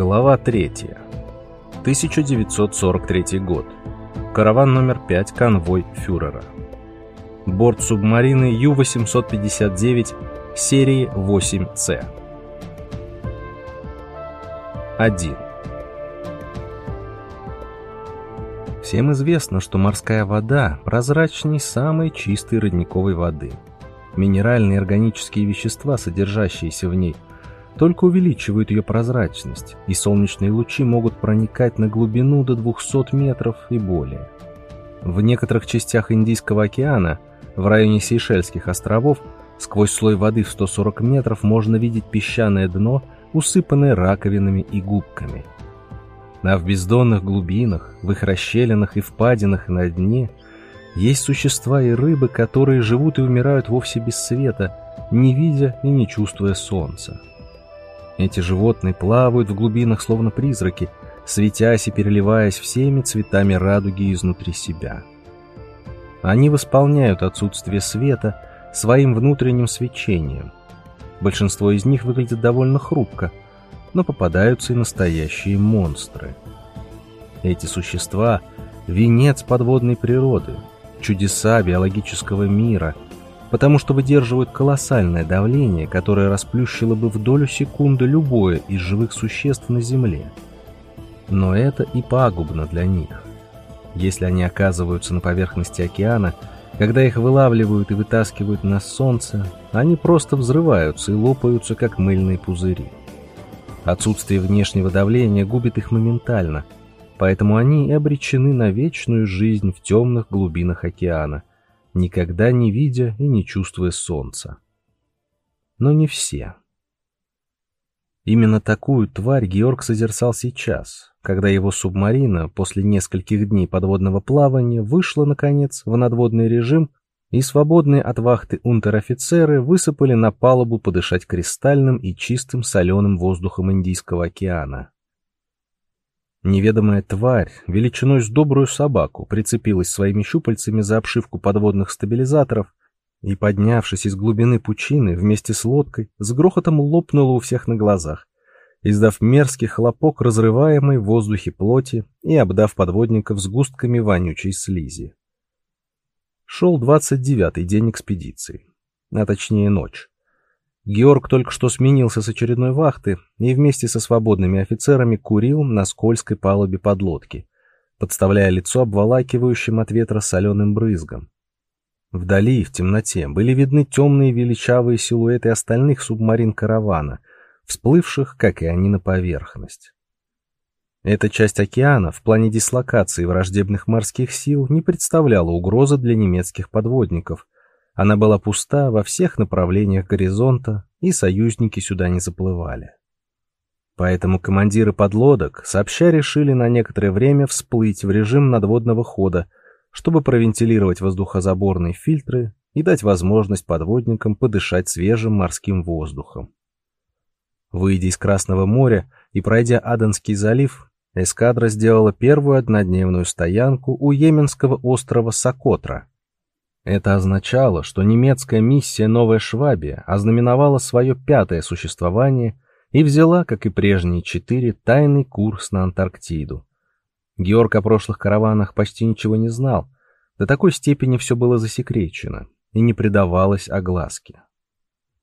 Глава 3. 1943 год. Караван номер 5, конвой фюрера. Борт субмарины Ю-859 серии 8С. 1. Всем известно, что морская вода прозрачней самой чистой родниковой воды. Минеральные и органические вещества, содержащиеся в ней – только увеличивают ее прозрачность, и солнечные лучи могут проникать на глубину до 200 метров и более. В некоторых частях Индийского океана, в районе Сейшельских островов, сквозь слой воды в 140 метров можно видеть песчаное дно, усыпанное раковинами и губками. А в бездонных глубинах, в их расщелинах и впадинах на дне есть существа и рыбы, которые живут и умирают вовсе без света, не видя и не чувствуя солнца. Эти животные плавают в глубинах, словно призраки, светясь и переливаясь всеми цветами радуги изнутри себя. Они восполняют отсутствие света своим внутренним свечением. Большинство из них выглядит довольно хрупко, но попадаются и настоящие монстры. Эти существа — венец подводной природы, чудеса биологического мира — потому что выдерживают колоссальное давление, которое расплющило бы в долю секунды любое из живых существ на Земле. Но это и пагубно для них. Если они оказываются на поверхности океана, когда их вылавливают и вытаскивают на солнце, они просто взрываются и лопаются, как мыльные пузыри. Отсутствие внешнего давления губит их моментально, поэтому они и обречены на вечную жизнь в темных глубинах океана – никогда не видя и не чувствуя солнца. Но не все. Именно такую тварь Георг созерцал сейчас, когда его субмарина после нескольких дней подводного плавания вышла, наконец, в надводный режим, и свободные от вахты унтер-офицеры высыпали на палубу подышать кристальным и чистым соленым воздухом Индийского океана. Неведомая тварь, величиной с добрую собаку, прицепилась своими щупальцами за обшивку подводных стабилизаторов и, поднявшись из глубины пучины вместе с лодкой, с грохотом лопнула у всех на глазах, издав мерзкий хлопок разрываемой в воздухе плоти и обдав подводников сгустками вонючей слизи. Шел двадцать девятый день экспедиции, а точнее ночь. Георг только что сменился с очередной вахты и вместе со свободными офицерами курил на скользкой палубе подлодки, подставляя лицо обволакивающим от ветра соленым брызгом. Вдали, в темноте, были видны темные величавые силуэты остальных субмарин каравана, всплывших, как и они, на поверхность. Эта часть океана в плане дислокации враждебных морских сил не представляла угрозы для немецких подводников, она была пуста во всех направлениях горизонта, и союзники сюда не заплывали. Поэтому командиры подлодок сообща решили на некоторое время всплыть в режим надводного хода, чтобы провентилировать воздухозаборные фильтры и дать возможность подводникам подышать свежим морским воздухом. Выйдя из Красного моря и пройдя Аденский залив, эскадра сделала первую однодневную стоянку у Йеменского острова Сокотра, это означало, что немецкая миссия «Новая Швабия» ознаменовала свое пятое существование и взяла, как и прежние четыре, тайный курс на Антарктиду. Георг о прошлых караванах почти ничего не знал, до такой степени все было засекречено и не придавалось огласке.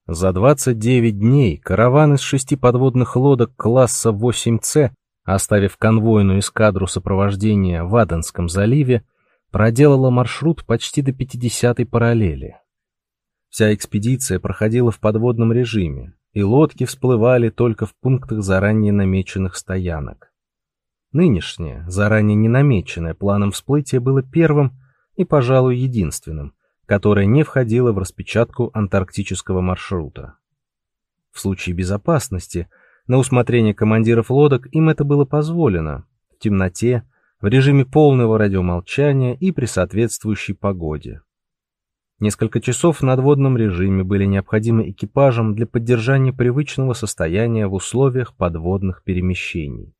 За 29 дней караван из шести подводных лодок класса 8С, оставив конвойную эскадру сопровождения в Аденском заливе, проделала маршрут почти до 50-й параллели. Вся экспедиция проходила в подводном режиме, и лодки всплывали только в пунктах заранее намеченных стоянок. Нынешнее, заранее не намеченное планом всплытие было первым и, пожалуй, единственным, которое не входило в распечатку антарктического маршрута. В случае безопасности, на усмотрение командиров лодок им это было позволено, в темноте, в режиме полного радиомолчания и при соответствующей погоде. Несколько часов в надводном режиме были необходимы экипажам для поддержания привычного состояния в условиях подводных перемещений.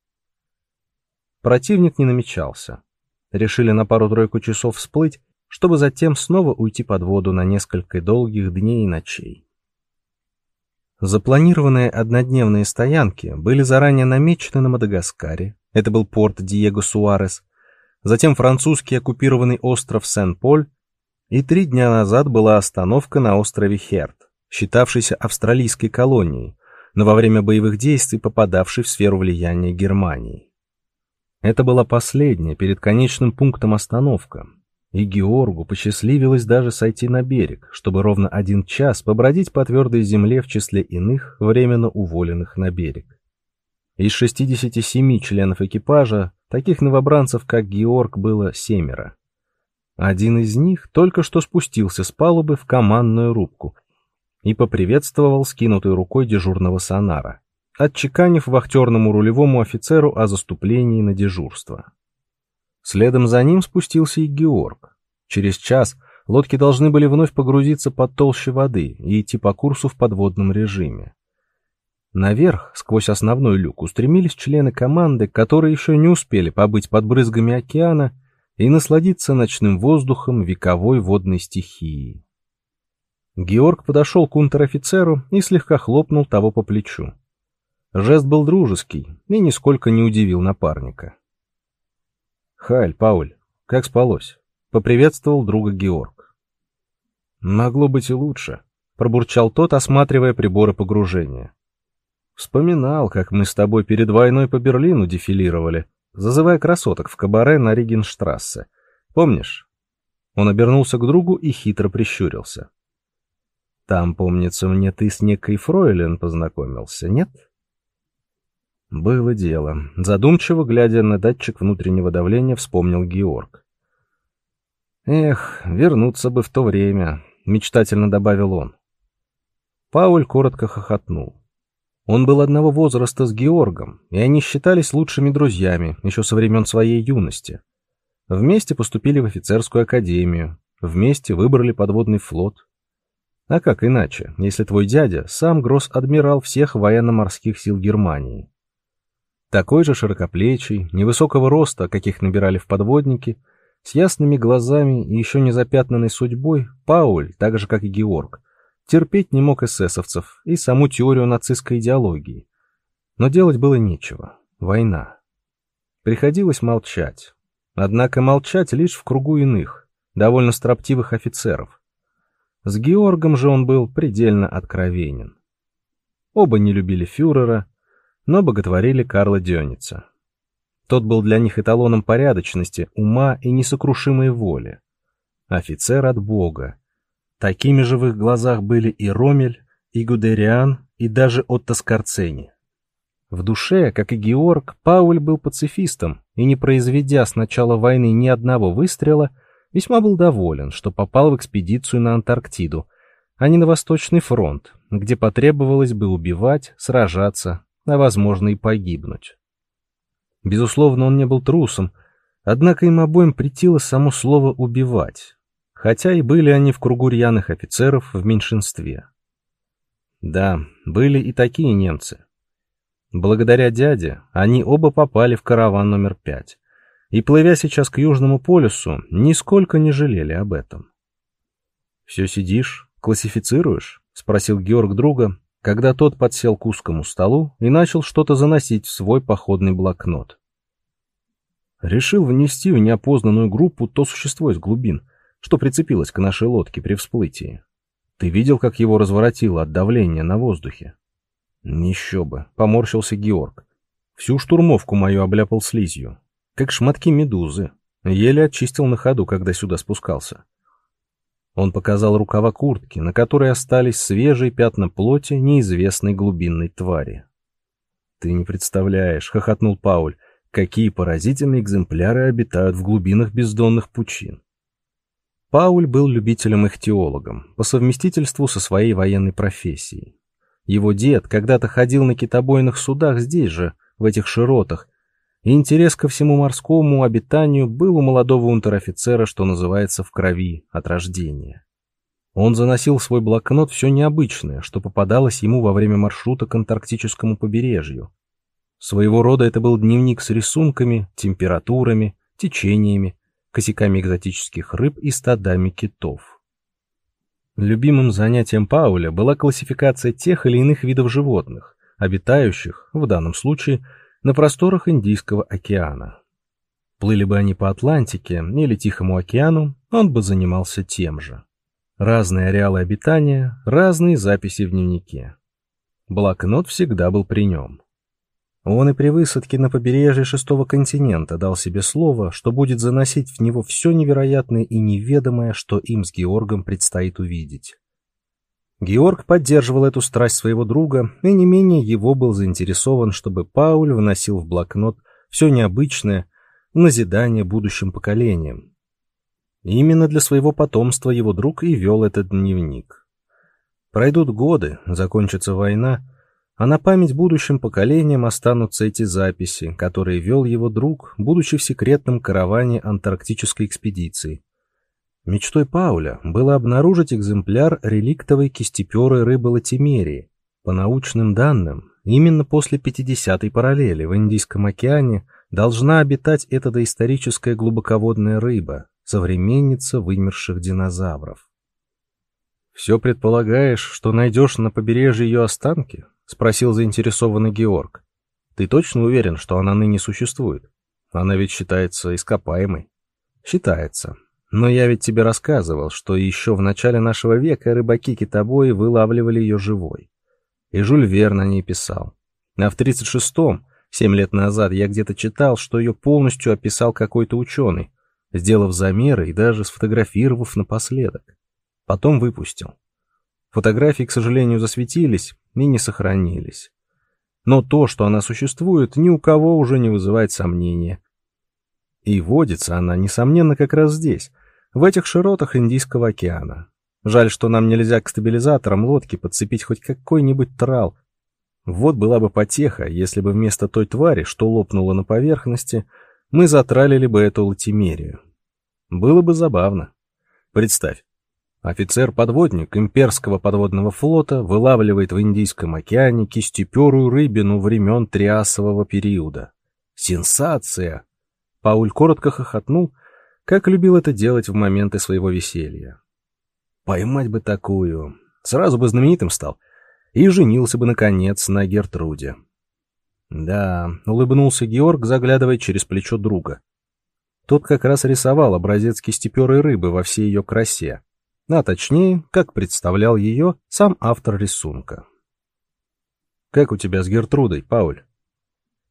Противник не намечался. Решили на пару-тройку часов всплыть, чтобы затем снова уйти под воду на несколько долгих дней и ночей. Запланированные однодневные стоянки были заранее намечены на Мадагаскаре, это был порт Диего Суарес, затем французский оккупированный остров Сен-Поль, и три дня назад была остановка на острове Херт, считавшийся австралийской колонией, но во время боевых действий попадавший в сферу влияния Германии. Это была последняя перед конечным пунктом остановка, и Георгу посчастливилось даже сойти на берег, чтобы ровно один час побродить по твердой земле в числе иных, временно уволенных на берег. Из 67 членов экипажа таких новобранцев, как Георг, было семеро. Один из них только что спустился с палубы в командную рубку и поприветствовал скинутой рукой дежурного сонара, отчеканив вахтерному рулевому офицеру о заступлении на дежурство. Следом за ним спустился и Георг. Через час лодки должны были вновь погрузиться под толще воды и идти по курсу в подводном режиме. Наверх, сквозь основной люк, устремились члены команды, которые еще не успели побыть под брызгами океана и насладиться ночным воздухом вековой водной стихии. Георг подошел к унтер-офицеру и слегка хлопнул того по плечу. Жест был дружеский и нисколько не удивил напарника. «Халь, Пауль, как спалось?» — поприветствовал друга Георг. «Могло быть и лучше», — пробурчал тот, осматривая приборы погружения. «Вспоминал, как мы с тобой перед войной по Берлину дефилировали, зазывая красоток в кабаре на Ригенштрассе. Помнишь?» Он обернулся к другу и хитро прищурился. «Там, помнится мне, ты с некой Фройлен познакомился, нет?» Было дело. Задумчиво, глядя на датчик внутреннего давления, вспомнил Георг. Эх, вернуться бы в то время, мечтательно добавил он. Пауль коротко хохотнул. Он был одного возраста с Георгом, и они считались лучшими друзьями еще со времен своей юности. Вместе поступили в офицерскую академию, вместе выбрали подводный флот. А как иначе, если твой дядя сам гросс-адмирал всех военно-морских сил Германии? Такой же широкоплечий, невысокого роста, каких набирали в подводнике, с ясными глазами и еще не запятнанной судьбой, Пауль, так же как и Георг, терпеть не мог эсэсовцев и саму теорию нацистской идеологии. Но делать было нечего. Война. Приходилось молчать. Однако молчать лишь в кругу иных, довольно строптивых офицеров. С Георгом же он был предельно откровенен. Оба не любили фюрера, но боготворили Карла Дёница. Тот был для них эталоном порядочности, ума и несокрушимой воли. Офицер от Бога. Такими же в их глазах были и Ромель, и Гудериан, и даже Отто Скорцени. В душе, как и Георг, Пауль был пацифистом и, не произведя с начала войны ни одного выстрела, весьма был доволен, что попал в экспедицию на Антарктиду, а не на Восточный фронт, где потребовалось бы убивать, сражаться, а возможно и погибнуть. Безусловно, он не был трусом, однако им обоим притило само слово «убивать», хотя и были они в кругу рьяных офицеров в меньшинстве. Да, были и такие немцы. Благодаря дяде они оба попали в караван номер пять, и, плывя сейчас к Южному полюсу, нисколько не жалели об этом. «Все сидишь, классифицируешь?» — спросил Георг друга, когда тот подсел к узкому столу и начал что-то заносить в свой походный блокнот. Решил внести в неопознанную группу то существо из глубин, что прицепилось к нашей лодке при всплытии. Ты видел, как его разворотило от давления на воздухе? Еще бы, поморщился Георг. Всю штурмовку мою обляпал слизью, как шматки медузы. Еле очистил на ходу, когда сюда спускался. Он показал рукава куртки, на которой остались свежие пятна плоти неизвестной глубинной твари. «Ты не представляешь», — хохотнул Пауль, — «какие поразительные экземпляры обитают в глубинах бездонных пучин». Пауль был любителем-ихтиологом, по совместительству со своей военной профессией. Его дед когда-то ходил на китобойных судах здесь же, в этих широтах, и интерес ко всему морскому обитанию был у молодого унтер-офицера, что называется, в крови от рождения. Он заносил в свой блокнот все необычное, что попадалось ему во время маршрута к антарктическому побережью. Своего рода это был дневник с рисунками, температурами, течениями, косяками экзотических рыб и стадами китов. Любимым занятием Пауля была классификация тех или иных видов животных, обитающих, в данном случае, на просторах Индийского океана. Плыли бы они по Атлантике или Тихому океану, он бы занимался тем же. Разные ареалы обитания, разные записи в дневнике. Блокнот всегда был при нем. Он и при высадке на побережье шестого континента дал себе слово, что будет заносить в него все невероятное и неведомое, что им с Георгом предстоит увидеть. Георг поддерживал эту страсть своего друга, и не менее его был заинтересован, чтобы Пауль вносил в блокнот все необычное, назидание будущим поколениям. именно для своего потомства его друг и вел этот дневник. Пройдут годы, закончится война, а на память будущим поколениям останутся эти записи, которые вел его друг, будучи в секретном караване антарктической экспедиции. Мечтой Пауля было обнаружить экземпляр реликтовой кистеперой рыбы латимерии. По научным данным, именно после 50-й параллели в Индийском океане должна обитать эта доисторическая глубоководная рыба, современница вымерших динозавров. «Все предполагаешь, что найдешь на побережье ее останки?» — спросил заинтересованный Георг. «Ты точно уверен, что она ныне существует? Она ведь считается ископаемой». «Считается», но я ведь тебе рассказывал, что еще в начале нашего века рыбаки-китобои вылавливали ее живой. И Жюль Верн о ней писал. А в 36-м, семь лет назад, я где-то читал, что ее полностью описал какой-то ученый, сделав замеры и даже сфотографировав напоследок. Потом выпустил. Фотографии, к сожалению, засветились и не сохранились. Но то, что она существует, ни у кого уже не вызывает сомнения. И водится она, несомненно, как раз здесь, в этих широтах Индийского океана. Жаль, что нам нельзя к стабилизаторам лодки подцепить хоть какой-нибудь трал. Вот была бы потеха, если бы вместо той твари, что лопнула на поверхности, мы затралили бы эту латимерию. Было бы забавно. Представь, офицер-подводник имперского подводного флота вылавливает в Индийском океане кистеперую рыбину времен Триасового периода. Сенсация! Пауль коротко хохотнул, как любил это делать в моменты своего веселья. Поймать бы такую, сразу бы знаменитым стал, и женился бы, наконец, на Гертруде. Да, улыбнулся Георг, заглядывая через плечо друга. Тот как раз рисовал образец кистеперой рыбы во всей ее красе, а точнее, как представлял ее сам автор рисунка. «Как у тебя с Гертрудой, Пауль?»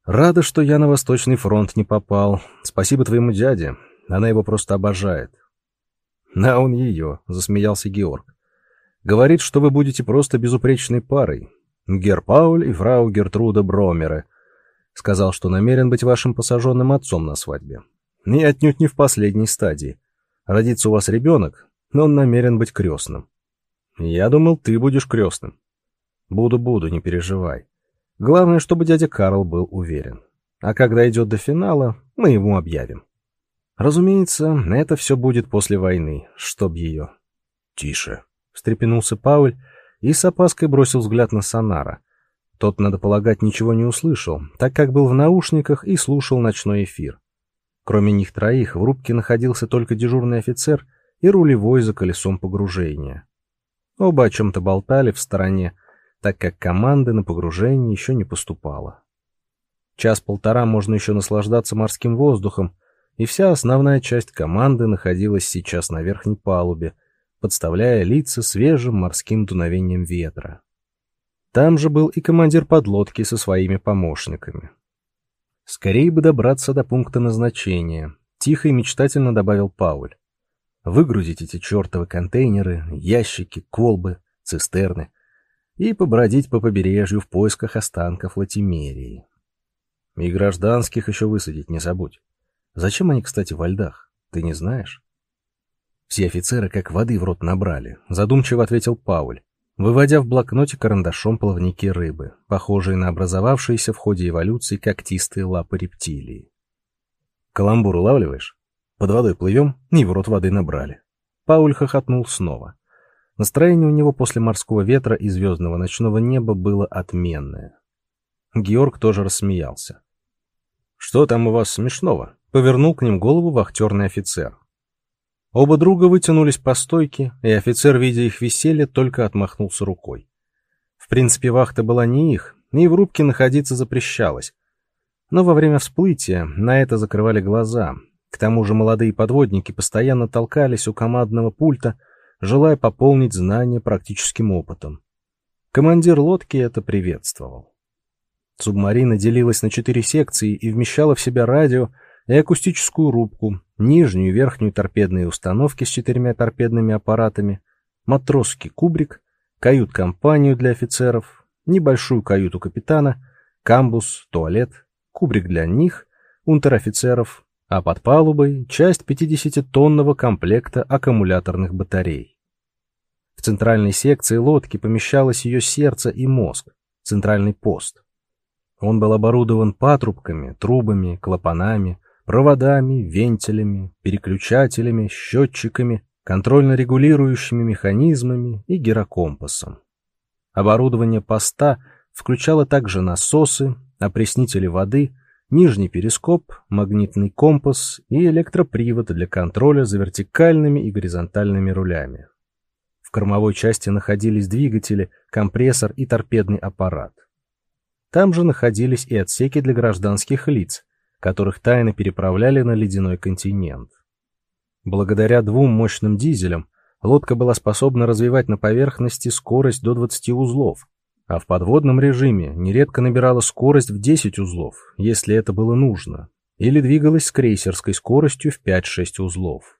Рада, что я на Восточный фронт не попал. Спасибо твоему дяде. Она его просто обожает. На он ее, засмеялся Георг. Говорит, что вы будете просто безупречной парой. Гер Пауль и фрау Гертруда Бромеры. Сказал, что намерен быть вашим посаженным отцом на свадьбе. И отнюдь не в последней стадии. Родится у вас ребенок, но он намерен быть крестным. Я думал, ты будешь крестным. Буду-буду, не переживай. Главное, чтобы дядя Карл был уверен. А когда идет до финала, мы ему объявим. Разумеется, это все будет после войны, чтоб ее... Тише, встрепенулся Пауль и с опаской бросил взгляд на Сонара. Тот, надо полагать, ничего не услышал, так как был в наушниках и слушал ночной эфир. Кроме них троих, в рубке находился только дежурный офицер и рулевой за колесом погружения. Оба о чем-то болтали в стороне, так как команды на погружение еще не поступало. Час-полтора можно еще наслаждаться морским воздухом, и вся основная часть команды находилась сейчас на верхней палубе, подставляя лица свежим морским дуновением ветра. Там же был и командир подлодки со своими помощниками. Скорее бы добраться до пункта назначения, тихо и мечтательно добавил Пауль. Выгрузить эти чертовы контейнеры, ящики, колбы, цистерны и побродить по побережью в поисках останков Латимерии. И гражданских еще высадить не забудь. Зачем они, кстати, во льдах? Ты не знаешь? Все офицеры как воды в рот набрали, задумчиво ответил Пауль, выводя в блокноте карандашом плавники рыбы, похожие на образовавшиеся в ходе эволюции когтистые лапы рептилии. Каламбур улавливаешь? Под водой плывем и в рот воды набрали. Пауль хохотнул снова. Настроение у него после морского ветра и звездного ночного неба было отменное. Георг тоже рассмеялся. «Что там у вас смешного?» — повернул к ним голову вахтерный офицер. Оба друга вытянулись по стойке, и офицер, видя их веселье, только отмахнулся рукой. В принципе, вахта была не их, и в рубке находиться запрещалось. Но во время всплытия на это закрывали глаза. К тому же молодые подводники постоянно толкались у командного пульта, желая пополнить знания практическим опытом. Командир лодки это приветствовал. Субмарина делилась на четыре секции и вмещала в себя радио и акустическую рубку, нижнюю и верхнюю торпедные установки с четырьмя торпедными аппаратами, матросский кубрик, кают-компанию для офицеров, небольшую каюту капитана, камбус, туалет, кубрик для них, унтер-офицеров, а под палубой часть 50-тонного комплекта аккумуляторных батарей. В центральной секции лодки помещалось ее сердце и мозг, центральный пост. Он был оборудован патрубками, трубами, клапанами, проводами, вентилями, переключателями, счетчиками, контрольно-регулирующими механизмами и гирокомпасом. Оборудование поста включало также насосы, опреснители воды, нижний перископ, магнитный компас и электропривод для контроля за вертикальными и горизонтальными рулями. В кормовой части находились двигатели, компрессор и торпедный аппарат. Там же находились и отсеки для гражданских лиц, которых тайно переправляли на ледяной континент. Благодаря двум мощным дизелям лодка была способна развивать на поверхности скорость до 20 узлов, а в подводном режиме нередко набирала скорость в 10 узлов, если это было нужно, или двигалась с крейсерской скоростью в 5-6 узлов.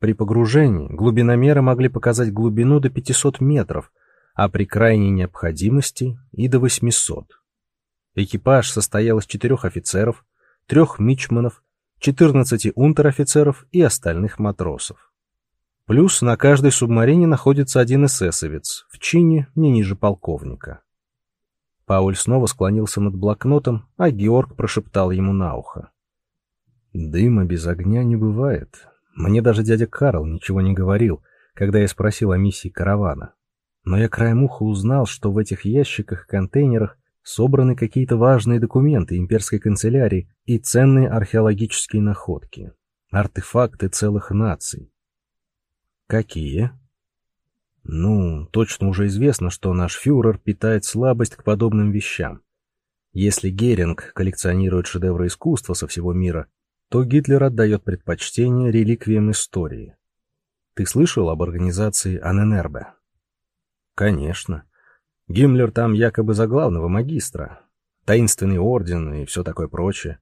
При погружении глубиномеры могли показать глубину до 500 метров, а при крайней необходимости и до 800. Экипаж состоял из четырех офицеров, трех мичманов, 14 унтер-офицеров и остальных матросов. Плюс на каждой субмарине находится один эсэсовец, в чине не ниже полковника. Пауль снова склонился над блокнотом, а Георг прошептал ему на ухо. «Дыма без огня не бывает. Мне даже дядя Карл ничего не говорил, когда я спросил о миссии каравана. Но я краем уха узнал, что в этих ящиках контейнерах собраны какие-то важные документы имперской канцелярии и ценные археологические находки, артефакты целых наций. Какие? Ну, точно уже известно, что наш фюрер питает слабость к подобным вещам. Если Геринг коллекционирует шедевры искусства со всего мира, то Гитлер отдает предпочтение реликвиям истории. Ты слышал об организации Аненербе? Конечно. Гиммлер там якобы за главного магистра. Таинственный орден и все такое прочее.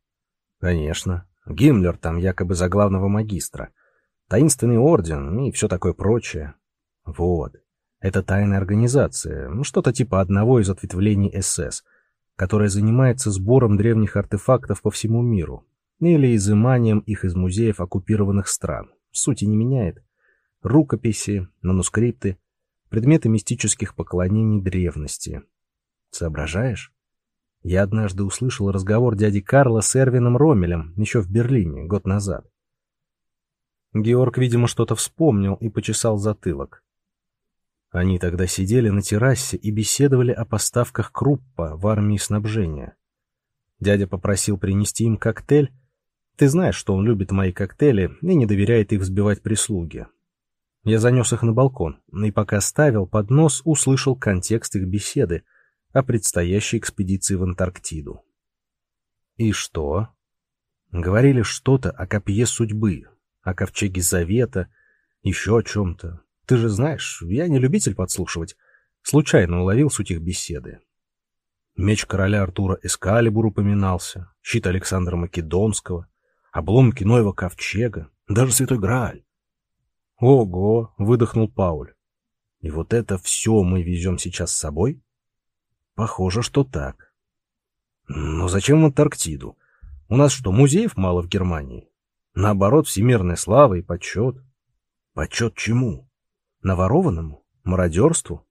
Конечно. Гиммлер там якобы за главного магистра. Таинственный орден и все такое прочее. Вот. Это тайная организация, ну что-то типа одного из ответвлений СС, которая занимается сбором древних артефактов по всему миру или изыманием их из музеев оккупированных стран. Сути не меняет. Рукописи, манускрипты, предметы мистических поклонений древности. Соображаешь? Я однажды услышал разговор дяди Карла с Эрвином Ромелем еще в Берлине, год назад. Георг, видимо, что-то вспомнил и почесал затылок. Они тогда сидели на террасе и беседовали о поставках круппа в армии снабжения. Дядя попросил принести им коктейль. Ты знаешь, что он любит мои коктейли и не доверяет их взбивать прислуге. Я занес их на балкон, и пока ставил поднос, услышал контекст их беседы о предстоящей экспедиции в Антарктиду. И что? Говорили что-то о копье судьбы, о ковчеге завета, еще о чем-то. Ты же знаешь, я не любитель подслушивать. Случайно уловил суть их беседы. Меч короля Артура Эскалибур упоминался, щит Александра Македонского, обломки Ноева ковчега, даже Святой Грааль. «Ого!» — выдохнул Пауль. «И вот это все мы везем сейчас с собой?» «Похоже, что так». «Но зачем в Антарктиду? У нас что, музеев мало в Германии? Наоборот, всемирная слава и почет». «Почет чему? Наворованному? Мародерству?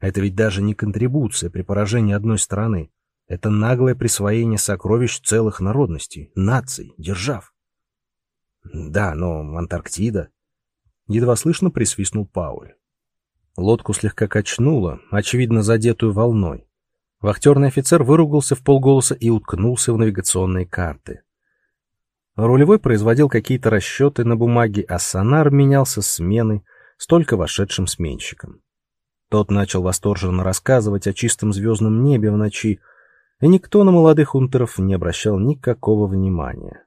Это ведь даже не контрибуция при поражении одной страны. Это наглое присвоение сокровищ целых народностей, наций, держав. Да, но Антарктида едва слышно присвистнул Пауль. Лодку слегка качнуло, очевидно задетую волной. Вахтерный офицер выругался в полголоса и уткнулся в навигационные карты. Рулевой производил какие-то расчеты на бумаге, а сонар менялся сменой с только вошедшим сменщиком. Тот начал восторженно рассказывать о чистом звездном небе в ночи, и никто на молодых унтеров не обращал никакого внимания.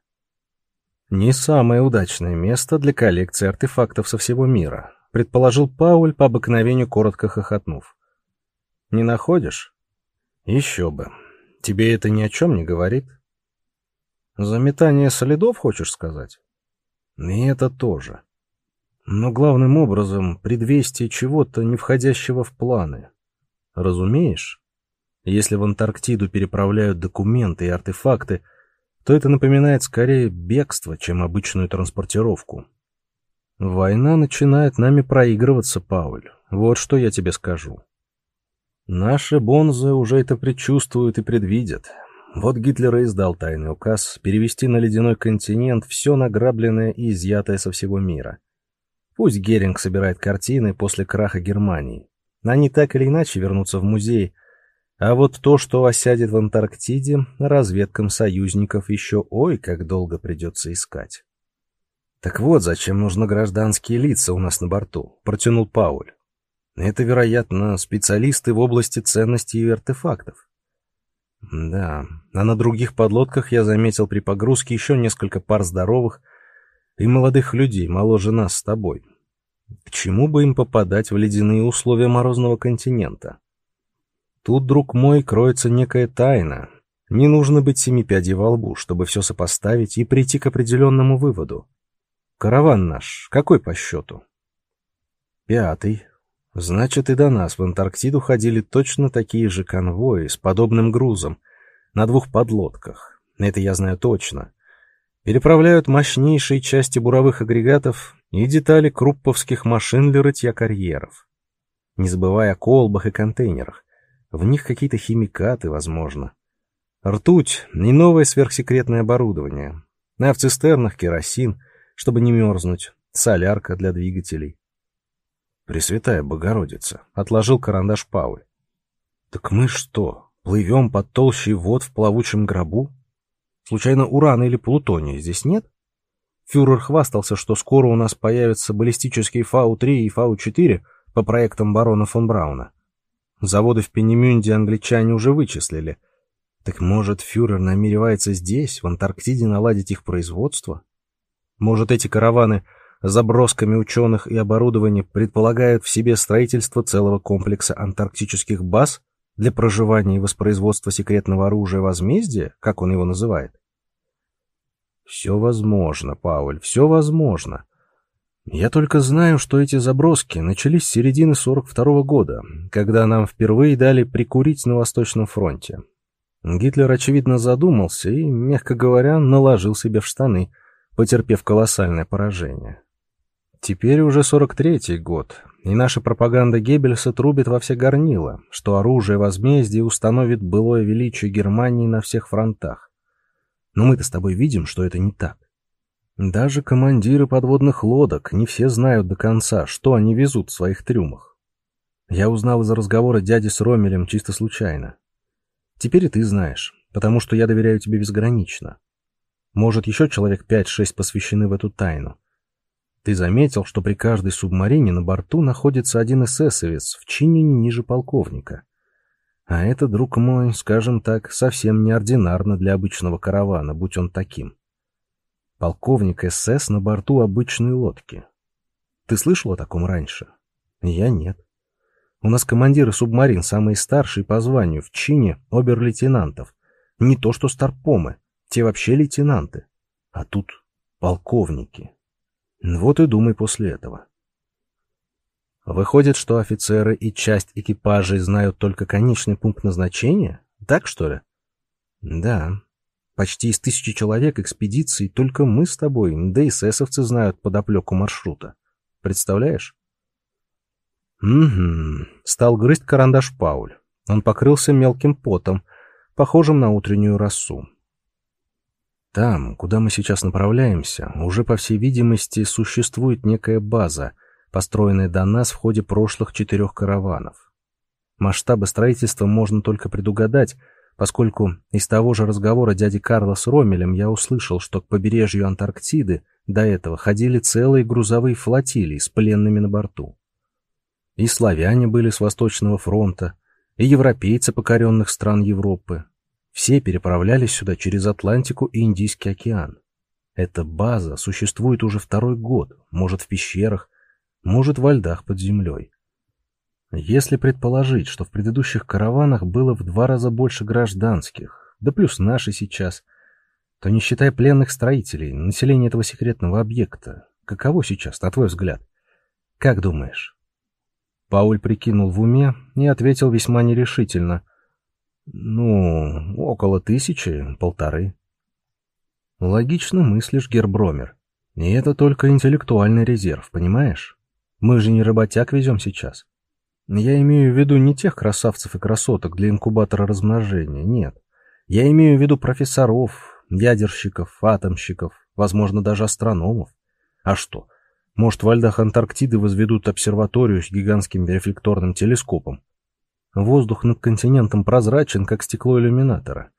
Не самое удачное место для коллекции артефактов со всего мира, предположил Пауль по обыкновению коротко хохотнув. Не находишь? Еще бы. Тебе это ни о чем не говорит? Заметание следов, хочешь сказать? И это тоже. Но главным образом предвестие чего-то, не входящего в планы. Разумеешь? Если в Антарктиду переправляют документы и артефакты, то это напоминает скорее бегство, чем обычную транспортировку. Война начинает нами проигрываться, Пауль. Вот что я тебе скажу. Наши бонзы уже это предчувствуют и предвидят. Вот Гитлер и издал тайный указ перевести на ледяной континент все награбленное и изъятое со всего мира. Пусть Геринг собирает картины после краха Германии. Они так или иначе вернутся в музей, а вот то, что осядет в Антарктиде, разведкам союзников еще ой, как долго придется искать. Так вот, зачем нужны гражданские лица у нас на борту, протянул Пауль. Это, вероятно, специалисты в области ценностей и артефактов. Да, а на других подлодках я заметил при погрузке еще несколько пар здоровых и молодых людей, моложе нас с тобой. К чему бы им попадать в ледяные условия морозного континента? Тут, друг мой, кроется некая тайна. Не нужно быть семи пядей во лбу, чтобы все сопоставить и прийти к определенному выводу. Караван наш какой по счету? Пятый. Значит, и до нас в Антарктиду ходили точно такие же конвои с подобным грузом на двух подлодках. Это я знаю точно. Переправляют мощнейшие части буровых агрегатов и детали крупповских машин для рытья карьеров. Не забывая о колбах и контейнерах. В них какие-то химикаты, возможно. Ртуть и новое сверхсекретное оборудование. А в цистернах керосин, чтобы не мерзнуть, солярка для двигателей. Пресвятая Богородица, отложил карандаш Павы. Так мы что, плывем под толщей вод в плавучем гробу? Случайно урана или плутония здесь нет? Фюрер хвастался, что скоро у нас появятся баллистические Фау-3 и Фау-4 по проектам барона фон Брауна. Заводы в Пенемюнде англичане уже вычислили. Так может, фюрер намеревается здесь, в Антарктиде, наладить их производство? Может, эти караваны забросками ученых и оборудования предполагают в себе строительство целого комплекса антарктических баз для проживания и воспроизводства секретного оружия возмездия, как он его называет? Все возможно, Пауль, все возможно. Я только знаю, что эти заброски начались с середины 42 -го года, когда нам впервые дали прикурить на Восточном фронте. Гитлер, очевидно, задумался и, мягко говоря, наложил себе в штаны, потерпев колоссальное поражение. Теперь уже 43-й год, и наша пропаганда Геббельса трубит во все горнила, что оружие возмездия установит былое величие Германии на всех фронтах. Но мы-то с тобой видим, что это не так. Даже командиры подводных лодок не все знают до конца, что они везут в своих трюмах. Я узнал из разговора дяди с Ромелем чисто случайно. Теперь и ты знаешь, потому что я доверяю тебе безгранично. Может, еще человек пять-шесть посвящены в эту тайну. Ты заметил, что при каждой субмарине на борту находится один эсэсовец в чине не ниже полковника. А это, друг мой, скажем так, совсем неординарно для обычного каравана, будь он таким. Полковник СС на борту обычной лодки. Ты слышал о таком раньше? Я нет. У нас командиры субмарин самые старшие по званию, в чине обер-лейтенантов. Не то что старпомы, те вообще лейтенанты. А тут полковники. Вот и думай после этого. Выходит, что офицеры и часть экипажей знают только конечный пункт назначения? Так что ли? Да. Почти из тысячи человек экспедиции только мы с тобой, да и эсэсовцы знают подоплеку маршрута. Представляешь? Угу. Стал грызть карандаш Пауль. Он покрылся мелким потом, похожим на утреннюю росу. Там, куда мы сейчас направляемся, уже, по всей видимости, существует некая база, построенная до нас в ходе прошлых четырех караванов. Масштабы строительства можно только предугадать, поскольку из того же разговора дяди Карла с Ромелем я услышал, что к побережью Антарктиды до этого ходили целые грузовые флотилии с пленными на борту. И славяне были с Восточного фронта, и европейцы покоренных стран Европы. Все переправлялись сюда через Атлантику и Индийский океан. Эта база существует уже второй год, может в пещерах, может во льдах под землей. Если предположить, что в предыдущих караванах было в два раза больше гражданских, да плюс наши сейчас, то не считая пленных строителей, население этого секретного объекта, каково сейчас, на твой взгляд? Как думаешь? Пауль прикинул в уме и ответил весьма нерешительно. Ну, около тысячи, полторы. Логично мыслишь, Гербромер. И это только интеллектуальный резерв, понимаешь? Мы же не работяг везем сейчас. Я имею в виду не тех красавцев и красоток для инкубатора размножения, нет. Я имею в виду профессоров, ядерщиков, атомщиков, возможно, даже астрономов. А что? Может, в льдах Антарктиды возведут обсерваторию с гигантским рефлекторным телескопом. Воздух над континентом прозрачен, как стекло иллюминатора.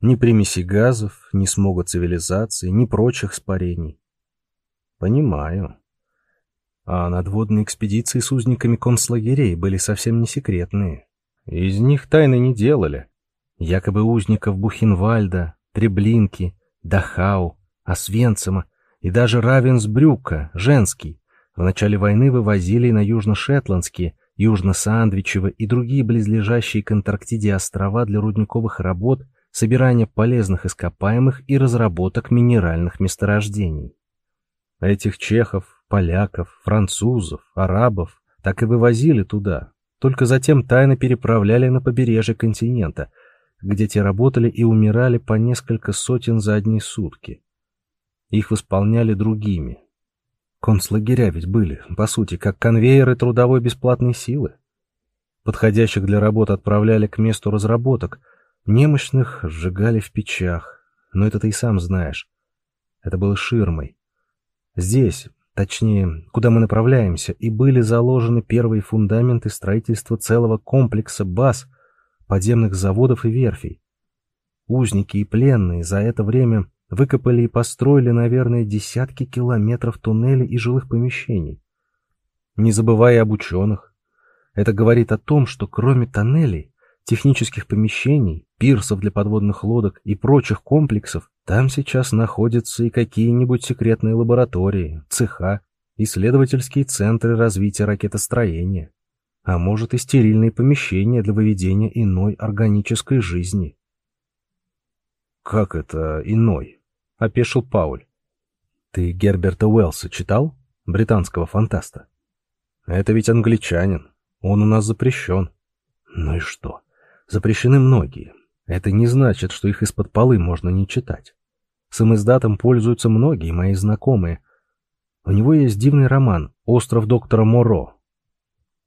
Ни примеси газов, ни смога цивилизации, ни прочих спарений. Понимаю. А надводные экспедиции с узниками концлагерей были совсем не секретные. Из них тайны не делали. Якобы узников Бухенвальда, Треблинки, Дахау, Освенцима и даже Равенсбрюка, женский, в начале войны вывозили на южно-шетландские, южно-сандвичевы и другие близлежащие к Антарктиде острова для рудниковых работ, собирания полезных ископаемых и разработок минеральных месторождений. Этих чехов, поляков, французов, арабов так и вывозили туда, только затем тайно переправляли на побережье континента, где те работали и умирали по несколько сотен за одни сутки. Их восполняли другими. Концлагеря ведь были, по сути, как конвейеры трудовой бесплатной силы. Подходящих для работы отправляли к месту разработок, немощных сжигали в печах, но это ты и сам знаешь. Это было ширмой. Здесь, точнее, куда мы направляемся, и были заложены первые фундаменты строительства целого комплекса баз, подземных заводов и верфей. Узники и пленные за это время выкопали и построили, наверное, десятки километров туннелей и жилых помещений. Не забывая об ученых. Это говорит о том, что кроме тоннелей, технических помещений, пирсов для подводных лодок и прочих комплексов, там сейчас находятся и какие-нибудь секретные лаборатории, цеха, исследовательские центры развития ракетостроения, а может и стерильные помещения для выведения иной органической жизни. «Как это иной?» — опешил Пауль. «Ты Герберта Уэллса читал? Британского фантаста?» «Это ведь англичанин. Он у нас запрещен». «Ну и что? Запрещены многие. Это не значит, что их из-под полы можно не читать. Самоиздатом пользуются многие мои знакомые. У него есть дивный роман «Остров доктора Моро».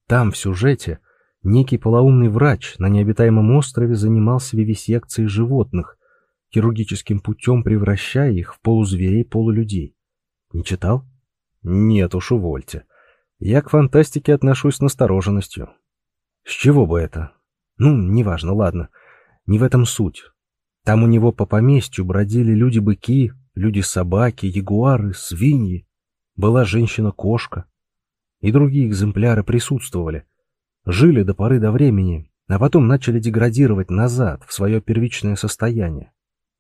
Там, в сюжете, некий полоумный врач на необитаемом острове занимался вивисекцией животных, хирургическим путем превращая их в полузверей-полулюдей. Не читал? Нет уж, увольте. Я к фантастике отношусь с настороженностью. С чего бы это? Ну, неважно, ладно. Не в этом суть. Там у него по поместью бродили люди-быки, люди-собаки, ягуары, свиньи. Была женщина-кошка. И другие экземпляры присутствовали. Жили до поры до времени, а потом начали деградировать назад, в свое первичное состояние.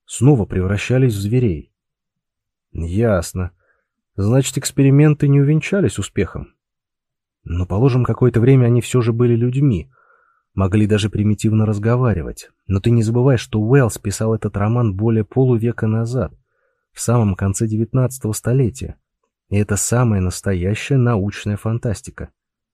Снова превращались в зверей. Ясно. Значит, эксперименты не увенчались успехом. Но, положим, какое-то время они все же были людьми, могли даже примитивно разговаривать. Но ты не забывай, что Уэллс писал этот роман более полувека назад, в самом конце XIX столетия. И это самая настоящая научная фантастика.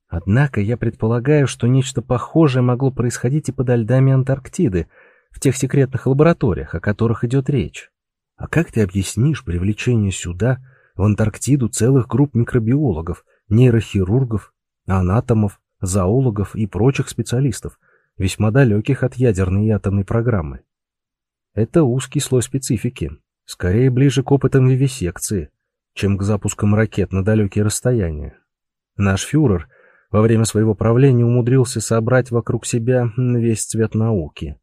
Однако я предполагаю, что нечто похожее могло происходить и подо льдами Антарктиды, в тех секретных лабораториях, о которых идет речь. А как ты объяснишь привлечение сюда, в Антарктиду, целых групп микробиологов, нейрохирургов, анатомов, зоологов и прочих специалистов, весьма далеких от ядерной и атомной программы. Это узкий слой специфики, скорее ближе к опытам вивисекции, чем к запускам ракет на далекие расстояния. Наш фюрер во время своего правления умудрился собрать вокруг себя весь цвет науки.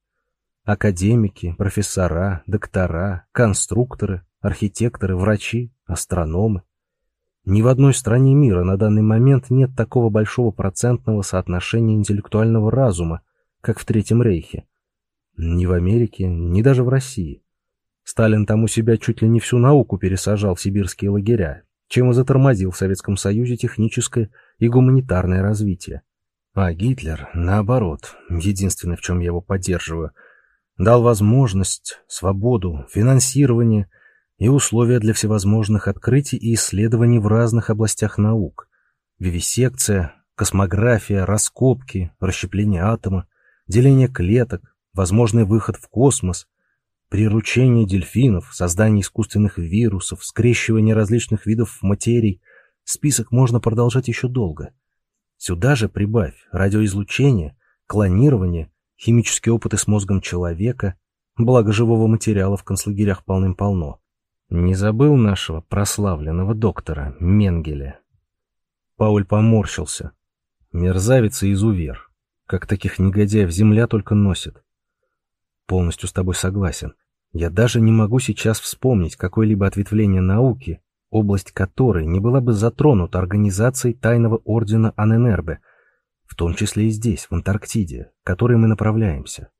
Академики, профессора, доктора, конструкторы, архитекторы, врачи, астрономы. Ни в одной стране мира на данный момент нет такого большого процентного соотношения интеллектуального разума, как в Третьем Рейхе. Ни в Америке, ни даже в России. Сталин там у себя чуть ли не всю науку пересажал в сибирские лагеря, чем и затормозил в Советском Союзе техническое и гуманитарное развитие. А Гитлер, наоборот, единственное, в чем я его поддерживаю, дал возможность, свободу, финансирование и условия для всевозможных открытий и исследований в разных областях наук. Вивисекция, космография, раскопки, расщепление атома, деление клеток, возможный выход в космос, приручение дельфинов, создание искусственных вирусов, скрещивание различных видов материй. Список можно продолжать еще долго. Сюда же прибавь радиоизлучение, клонирование, химические опыты с мозгом человека, благо живого материала в концлагерях полным-полно. Не забыл нашего прославленного доктора Менгеля? Пауль поморщился. Мерзавец и изувер. Как таких негодяев земля только носит. Полностью с тобой согласен. Я даже не могу сейчас вспомнить какое-либо ответвление науки, область которой не была бы затронута организацией тайного ордена Аненербе, в том числе и здесь, в Антарктиде, к которой мы направляемся.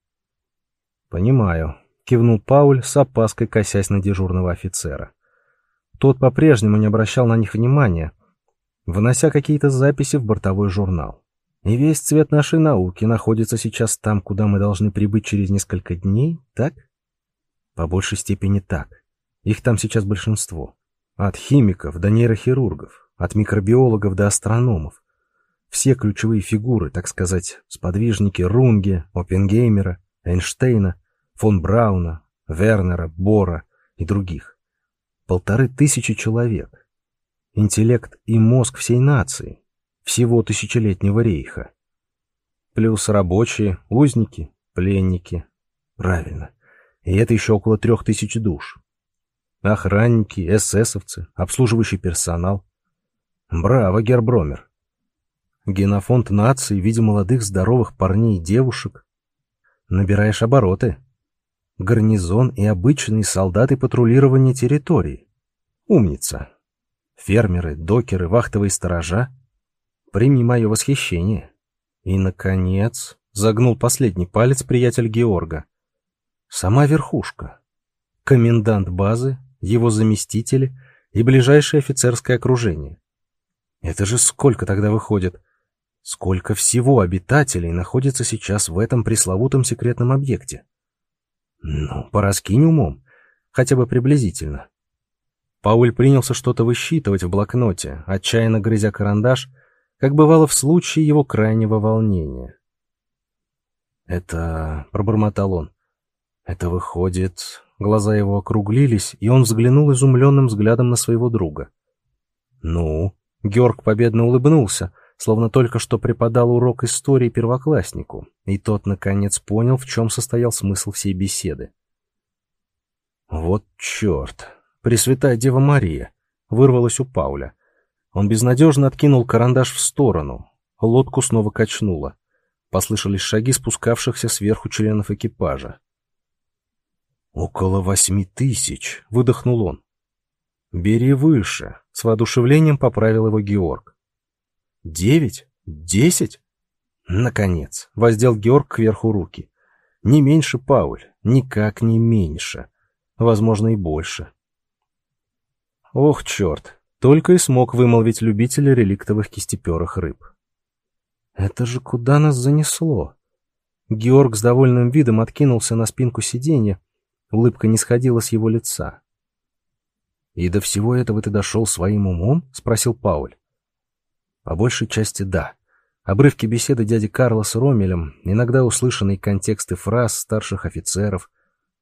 «Понимаю», — кивнул Пауль, с опаской косясь на дежурного офицера. Тот по-прежнему не обращал на них внимания, внося какие-то записи в бортовой журнал. И весь цвет нашей науки находится сейчас там, куда мы должны прибыть через несколько дней, так? По большей степени так. Их там сейчас большинство. От химиков до нейрохирургов, от микробиологов до астрономов. Все ключевые фигуры, так сказать, сподвижники Рунге, Оппенгеймера, Эйнштейна, фон Брауна, Вернера, Бора и других. Полторы тысячи человек. Интеллект и мозг всей нации, всего тысячелетнего рейха. Плюс рабочие, узники, пленники. Правильно. И это еще около трех тысяч душ. Охранники, эсэсовцы, обслуживающий персонал. Браво, Гербромер. Генофонд нации в виде молодых здоровых парней и девушек. Набираешь обороты. Гарнизон и обычные солдаты патрулирования территории. Умница. Фермеры, докеры, вахтовые сторожа. Прими мое восхищение. И, наконец, загнул последний палец приятель Георга. Сама верхушка. Комендант базы, его заместители и ближайшее офицерское окружение. Это же сколько тогда выходит? Сколько всего обитателей находится сейчас в этом пресловутом секретном объекте? Ну, пораскинь умом, хотя бы приблизительно. Пауль принялся что-то высчитывать в блокноте, отчаянно грызя карандаш, как бывало в случае его крайнего волнения. «Это...» — пробормотал он. «Это выходит...» Глаза его округлились, и он взглянул изумленным взглядом на своего друга. «Ну?» — Георг победно улыбнулся, словно только что преподал урок истории первокласснику, и тот, наконец, понял, в чем состоял смысл всей беседы. «Вот черт! Пресвятая Дева Мария!» — вырвалась у Пауля. Он безнадежно откинул карандаш в сторону. Лодку снова качнуло. Послышались шаги спускавшихся сверху членов экипажа. «Около восьми тысяч», — выдохнул он. «Бери выше», — с воодушевлением поправил его Георг. «Девять? Десять?» Наконец, воздел Георг кверху руки. «Не меньше, Пауль, никак не меньше. Возможно, и больше». «Ох, черт!» — только и смог вымолвить любитель реликтовых кистеперых рыб. «Это же куда нас занесло?» Георг с довольным видом откинулся на спинку сиденья, Улыбка не сходила с его лица. «И до всего этого ты дошел своим умом?» — спросил Пауль. «По большей части да. Обрывки беседы дяди Карла с Ромелем, иногда услышанные контексты фраз старших офицеров,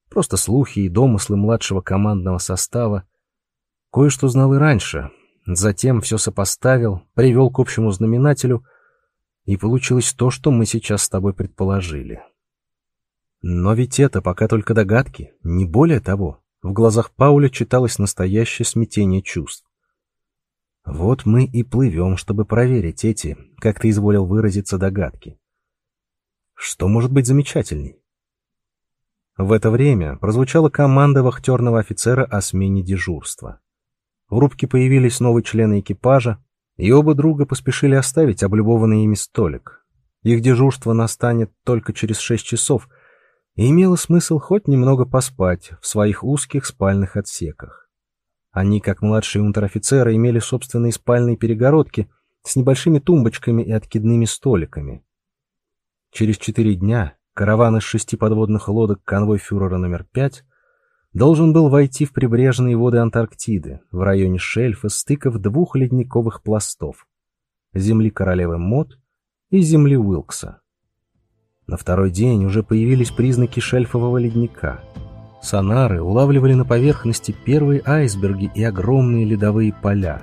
просто слухи и домыслы младшего командного состава. Кое-что знал и раньше, затем все сопоставил, привел к общему знаменателю, и получилось то, что мы сейчас с тобой предположили». Но ведь это пока только догадки, не более того. В глазах Пауля читалось настоящее смятение чувств. Вот мы и плывем, чтобы проверить эти, как ты изволил выразиться, догадки. Что может быть замечательней? В это время прозвучала команда вахтерного офицера о смене дежурства. В рубке появились новые члены экипажа, и оба друга поспешили оставить облюбованный ими столик. Их дежурство настанет только через шесть часов, и имело смысл хоть немного поспать в своих узких спальных отсеках. Они, как младшие унтер-офицеры, имели собственные спальные перегородки с небольшими тумбочками и откидными столиками. Через четыре дня караван из шести подводных лодок конвой фюрера номер пять должен был войти в прибрежные воды Антарктиды в районе шельфа стыков двух ледниковых пластов — земли королевы Мод и земли Уилкса. На второй день уже появились признаки шельфового ледника. Сонары улавливали на поверхности первые айсберги и огромные ледовые поля.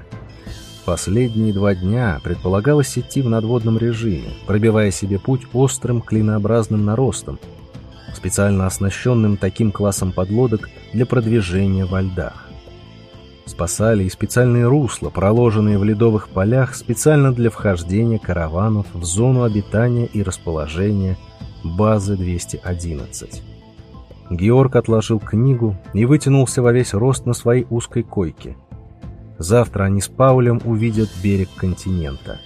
Последние два дня предполагалось идти в надводном режиме, пробивая себе путь острым клинообразным наростом, специально оснащенным таким классом подлодок для продвижения во льдах. Спасали и специальные русла, проложенные в ледовых полях специально для вхождения караванов в зону обитания и расположения базы 211. Георг отложил книгу и вытянулся во весь рост на своей узкой койке. Завтра они с Паулем увидят берег континента.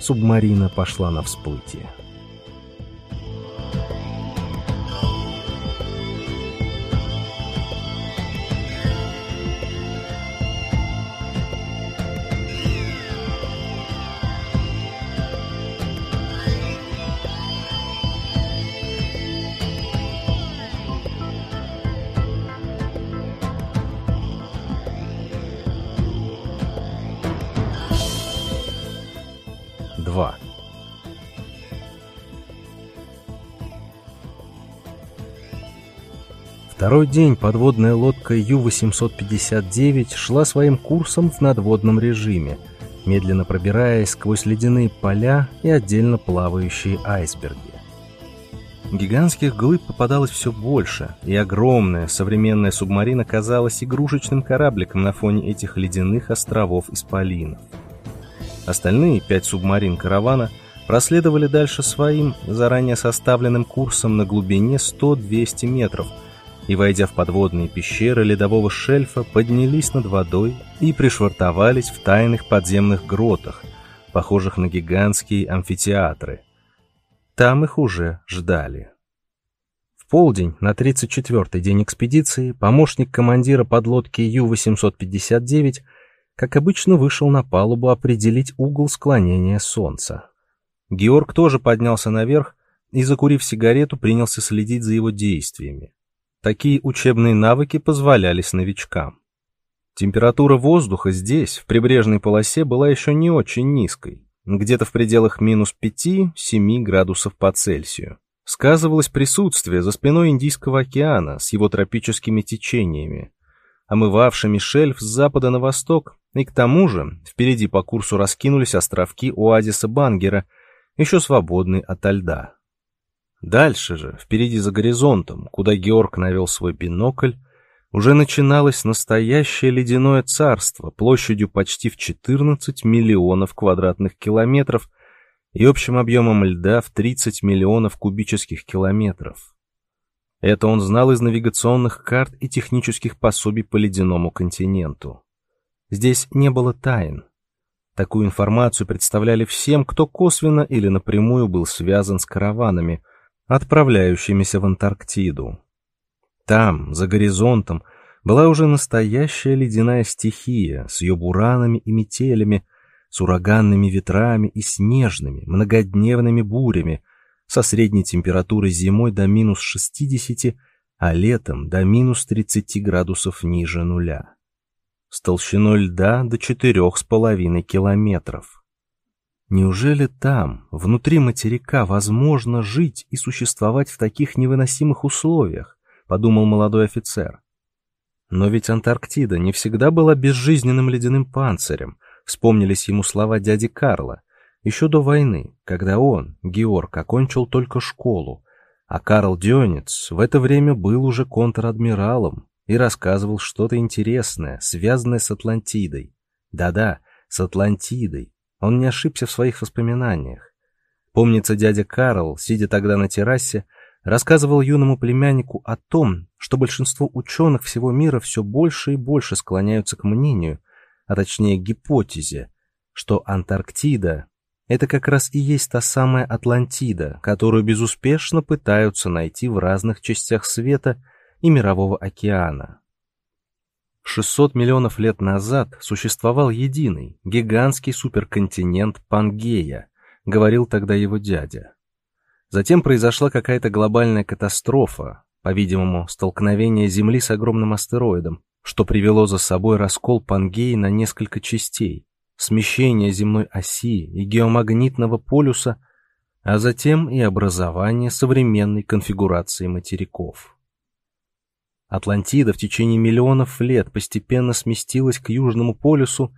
Субмарина пошла на всплытие. Второй день подводная лодка Ю-859 шла своим курсом в надводном режиме, медленно пробираясь сквозь ледяные поля и отдельно плавающие айсберги. Гигантских глыб попадалось все больше, и огромная современная субмарина казалась игрушечным корабликом на фоне этих ледяных островов Исполинов. Остальные пять субмарин каравана проследовали дальше своим, заранее составленным курсом на глубине 100-200 метров и, войдя в подводные пещеры ледового шельфа, поднялись над водой и пришвартовались в тайных подземных гротах, похожих на гигантские амфитеатры. Там их уже ждали. В полдень, на 34-й день экспедиции, помощник командира подлодки Ю-859 как обычно, вышел на палубу определить угол склонения солнца. Георг тоже поднялся наверх и, закурив сигарету, принялся следить за его действиями. Такие учебные навыки позволялись новичкам. Температура воздуха здесь, в прибрежной полосе, была еще не очень низкой, где-то в пределах минус 5-7 градусов по Цельсию. Сказывалось присутствие за спиной Индийского океана с его тропическими течениями, омывавшими шельф с запада на восток и к тому же впереди по курсу раскинулись островки оазиса Бангера, еще свободные ото льда. Дальше же, впереди за горизонтом, куда Георг навел свой бинокль, уже начиналось настоящее ледяное царство площадью почти в 14 миллионов квадратных километров и общим объемом льда в 30 миллионов кубических километров. Это он знал из навигационных карт и технических пособий по ледяному континенту. Здесь не было тайн. Такую информацию представляли всем, кто косвенно или напрямую был связан с караванами, отправляющимися в Антарктиду. Там, за горизонтом, была уже настоящая ледяная стихия с ее буранами и метелями, с ураганными ветрами и снежными, многодневными бурями, со средней температурой зимой до минус 60, а летом до минус 30 градусов ниже нуля с толщиной льда до четырех с половиной километров. Неужели там, внутри материка, возможно жить и существовать в таких невыносимых условиях, подумал молодой офицер. Но ведь Антарктида не всегда была безжизненным ледяным панцирем, вспомнились ему слова дяди Карла, еще до войны, когда он, Георг, окончил только школу, а Карл Дёнец в это время был уже контр-адмиралом и рассказывал что-то интересное, связанное с Атлантидой. Да-да, с Атлантидой. Он не ошибся в своих воспоминаниях. Помнится, дядя Карл, сидя тогда на террасе, рассказывал юному племяннику о том, что большинство ученых всего мира все больше и больше склоняются к мнению, а точнее гипотезе, что Антарктида — это как раз и есть та самая Атлантида, которую безуспешно пытаются найти в разных частях света и Мирового океана. 600 миллионов лет назад существовал единый, гигантский суперконтинент Пангея, говорил тогда его дядя. Затем произошла какая-то глобальная катастрофа, по-видимому, столкновение Земли с огромным астероидом, что привело за собой раскол Пангеи на несколько частей, смещение земной оси и геомагнитного полюса, а затем и образование современной конфигурации материков. Атлантида в течение миллионов лет постепенно сместилась к Южному полюсу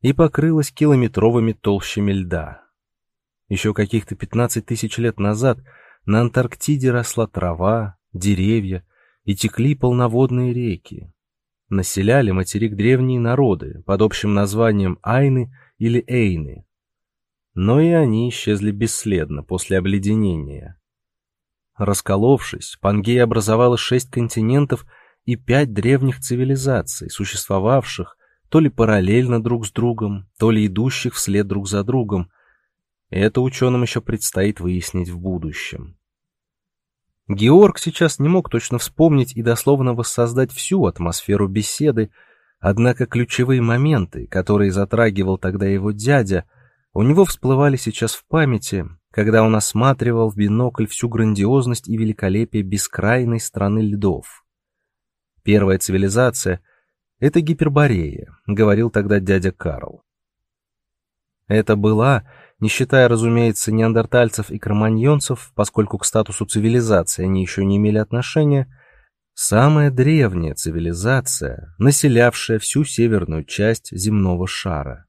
и покрылась километровыми толщами льда. Еще каких-то 15 тысяч лет назад на Антарктиде росла трава, деревья и текли полноводные реки. Населяли материк древние народы под общим названием Айны или Эйны. Но и они исчезли бесследно после обледенения. Расколовшись, Пангея образовала шесть континентов и пять древних цивилизаций, существовавших то ли параллельно друг с другом, то ли идущих вслед друг за другом, это ученым еще предстоит выяснить в будущем. Георг сейчас не мог точно вспомнить и дословно воссоздать всю атмосферу беседы, однако ключевые моменты, которые затрагивал тогда его дядя, у него всплывали сейчас в памяти, когда он осматривал в бинокль всю грандиозность и великолепие бескрайной страны льдов. Первая цивилизация — это Гиперборея, говорил тогда дядя Карл. Это была не считая, разумеется, неандертальцев и кроманьонцев, поскольку к статусу цивилизации они еще не имели отношения, самая древняя цивилизация, населявшая всю северную часть земного шара.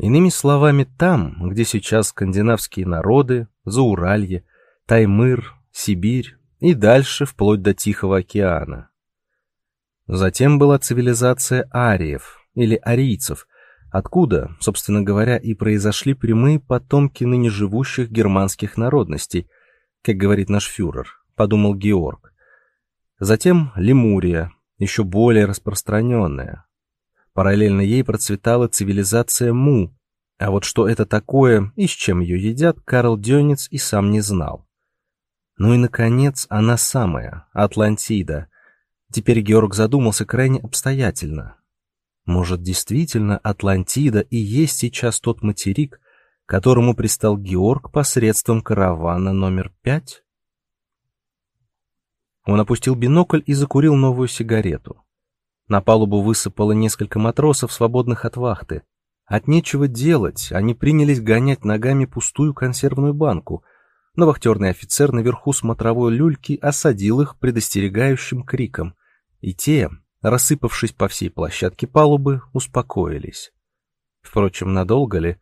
Иными словами, там, где сейчас скандинавские народы, Зауралье, Таймыр, Сибирь и дальше вплоть до Тихого океана. Затем была цивилизация ариев или арийцев, Откуда, собственно говоря, и произошли прямые потомки ныне живущих германских народностей, как говорит наш фюрер, подумал Георг. Затем Лемурия, еще более распространенная. Параллельно ей процветала цивилизация Му, а вот что это такое и с чем ее едят, Карл Дёнец и сам не знал. Ну и, наконец, она самая, Атлантида. Теперь Георг задумался крайне обстоятельно, может, действительно Атлантида и есть сейчас тот материк, которому пристал Георг посредством каравана номер пять? Он опустил бинокль и закурил новую сигарету. На палубу высыпало несколько матросов, свободных от вахты. От нечего делать, они принялись гонять ногами пустую консервную банку, но вахтерный офицер наверху смотровой люльки осадил их предостерегающим криком, и те, рассыпавшись по всей площадке палубы, успокоились. Впрочем, надолго ли?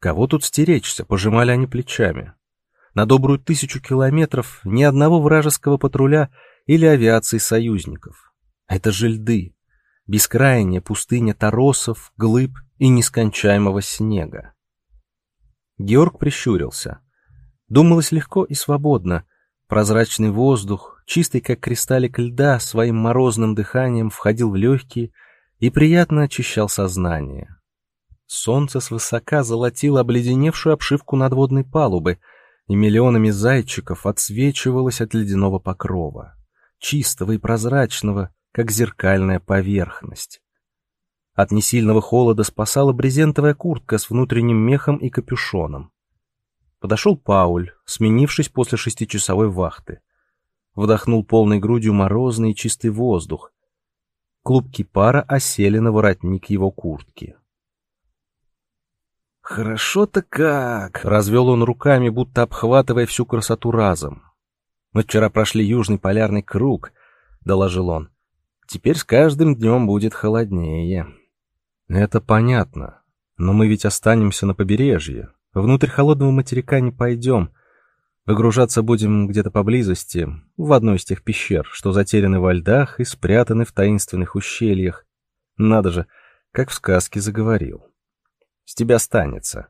Кого тут стеречься, пожимали они плечами. На добрую тысячу километров ни одного вражеского патруля или авиации союзников. Это же льды, бескрайняя пустыня торосов, глыб и нескончаемого снега. Георг прищурился. Думалось легко и свободно. Прозрачный воздух, чистый как кристаллик льда, своим морозным дыханием входил в легкие и приятно очищал сознание. Солнце свысока золотило обледеневшую обшивку надводной палубы, и миллионами зайчиков отсвечивалось от ледяного покрова, чистого и прозрачного, как зеркальная поверхность. От несильного холода спасала брезентовая куртка с внутренним мехом и капюшоном. Подошел Пауль, сменившись после шестичасовой вахты вдохнул полной грудью морозный и чистый воздух. Клубки пара осели на воротник его куртки. «Хорошо-то как!» — развел он руками, будто обхватывая всю красоту разом. «Мы вчера прошли Южный полярный круг», — доложил он. «Теперь с каждым днем будет холоднее». «Это понятно. Но мы ведь останемся на побережье. Внутрь холодного материка не пойдем. Выгружаться будем где-то поблизости, в одной из тех пещер, что затеряны во льдах и спрятаны в таинственных ущельях. Надо же, как в сказке заговорил. С тебя станется.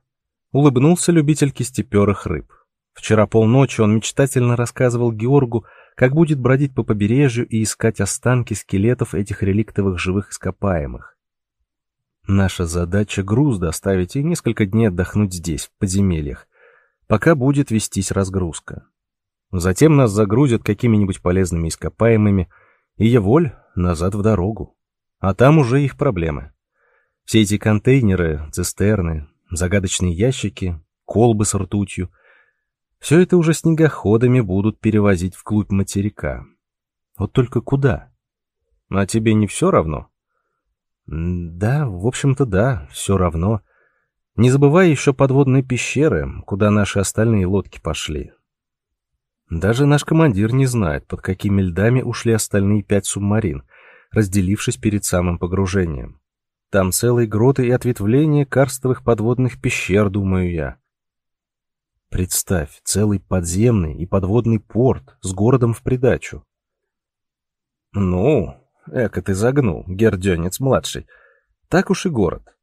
Улыбнулся любитель кистеперых рыб. Вчера полночи он мечтательно рассказывал Георгу, как будет бродить по побережью и искать останки скелетов этих реликтовых живых ископаемых. Наша задача — груз доставить и несколько дней отдохнуть здесь, в подземельях, пока будет вестись разгрузка. Затем нас загрузят какими-нибудь полезными ископаемыми, и я воль назад в дорогу. А там уже их проблемы. Все эти контейнеры, цистерны, загадочные ящики, колбы с ртутью — все это уже снегоходами будут перевозить вглубь материка. Вот только куда? А тебе не все равно? Да, в общем-то да, все равно. Не забывай еще подводные пещеры, куда наши остальные лодки пошли. Даже наш командир не знает, под какими льдами ушли остальные пять субмарин, разделившись перед самым погружением. Там целые гроты и ответвления карстовых подводных пещер, думаю я. Представь, целый подземный и подводный порт с городом в придачу. Ну, эко ты загнул, Гердёнец-младший. Так уж и город.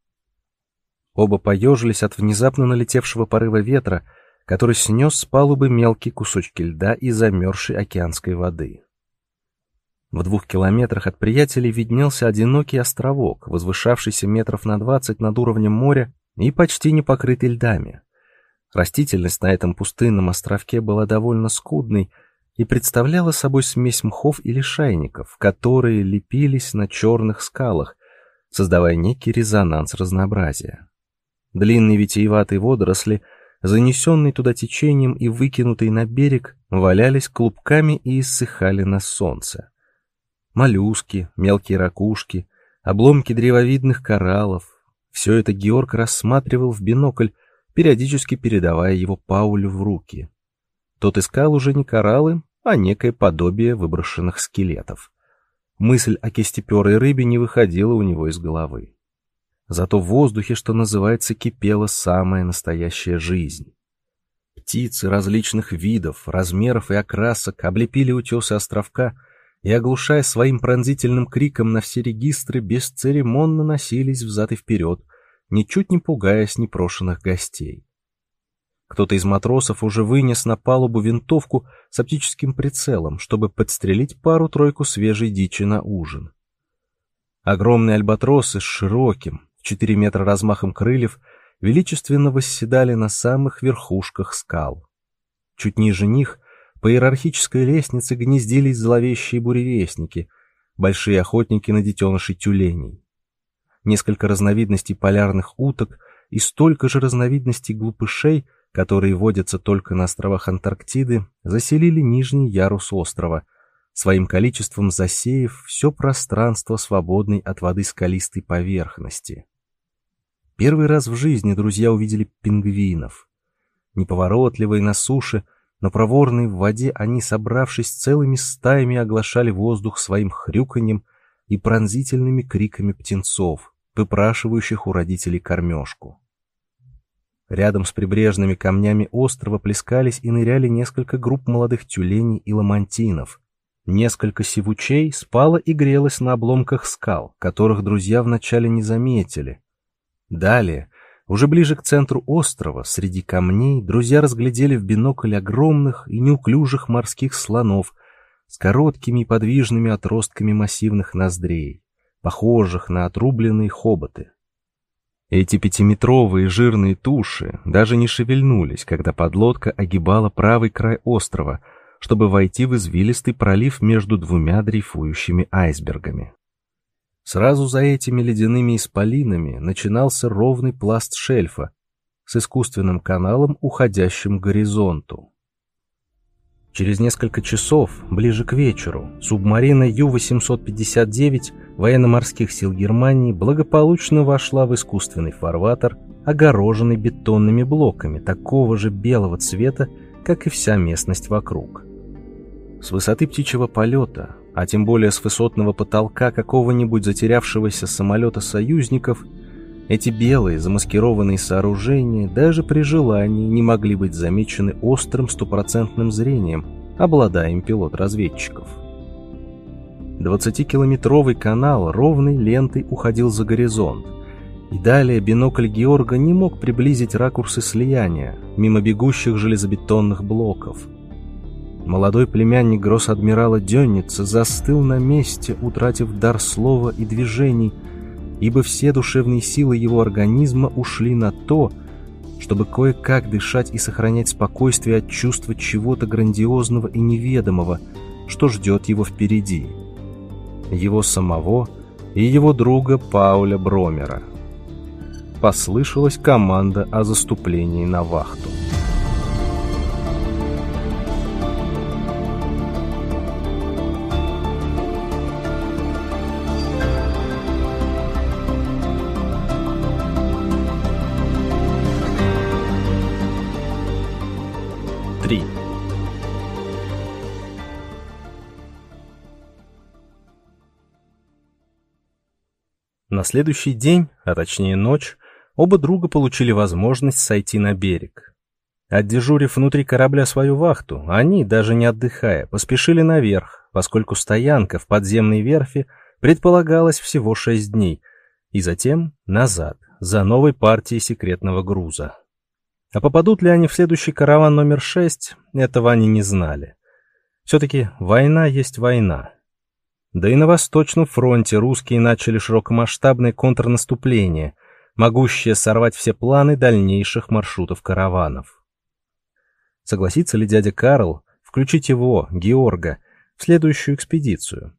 Оба поежились от внезапно налетевшего порыва ветра, который снес с палубы мелкие кусочки льда и замерзшей океанской воды. В двух километрах от приятелей виднелся одинокий островок, возвышавшийся метров на двадцать над уровнем моря и почти не покрытый льдами. Растительность на этом пустынном островке была довольно скудной и представляла собой смесь мхов и лишайников, которые лепились на черных скалах, создавая некий резонанс разнообразия. Длинные витиеватые водоросли — занесенные туда течением и выкинутые на берег, валялись клубками и иссыхали на солнце. Моллюски, мелкие ракушки, обломки древовидных кораллов — все это Георг рассматривал в бинокль, периодически передавая его Паулю в руки. Тот искал уже не кораллы, а некое подобие выброшенных скелетов. Мысль о кистеперой рыбе не выходила у него из головы. Зато в воздухе, что называется, кипела самая настоящая жизнь. Птицы различных видов, размеров и окрасок облепили утесы островка и, оглушая своим пронзительным криком на все регистры, бесцеремонно носились взад и вперед, ничуть не пугаясь непрошенных гостей. Кто-то из матросов уже вынес на палубу винтовку с оптическим прицелом, чтобы подстрелить пару-тройку свежей дичи на ужин. Огромные альбатросы с широким, 4 метра размахом крыльев, величественно восседали на самых верхушках скал. Чуть ниже них по иерархической лестнице гнездились зловещие буревестники, большие охотники на детенышей тюленей. Несколько разновидностей полярных уток и столько же разновидностей глупышей, которые водятся только на островах Антарктиды, заселили нижний ярус острова, своим количеством засеяв все пространство свободной от воды скалистой поверхности. Первый раз в жизни друзья увидели пингвинов. Неповоротливые на суше, но проворные в воде, они, собравшись целыми стаями, оглашали воздух своим хрюканьем и пронзительными криками птенцов, выпрашивающих у родителей кормежку. Рядом с прибрежными камнями острова плескались и ныряли несколько групп молодых тюленей и ламантинов. Несколько сивучей спало и грелось на обломках скал, которых друзья вначале не заметили, Далее, уже ближе к центру острова, среди камней, друзья разглядели в бинокль огромных и неуклюжих морских слонов с короткими и подвижными отростками массивных ноздрей, похожих на отрубленные хоботы. Эти пятиметровые жирные туши даже не шевельнулись, когда подлодка огибала правый край острова, чтобы войти в извилистый пролив между двумя дрейфующими айсбергами. Сразу за этими ледяными исполинами начинался ровный пласт шельфа с искусственным каналом, уходящим к горизонту. Через несколько часов, ближе к вечеру, субмарина Ю-859 военно-морских сил Германии благополучно вошла в искусственный фарватер, огороженный бетонными блоками такого же белого цвета, как и вся местность вокруг. С высоты птичьего полета а тем более с высотного потолка какого-нибудь затерявшегося самолета союзников, эти белые замаскированные сооружения даже при желании не могли быть замечены острым стопроцентным зрением, обладая им пилот-разведчиков. Двадцатикилометровый канал ровной лентой уходил за горизонт, И далее бинокль Георга не мог приблизить ракурсы слияния, мимо бегущих железобетонных блоков. Молодой племянник гросс-адмирала Дённица застыл на месте, утратив дар слова и движений, ибо все душевные силы его организма ушли на то, чтобы кое-как дышать и сохранять спокойствие от чувства чего-то грандиозного и неведомого, что ждет его впереди. Его самого и его друга Пауля Бромера. Послышалась команда о заступлении на вахту. На следующий день, а точнее ночь, оба друга получили возможность сойти на берег. Отдежурив внутри корабля свою вахту, они, даже не отдыхая, поспешили наверх, поскольку стоянка в подземной верфи предполагалась всего шесть дней, и затем назад, за новой партией секретного груза. А попадут ли они в следующий караван номер шесть, этого они не знали. Все-таки война есть война. Да и на Восточном фронте русские начали широкомасштабное контрнаступление, могущее сорвать все планы дальнейших маршрутов караванов. Согласится ли дядя Карл включить его, Георга, в следующую экспедицию?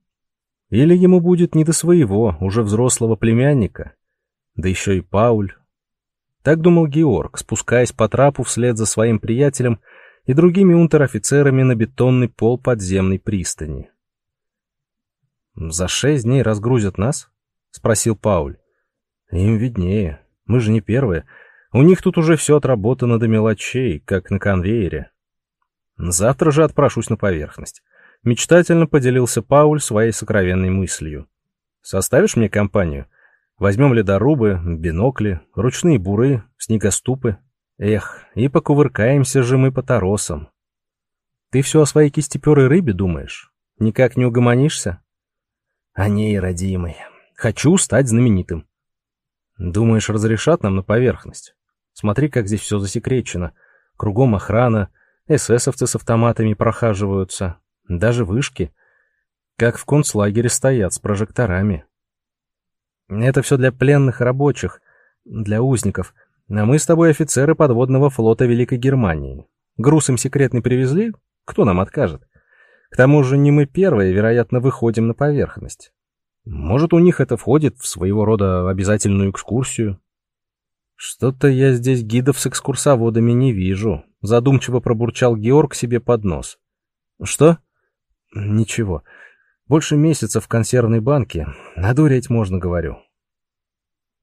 Или ему будет не до своего, уже взрослого племянника? Да еще и Пауль, так думал Георг, спускаясь по трапу вслед за своим приятелем и другими унтер-офицерами на бетонный пол подземной пристани. «За шесть дней разгрузят нас?» — спросил Пауль. «Им виднее. Мы же не первые. У них тут уже все отработано до мелочей, как на конвейере. Завтра же отпрошусь на поверхность». Мечтательно поделился Пауль своей сокровенной мыслью. «Составишь мне компанию?» Возьмем ледорубы, бинокли, ручные буры, снегоступы. Эх, и покувыркаемся же мы по торосам. Ты все о своей кистеперой рыбе думаешь? Никак не угомонишься? О ней, родимый. Хочу стать знаменитым. Думаешь, разрешат нам на поверхность? Смотри, как здесь все засекречено. Кругом охрана, эсэсовцы с автоматами прохаживаются, даже вышки. Как в концлагере стоят с прожекторами. Это все для пленных рабочих, для узников. А мы с тобой офицеры подводного флота Великой Германии. Груз им секретный привезли? Кто нам откажет? К тому же не мы первые, вероятно, выходим на поверхность. Может, у них это входит в своего рода обязательную экскурсию? Что-то я здесь гидов с экскурсоводами не вижу. Задумчиво пробурчал Георг себе под нос. Что? Ничего. Больше месяца в консервной банке. Надуреть можно, говорю.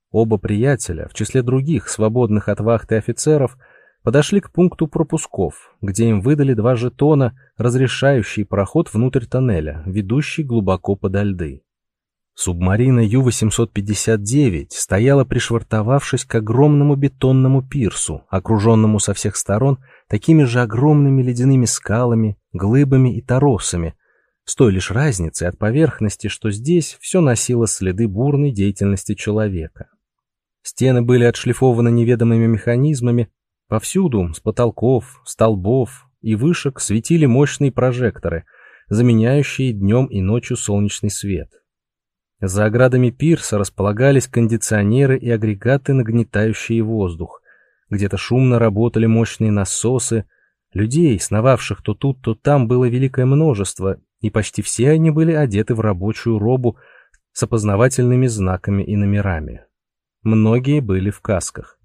Оба приятеля, в числе других, свободных от вахты офицеров, подошли к пункту пропусков, где им выдали два жетона, разрешающие проход внутрь тоннеля, ведущий глубоко подо льды. Субмарина Ю-859 стояла пришвартовавшись к огромному бетонному пирсу, окруженному со всех сторон такими же огромными ледяными скалами, глыбами и торосами, с той лишь разницей от поверхности, что здесь все носило следы бурной деятельности человека. Стены были отшлифованы неведомыми механизмами, повсюду, с потолков, столбов и вышек светили мощные прожекторы, заменяющие днем и ночью солнечный свет. За оградами пирса располагались кондиционеры и агрегаты, нагнетающие воздух. Где-то шумно работали мощные насосы. Людей, сновавших то тут, то там, было великое множество, и почти все они были одеты в рабочую робу с опознавательными знаками и номерами. Многие были в касках.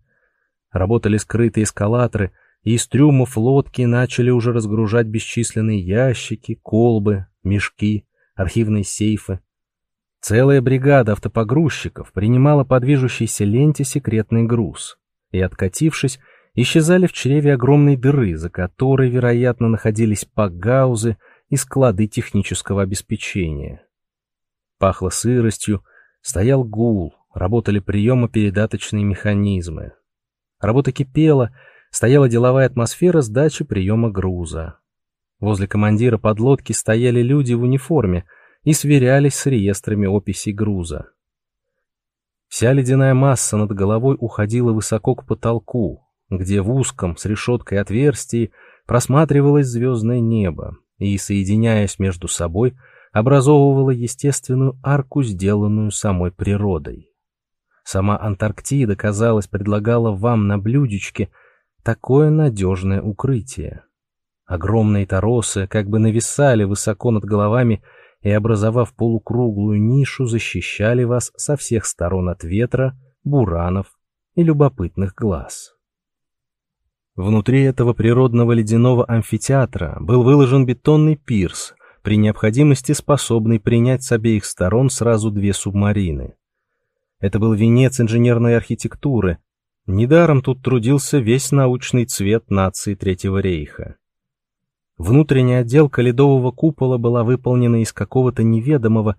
Работали скрытые эскалаторы, и из трюмов лодки начали уже разгружать бесчисленные ящики, колбы, мешки, архивные сейфы. Целая бригада автопогрузчиков принимала по движущейся ленте секретный груз, и, откатившись, исчезали в чреве огромной дыры, за которой, вероятно, находились пагаузы и склады технического обеспечения. Пахло сыростью, стоял гул, работали приемо-передаточные механизмы. Работа кипела, стояла деловая атмосфера сдачи приема груза. Возле командира подлодки стояли люди в униформе и сверялись с реестрами описей груза. Вся ледяная масса над головой уходила высоко к потолку, где в узком с решеткой отверстии просматривалось звездное небо и, соединяясь между собой, образовывала естественную арку, сделанную самой природой. Сама Антарктида, казалось, предлагала вам на блюдечке такое надежное укрытие. Огромные торосы как бы нависали высоко над головами и, образовав полукруглую нишу, защищали вас со всех сторон от ветра, буранов и любопытных глаз. Внутри этого природного ледяного амфитеатра был выложен бетонный пирс, при необходимости способный принять с обеих сторон сразу две субмарины. Это был венец инженерной архитектуры. Недаром тут трудился весь научный цвет нации Третьего рейха. Внутренняя отделка ледового купола была выполнена из какого-то неведомого,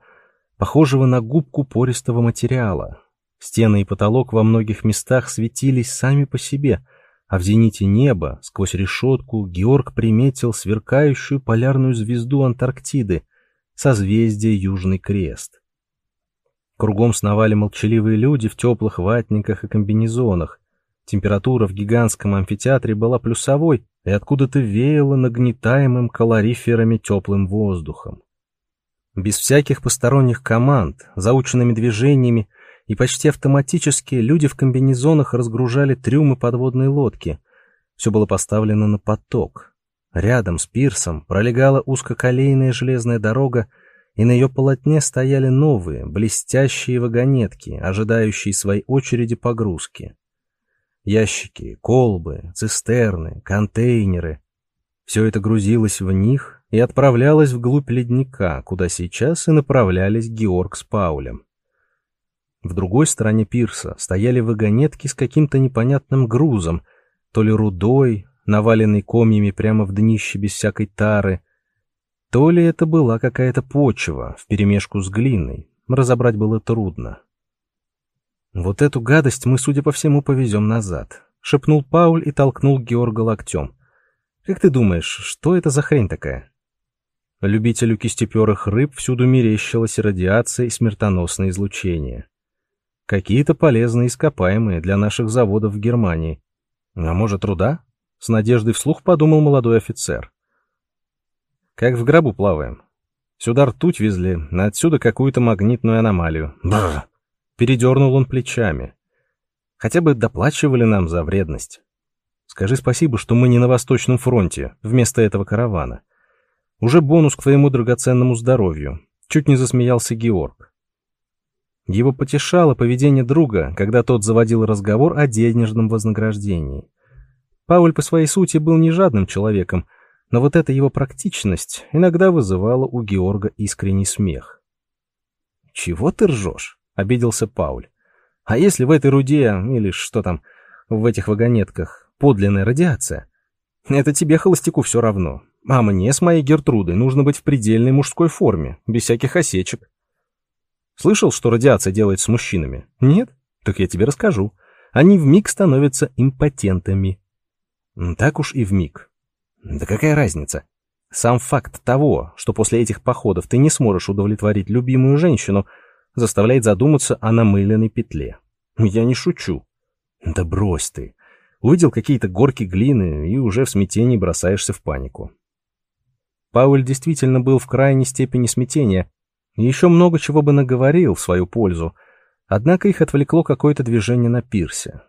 похожего на губку пористого материала. Стены и потолок во многих местах светились сами по себе, а в зените неба, сквозь решетку, Георг приметил сверкающую полярную звезду Антарктиды, созвездие Южный Крест. Кругом сновали молчаливые люди в теплых ватниках и комбинезонах. Температура в гигантском амфитеатре была плюсовой, и откуда-то веяло нагнетаемым калориферами теплым воздухом. Без всяких посторонних команд, заученными движениями и почти автоматически люди в комбинезонах разгружали трюмы подводной лодки. Все было поставлено на поток. Рядом с пирсом пролегала узкоколейная железная дорога, и на ее полотне стояли новые, блестящие вагонетки, ожидающие своей очереди погрузки. Ящики, колбы, цистерны, контейнеры. Все это грузилось в них и отправлялось вглубь ледника, куда сейчас и направлялись Георг с Паулем. В другой стороне пирса стояли вагонетки с каким-то непонятным грузом, то ли рудой, наваленной комьями прямо в днище без всякой тары, то ли это была какая-то почва вперемешку с глиной, разобрать было трудно. «Вот эту гадость мы, судя по всему, повезем назад», — шепнул Пауль и толкнул Георга локтем. «Как ты думаешь, что это за хрень такая?» Любителю кистеперых рыб всюду мерещилась радиация и смертоносное излучение. Какие-то полезные ископаемые для наших заводов в Германии. А может, руда? С надеждой вслух подумал молодой офицер. Как в гробу плаваем. Сюда ртуть везли, а отсюда какую-то магнитную аномалию. Бррр. Передернул он плечами. Хотя бы доплачивали нам за вредность. Скажи спасибо, что мы не на Восточном фронте, вместо этого каравана. Уже бонус к твоему драгоценному здоровью. Чуть не засмеялся Георг. Его потешало поведение друга, когда тот заводил разговор о денежном вознаграждении. Пауль по своей сути был не жадным человеком, но вот эта его практичность иногда вызывала у Георга искренний смех. «Чего ты ржешь?» обиделся Пауль. А если в этой руде, или что там, в этих вагонетках, подлинная радиация? Это тебе, холостяку, все равно. А мне с моей Гертрудой нужно быть в предельной мужской форме, без всяких осечек. Слышал, что радиация делает с мужчинами? Нет? Так я тебе расскажу. Они в миг становятся импотентами. Так уж и в миг. Да какая разница? Сам факт того, что после этих походов ты не сможешь удовлетворить любимую женщину — заставляет задуматься о намыленной петле. Я не шучу. Да брось ты. Увидел какие-то горки глины и уже в смятении бросаешься в панику. Пауль действительно был в крайней степени смятения, и еще много чего бы наговорил в свою пользу, однако их отвлекло какое-то движение на пирсе.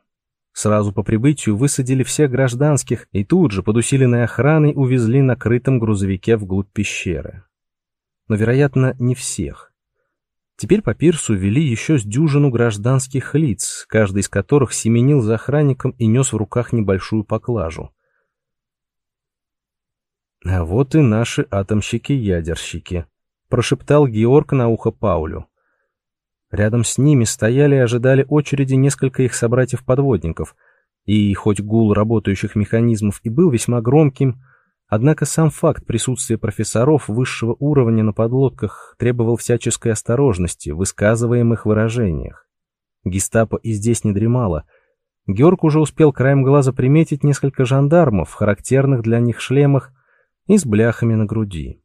Сразу по прибытию высадили всех гражданских и тут же под усиленной охраной увезли на крытом грузовике вглубь пещеры. Но, вероятно, не всех. Теперь по пирсу вели еще с дюжину гражданских лиц, каждый из которых семенил за охранником и нес в руках небольшую поклажу. «А вот и наши атомщики-ядерщики», — прошептал Георг на ухо Паулю. Рядом с ними стояли и ожидали очереди несколько их собратьев-подводников, и хоть гул работающих механизмов и был весьма громким, Однако сам факт присутствия профессоров высшего уровня на подлодках требовал всяческой осторожности в высказываемых выражениях. Гестапо и здесь не дремало. Георг уже успел краем глаза приметить несколько жандармов в характерных для них шлемах и с бляхами на груди.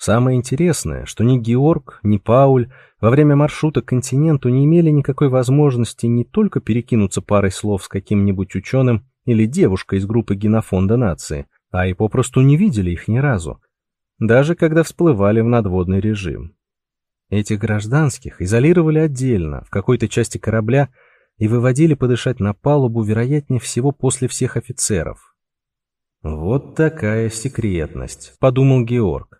Самое интересное, что ни Георг, ни Пауль во время маршрута к континенту не имели никакой возможности не только перекинуться парой слов с каким-нибудь ученым или девушкой из группы генофонда нации, а и попросту не видели их ни разу, даже когда всплывали в надводный режим. Этих гражданских изолировали отдельно, в какой-то части корабля, и выводили подышать на палубу, вероятнее всего, после всех офицеров. «Вот такая секретность», — подумал Георг.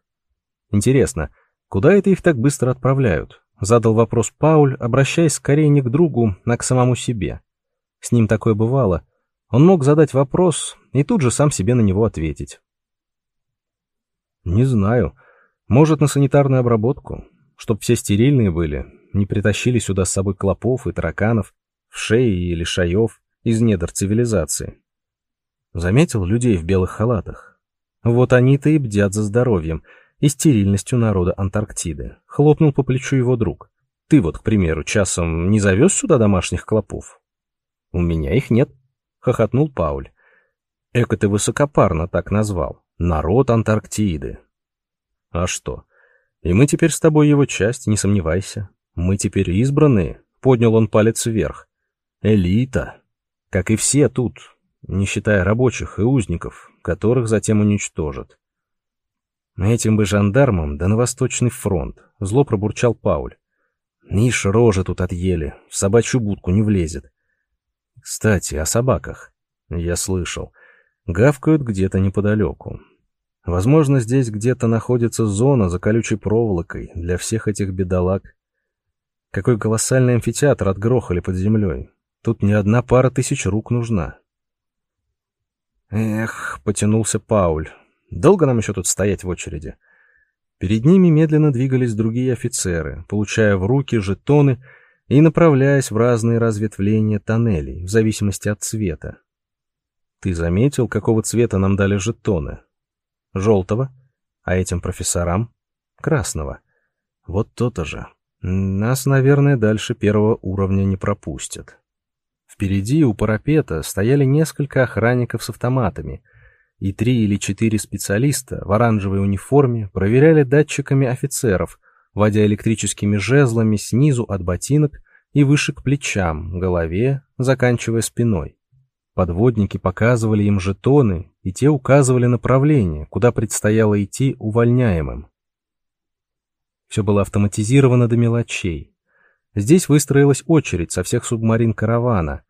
Интересно, куда это их так быстро отправляют? Задал вопрос Пауль, обращаясь скорее не к другу, а к самому себе. С ним такое бывало. Он мог задать вопрос и тут же сам себе на него ответить. Не знаю. Может, на санитарную обработку? Чтоб все стерильные были, не притащили сюда с собой клопов и тараканов, в шеи или шаев из недр цивилизации. Заметил людей в белых халатах? Вот они-то и бдят за здоровьем — и стерильностью народа Антарктиды. Хлопнул по плечу его друг. Ты вот, к примеру, часом не завез сюда домашних клопов? У меня их нет, хохотнул Пауль. Эко ты высокопарно так назвал. Народ Антарктиды. А что? И мы теперь с тобой его часть, не сомневайся. Мы теперь избранные, поднял он палец вверх. Элита. Как и все тут, не считая рабочих и узников, которых затем уничтожат. Этим бы жандармам да на Восточный фронт, зло пробурчал Пауль. Ниш рожи тут отъели, в собачью будку не влезет. Кстати, о собаках. Я слышал. Гавкают где-то неподалеку. Возможно, здесь где-то находится зона за колючей проволокой для всех этих бедолаг. Какой колоссальный амфитеатр отгрохали под землей. Тут не одна пара тысяч рук нужна. Эх, потянулся Пауль. Долго нам еще тут стоять в очереди? Перед ними медленно двигались другие офицеры, получая в руки жетоны и направляясь в разные разветвления тоннелей, в зависимости от цвета. Ты заметил, какого цвета нам дали жетоны? Желтого. А этим профессорам? Красного. Вот то-то же. Нас, наверное, дальше первого уровня не пропустят. Впереди у парапета стояли несколько охранников с автоматами — и три или четыре специалиста в оранжевой униформе проверяли датчиками офицеров, водя электрическими жезлами снизу от ботинок и выше к плечам, голове, заканчивая спиной. Подводники показывали им жетоны, и те указывали направление, куда предстояло идти увольняемым. Все было автоматизировано до мелочей. Здесь выстроилась очередь со всех субмарин каравана.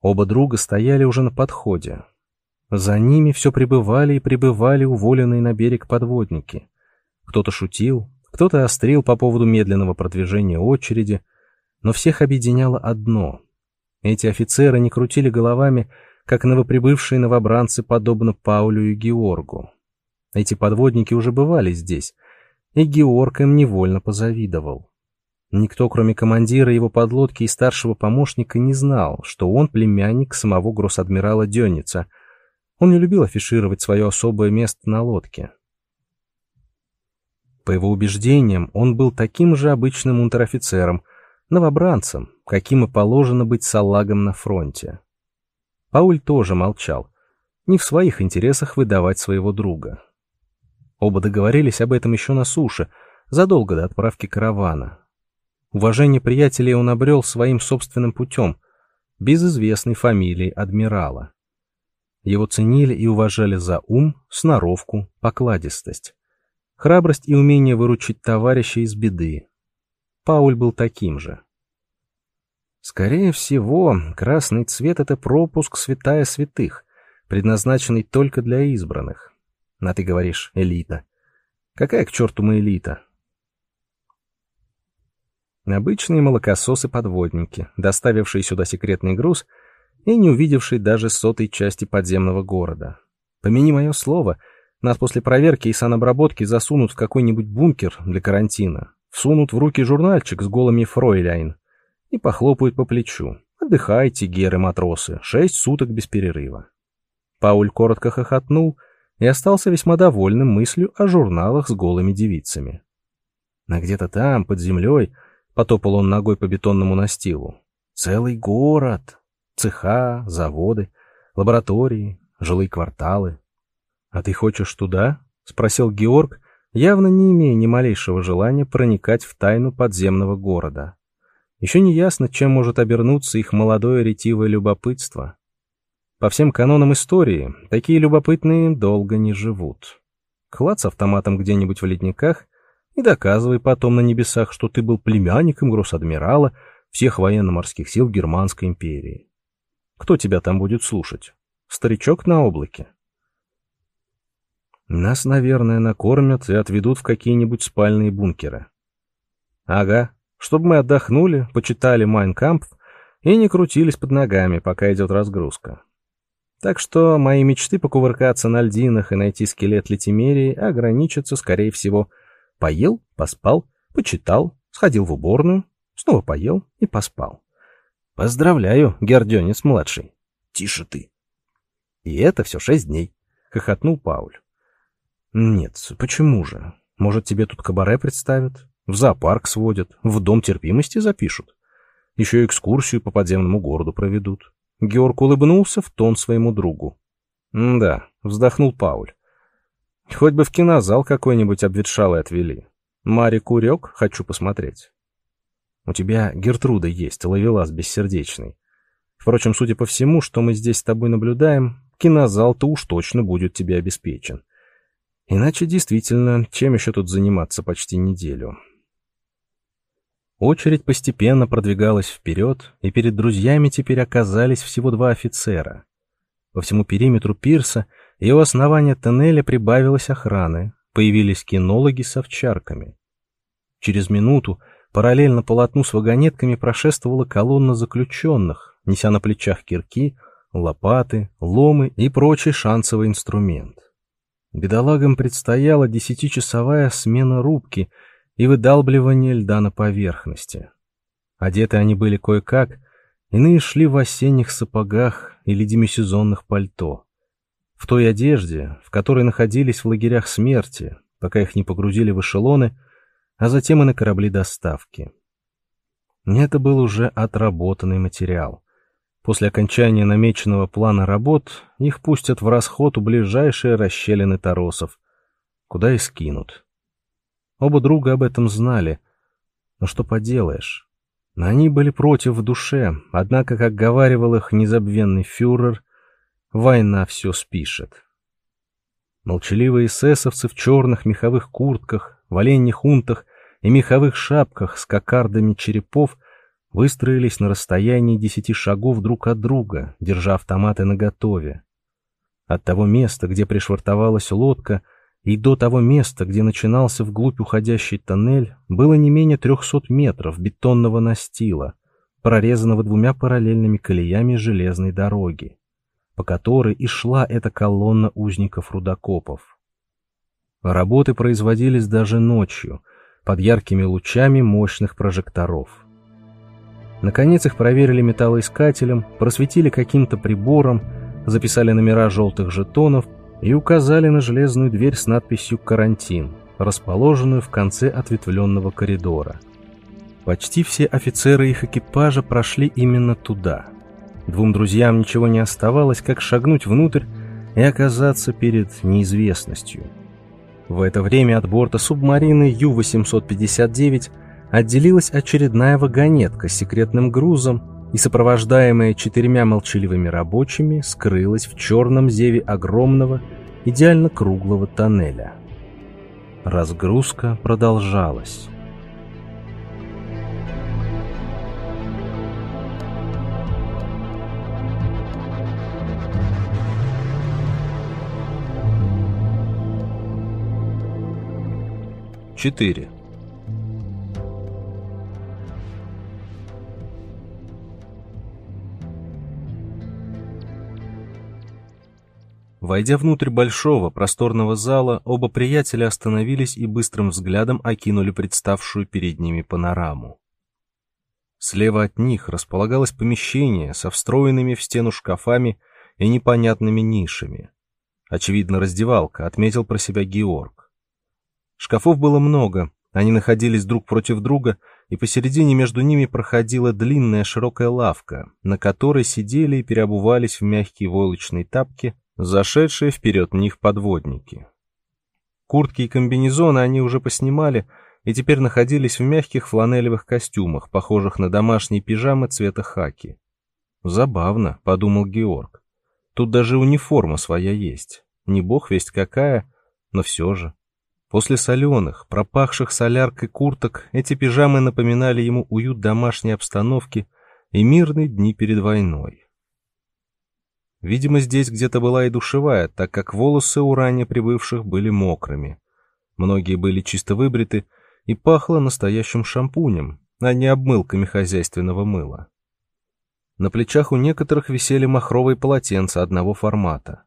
Оба друга стояли уже на подходе, за ними все прибывали и прибывали уволенные на берег подводники. Кто-то шутил, кто-то острил по поводу медленного продвижения очереди, но всех объединяло одно. Эти офицеры не крутили головами, как новоприбывшие новобранцы, подобно Паулю и Георгу. Эти подводники уже бывали здесь, и Георг им невольно позавидовал. Никто, кроме командира его подлодки и старшего помощника, не знал, что он племянник самого гросс-адмирала Дённица — он не любил афишировать свое особое место на лодке. По его убеждениям, он был таким же обычным унтер-офицером, новобранцем, каким и положено быть салагом на фронте. Пауль тоже молчал, не в своих интересах выдавать своего друга. Оба договорились об этом еще на суше, задолго до отправки каравана. Уважение приятелей он обрел своим собственным путем, без известной фамилии адмирала. Его ценили и уважали за ум, сноровку, покладистость. Храбрость и умение выручить товарища из беды. Пауль был таким же. Скорее всего, красный цвет — это пропуск святая святых, предназначенный только для избранных. А ты говоришь, элита. Какая к черту мы элита? Обычные молокососы-подводники, доставившие сюда секретный груз — и не увидевший даже сотой части подземного города. Помяни мое слово, нас после проверки и санобработки засунут в какой-нибудь бункер для карантина, всунут в руки журнальчик с голыми фройляйн и похлопают по плечу. Отдыхайте, геры-матросы, шесть суток без перерыва. Пауль коротко хохотнул и остался весьма довольным мыслью о журналах с голыми девицами. А где-то там, под землей, потопал он ногой по бетонному настилу. Целый город, Цеха, заводы, лаборатории, жилые кварталы. «А ты хочешь туда?» — спросил Георг, явно не имея ни малейшего желания проникать в тайну подземного города. Еще не ясно, чем может обернуться их молодое ретивое любопытство. По всем канонам истории, такие любопытные долго не живут. Клад автоматом где-нибудь в ледниках и доказывай потом на небесах, что ты был племянником гросс-адмирала всех военно-морских сил Германской империи. Кто тебя там будет слушать? Старичок на облаке? Нас, наверное, накормят и отведут в какие-нибудь спальные бункеры. Ага, чтобы мы отдохнули, почитали Майнкамп и не крутились под ногами, пока идет разгрузка. Так что мои мечты покувыркаться на льдинах и найти скелет Летимерии ограничатся, скорее всего, поел, поспал, почитал, сходил в уборную, снова поел и поспал. Поздравляю, Гердёнец-младший. Тише ты. И это все шесть дней, — хохотнул Пауль. Нет, почему же? Может, тебе тут кабаре представят? В зоопарк сводят, в дом терпимости запишут. Еще экскурсию по подземному городу проведут. Георг улыбнулся в тон своему другу. «Да», — вздохнул Пауль. «Хоть бы в кинозал какой-нибудь обветшалый отвели. Мари Курек хочу посмотреть». «У тебя Гертруда есть, ловелас бессердечный. Впрочем, судя по всему, что мы здесь с тобой наблюдаем, кинозал-то уж точно будет тебе обеспечен. Иначе действительно, чем еще тут заниматься почти неделю? Очередь постепенно продвигалась вперед, и перед друзьями теперь оказались всего два офицера. По всему периметру пирса и у основания тоннеля прибавилось охраны, появились кинологи с овчарками. Через минуту параллельно полотну с вагонетками прошествовала колонна заключенных, неся на плечах кирки, лопаты, ломы и прочий шансовый инструмент. Бедолагам предстояла десятичасовая смена рубки и выдалбливание льда на поверхности. Одеты они были кое-как, иные шли в осенних сапогах или демисезонных пальто. В той одежде, в которой находились в лагерях смерти, пока их не погрузили в эшелоны, а затем и на корабли доставки. Это был уже отработанный материал. После окончания намеченного плана работ их пустят в расход у ближайшие расщелины торосов, куда и скинут. Оба друга об этом знали, но что поделаешь. Они были против в душе, однако, как говаривал их незабвенный фюрер, война все спишет. Молчаливые эсэсовцы в черных меховых куртках, в оленьих унтах и меховых шапках с кокардами черепов выстроились на расстоянии десяти шагов друг от друга, держа автоматы наготове. От того места, где пришвартовалась лодка, и до того места, где начинался вглубь уходящий тоннель, было не менее трехсот метров бетонного настила, прорезанного двумя параллельными колеями железной дороги, по которой и шла эта колонна узников-рудокопов. Работы производились даже ночью, под яркими лучами мощных прожекторов. Наконец их проверили металлоискателем, просветили каким-то прибором, записали номера желтых жетонов и указали на железную дверь с надписью «Карантин», расположенную в конце ответвленного коридора. Почти все офицеры их экипажа прошли именно туда. Двум друзьям ничего не оставалось, как шагнуть внутрь и оказаться перед неизвестностью. В это время от борта субмарины Ю-859 отделилась очередная вагонетка с секретным грузом и, сопровождаемая четырьмя молчаливыми рабочими, скрылась в черном зеве огромного, идеально круглого тоннеля. Разгрузка продолжалась. Четыре. Войдя внутрь большого, просторного зала, оба приятеля остановились и быстрым взглядом окинули представшую перед ними панораму. Слева от них располагалось помещение со встроенными в стену шкафами и непонятными нишами. Очевидно, раздевалка, отметил про себя Георг. Шкафов было много, они находились друг против друга, и посередине между ними проходила длинная широкая лавка, на которой сидели и переобувались в мягкие войлочные тапки зашедшие вперед них подводники. Куртки и комбинезоны они уже поснимали и теперь находились в мягких фланелевых костюмах, похожих на домашние пижамы цвета хаки. «Забавно», — подумал Георг. «Тут даже униформа своя есть. Не бог весть какая, но все же». После соленых, пропахших соляркой курток, эти пижамы напоминали ему уют домашней обстановки и мирные дни перед войной. Видимо, здесь где-то была и душевая, так как волосы у ранее прибывших были мокрыми. Многие были чисто выбриты и пахло настоящим шампунем, а не обмылками хозяйственного мыла. На плечах у некоторых висели махровые полотенца одного формата.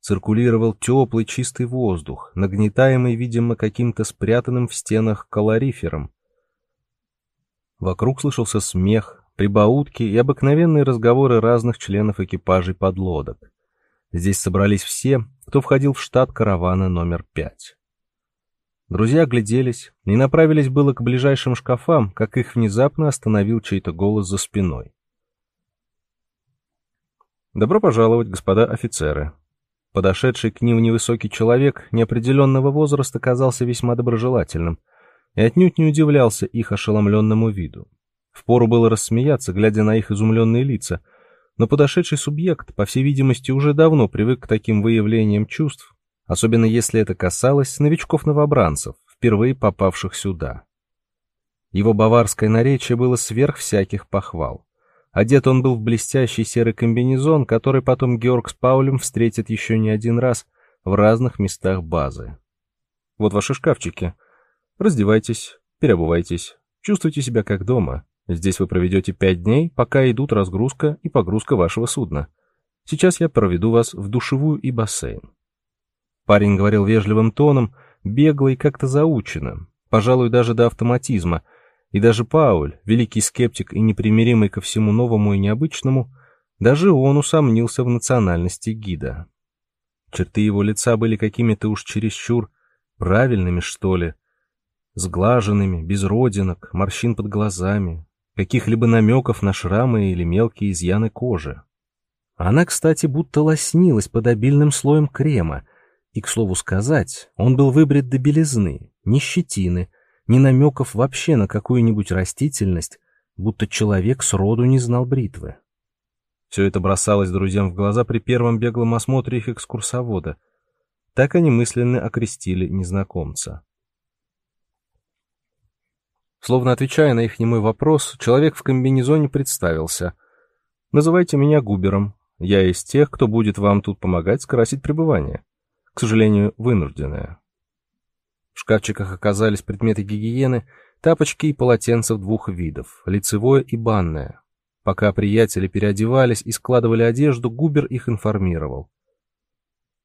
Циркулировал теплый чистый воздух, нагнетаемый, видимо, каким-то спрятанным в стенах калорифером. Вокруг слышался смех, прибаутки и обыкновенные разговоры разных членов экипажей подлодок. Здесь собрались все, кто входил в штат каравана номер пять. Друзья огляделись и направились было к ближайшим шкафам, как их внезапно остановил чей-то голос за спиной. «Добро пожаловать, господа офицеры!» Подошедший к ним невысокий человек неопределенного возраста казался весьма доброжелательным и отнюдь не удивлялся их ошеломленному виду. Впору было рассмеяться, глядя на их изумленные лица, но подошедший субъект, по всей видимости, уже давно привык к таким выявлениям чувств особенно если это касалось новичков-новобранцев, впервые попавших сюда. Его баварское наречие было сверх всяких похвал. Одет он был в блестящий серый комбинезон, который потом Георг с Паулем встретит еще не один раз в разных местах базы. Вот ваши шкафчики. Раздевайтесь, переобувайтесь, чувствуйте себя как дома. Здесь вы проведете пять дней, пока идут разгрузка и погрузка вашего судна. Сейчас я проведу вас в душевую и бассейн. Парень говорил вежливым тоном, бегло и как-то заучено, пожалуй, даже до автоматизма, и даже Пауль, великий скептик и непримиримый ко всему новому и необычному, даже он усомнился в национальности гида. Черты его лица были какими-то уж чересчур правильными, что ли, сглаженными, без родинок, морщин под глазами, каких-либо намеков на шрамы или мелкие изъяны кожи. Она, кстати, будто лоснилась под обильным слоем крема, и, к слову сказать, он был выбрит до белизны, ни щетины, ни намеков вообще на какую-нибудь растительность, будто человек сроду не знал бритвы. Все это бросалось друзьям в глаза при первом беглом осмотре их экскурсовода. Так они мысленно окрестили незнакомца. Словно отвечая на их немой вопрос, человек в комбинезоне представился. «Называйте меня Губером. Я из тех, кто будет вам тут помогать скрасить пребывание» к сожалению, вынужденная. В шкафчиках оказались предметы гигиены, тапочки и полотенца двух видов, лицевое и банное. Пока приятели переодевались и складывали одежду, Губер их информировал.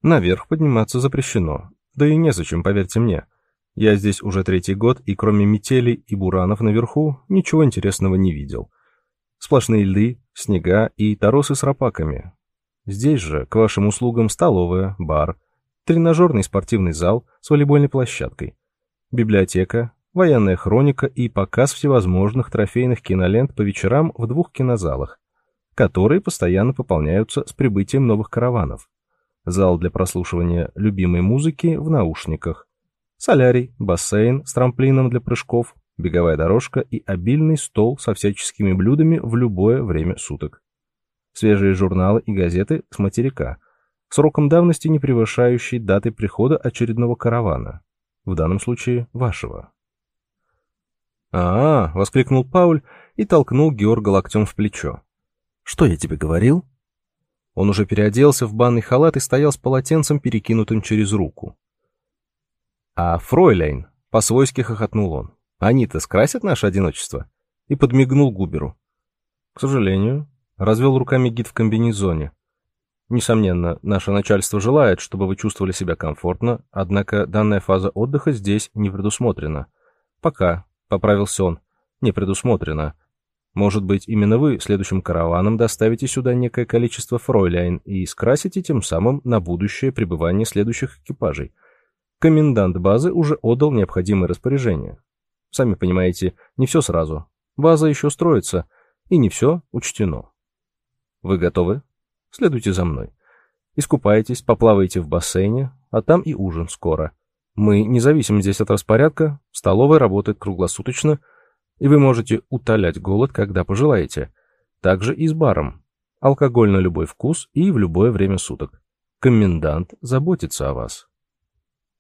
Наверх подниматься запрещено, да и незачем, поверьте мне. Я здесь уже третий год, и кроме метелей и буранов наверху, ничего интересного не видел. Сплошные льды, снега и торосы с рапаками. Здесь же, к вашим услугам, столовая, бар, тренажерный спортивный зал с волейбольной площадкой, библиотека, военная хроника и показ всевозможных трофейных кинолент по вечерам в двух кинозалах, которые постоянно пополняются с прибытием новых караванов. Зал для прослушивания любимой музыки в наушниках, солярий, бассейн с трамплином для прыжков, беговая дорожка и обильный стол со всяческими блюдами в любое время суток. Свежие журналы и газеты с материка – сроком давности не превышающий даты прихода очередного каравана, в данном случае вашего. а, -а, -а воскликнул Пауль и толкнул Георга локтем в плечо. «Что я тебе говорил?» Он уже переоделся в банный халат и стоял с полотенцем, перекинутым через руку. «А фройляйн?» — по-свойски хохотнул он. «Они-то скрасят наше одиночество?» И подмигнул Губеру. «К сожалению», — развел руками гид в комбинезоне. Несомненно, наше начальство желает, чтобы вы чувствовали себя комфортно, однако данная фаза отдыха здесь не предусмотрена. Пока, поправился он, не предусмотрена. Может быть, именно вы следующим караваном доставите сюда некое количество фройляйн и скрасите тем самым на будущее пребывание следующих экипажей. Комендант базы уже отдал необходимые распоряжения. Сами понимаете, не все сразу. База еще строится, и не все учтено. Вы готовы? Следуйте за мной. Искупайтесь, поплавайте в бассейне, а там и ужин скоро. Мы не зависим здесь от распорядка, столовая работает круглосуточно, и вы можете утолять голод, когда пожелаете. Также и с баром. Алкоголь на любой вкус и в любое время суток. Комендант заботится о вас.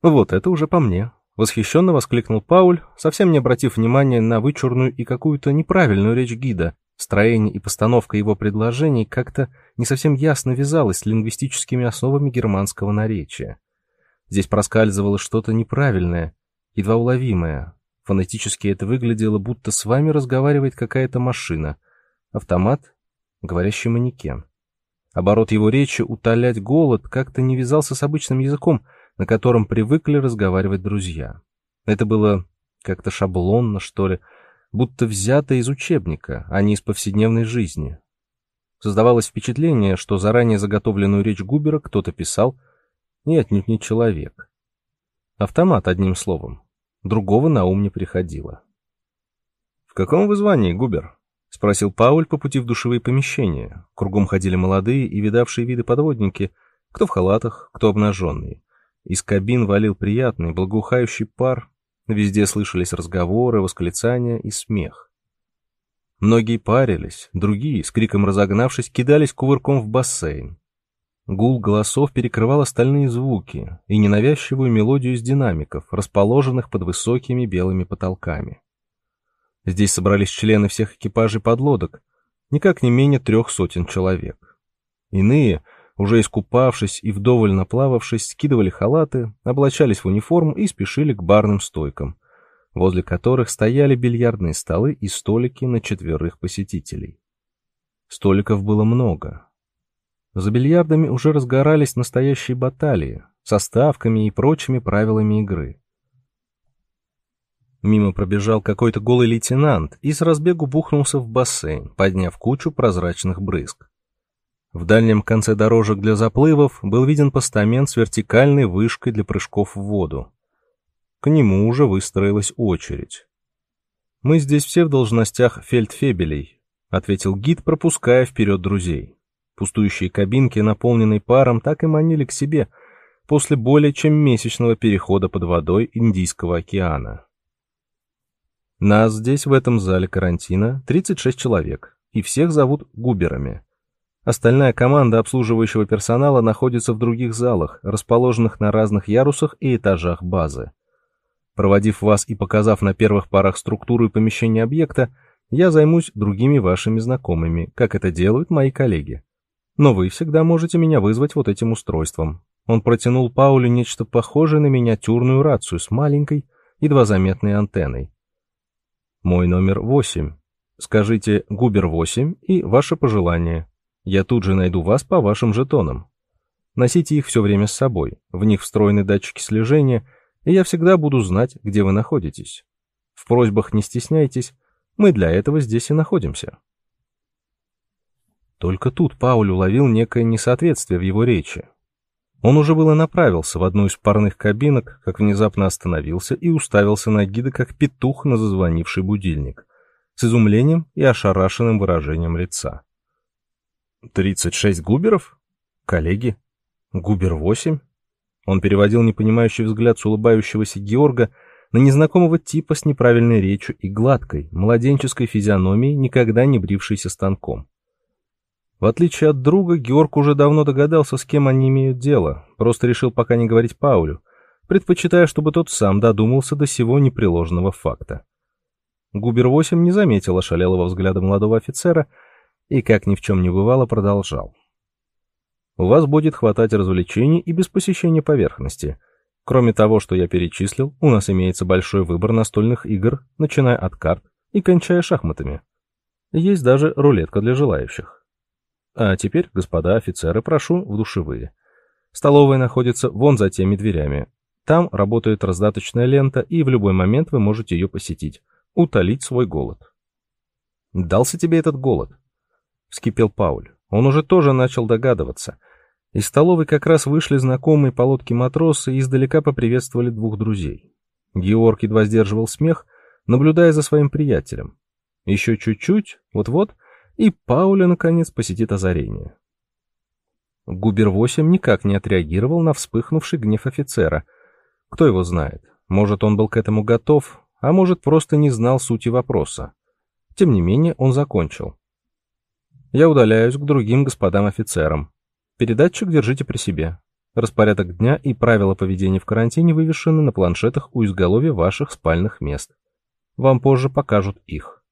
Вот это уже по мне. Восхищенно воскликнул Пауль, совсем не обратив внимания на вычурную и какую-то неправильную речь гида. Строение и постановка его предложений как-то не совсем ясно вязалось с лингвистическими основами германского наречия. Здесь проскальзывало что-то неправильное, едва уловимое. Фонетически это выглядело, будто с вами разговаривает какая-то машина. Автомат, говорящий манекен. Оборот его речи «утолять голод» как-то не вязался с обычным языком, на котором привыкли разговаривать друзья. Это было как-то шаблонно, что ли, будто взято из учебника, а не из повседневной жизни. Создавалось впечатление, что заранее заготовленную речь Губера кто-то писал, и отнюдь не человек. Автомат, одним словом. Другого на ум не приходило. «В каком вы звании, Губер?» — спросил Пауль по пути в душевые помещения. Кругом ходили молодые и видавшие виды подводники, кто в халатах, кто обнаженные. Из кабин валил приятный, благоухающий пар, Везде слышались разговоры, восклицания и смех. Многие парились, другие, с криком разогнавшись, кидались кувырком в бассейн. Гул голосов перекрывал остальные звуки и ненавязчивую мелодию из динамиков, расположенных под высокими белыми потолками. Здесь собрались члены всех экипажей подлодок, никак не менее трех сотен человек. Иные — уже искупавшись и вдоволь наплававшись, скидывали халаты, облачались в униформу и спешили к барным стойкам, возле которых стояли бильярдные столы и столики на четверых посетителей. Столиков было много. За бильярдами уже разгорались настоящие баталии, со ставками и прочими правилами игры. Мимо пробежал какой-то голый лейтенант и с разбегу бухнулся в бассейн, подняв кучу прозрачных брызг. В дальнем конце дорожек для заплывов был виден постамент с вертикальной вышкой для прыжков в воду. К нему уже выстроилась очередь. «Мы здесь все в должностях фельдфебелей», — ответил гид, пропуская вперед друзей. Пустующие кабинки, наполненные паром, так и манили к себе после более чем месячного перехода под водой Индийского океана. Нас здесь, в этом зале карантина, 36 человек, и всех зовут губерами. Остальная команда обслуживающего персонала находится в других залах, расположенных на разных ярусах и этажах базы. Проводив вас и показав на первых порах структуру и помещение объекта, я займусь другими вашими знакомыми, как это делают мои коллеги. Но вы всегда можете меня вызвать вот этим устройством. Он протянул Паулю нечто похожее на миниатюрную рацию с маленькой, едва заметной антенной. Мой номер 8. Скажите «Губер 8» и ваше пожелание. Я тут же найду вас по вашим жетонам. Носите их все время с собой, в них встроены датчики слежения, и я всегда буду знать, где вы находитесь. В просьбах не стесняйтесь, мы для этого здесь и находимся. Только тут Пауль уловил некое несоответствие в его речи. Он уже было направился в одну из парных кабинок, как внезапно остановился и уставился на гида, как петух на зазвонивший будильник, с изумлением и ошарашенным выражением лица. Тридцать шесть губеров? Коллеги? Губер восемь? Он переводил непонимающий взгляд с улыбающегося Георга на незнакомого типа с неправильной речью и гладкой, младенческой физиономией, никогда не брившейся станком. В отличие от друга, Георг уже давно догадался, с кем они имеют дело, просто решил пока не говорить Паулю, предпочитая, чтобы тот сам додумался до сего непреложного факта. Губер-8 не заметил ошалелого взгляда молодого офицера, и, как ни в чем не бывало, продолжал. У вас будет хватать развлечений и без посещения поверхности. Кроме того, что я перечислил, у нас имеется большой выбор настольных игр, начиная от карт и кончая шахматами. Есть даже рулетка для желающих. А теперь, господа офицеры, прошу в душевые. Столовая находится вон за теми дверями. Там работает раздаточная лента, и в любой момент вы можете ее посетить, утолить свой голод. Дался тебе этот голод? — вскипел Пауль. Он уже тоже начал догадываться. Из столовой как раз вышли знакомые по лодке матросы и издалека поприветствовали двух друзей. Георг едва сдерживал смех, наблюдая за своим приятелем. Еще чуть-чуть, вот-вот, и Пауля, наконец, посетит озарение. Губер-8 никак не отреагировал на вспыхнувший гнев офицера. Кто его знает? Может, он был к этому готов, а может, просто не знал сути вопроса. Тем не менее, он закончил. Я удаляюсь к другим господам офицерам. Передатчик держите при себе. Распорядок дня и правила поведения в карантине вывешены на планшетах у изголовья ваших спальных мест. Вам позже покажут их.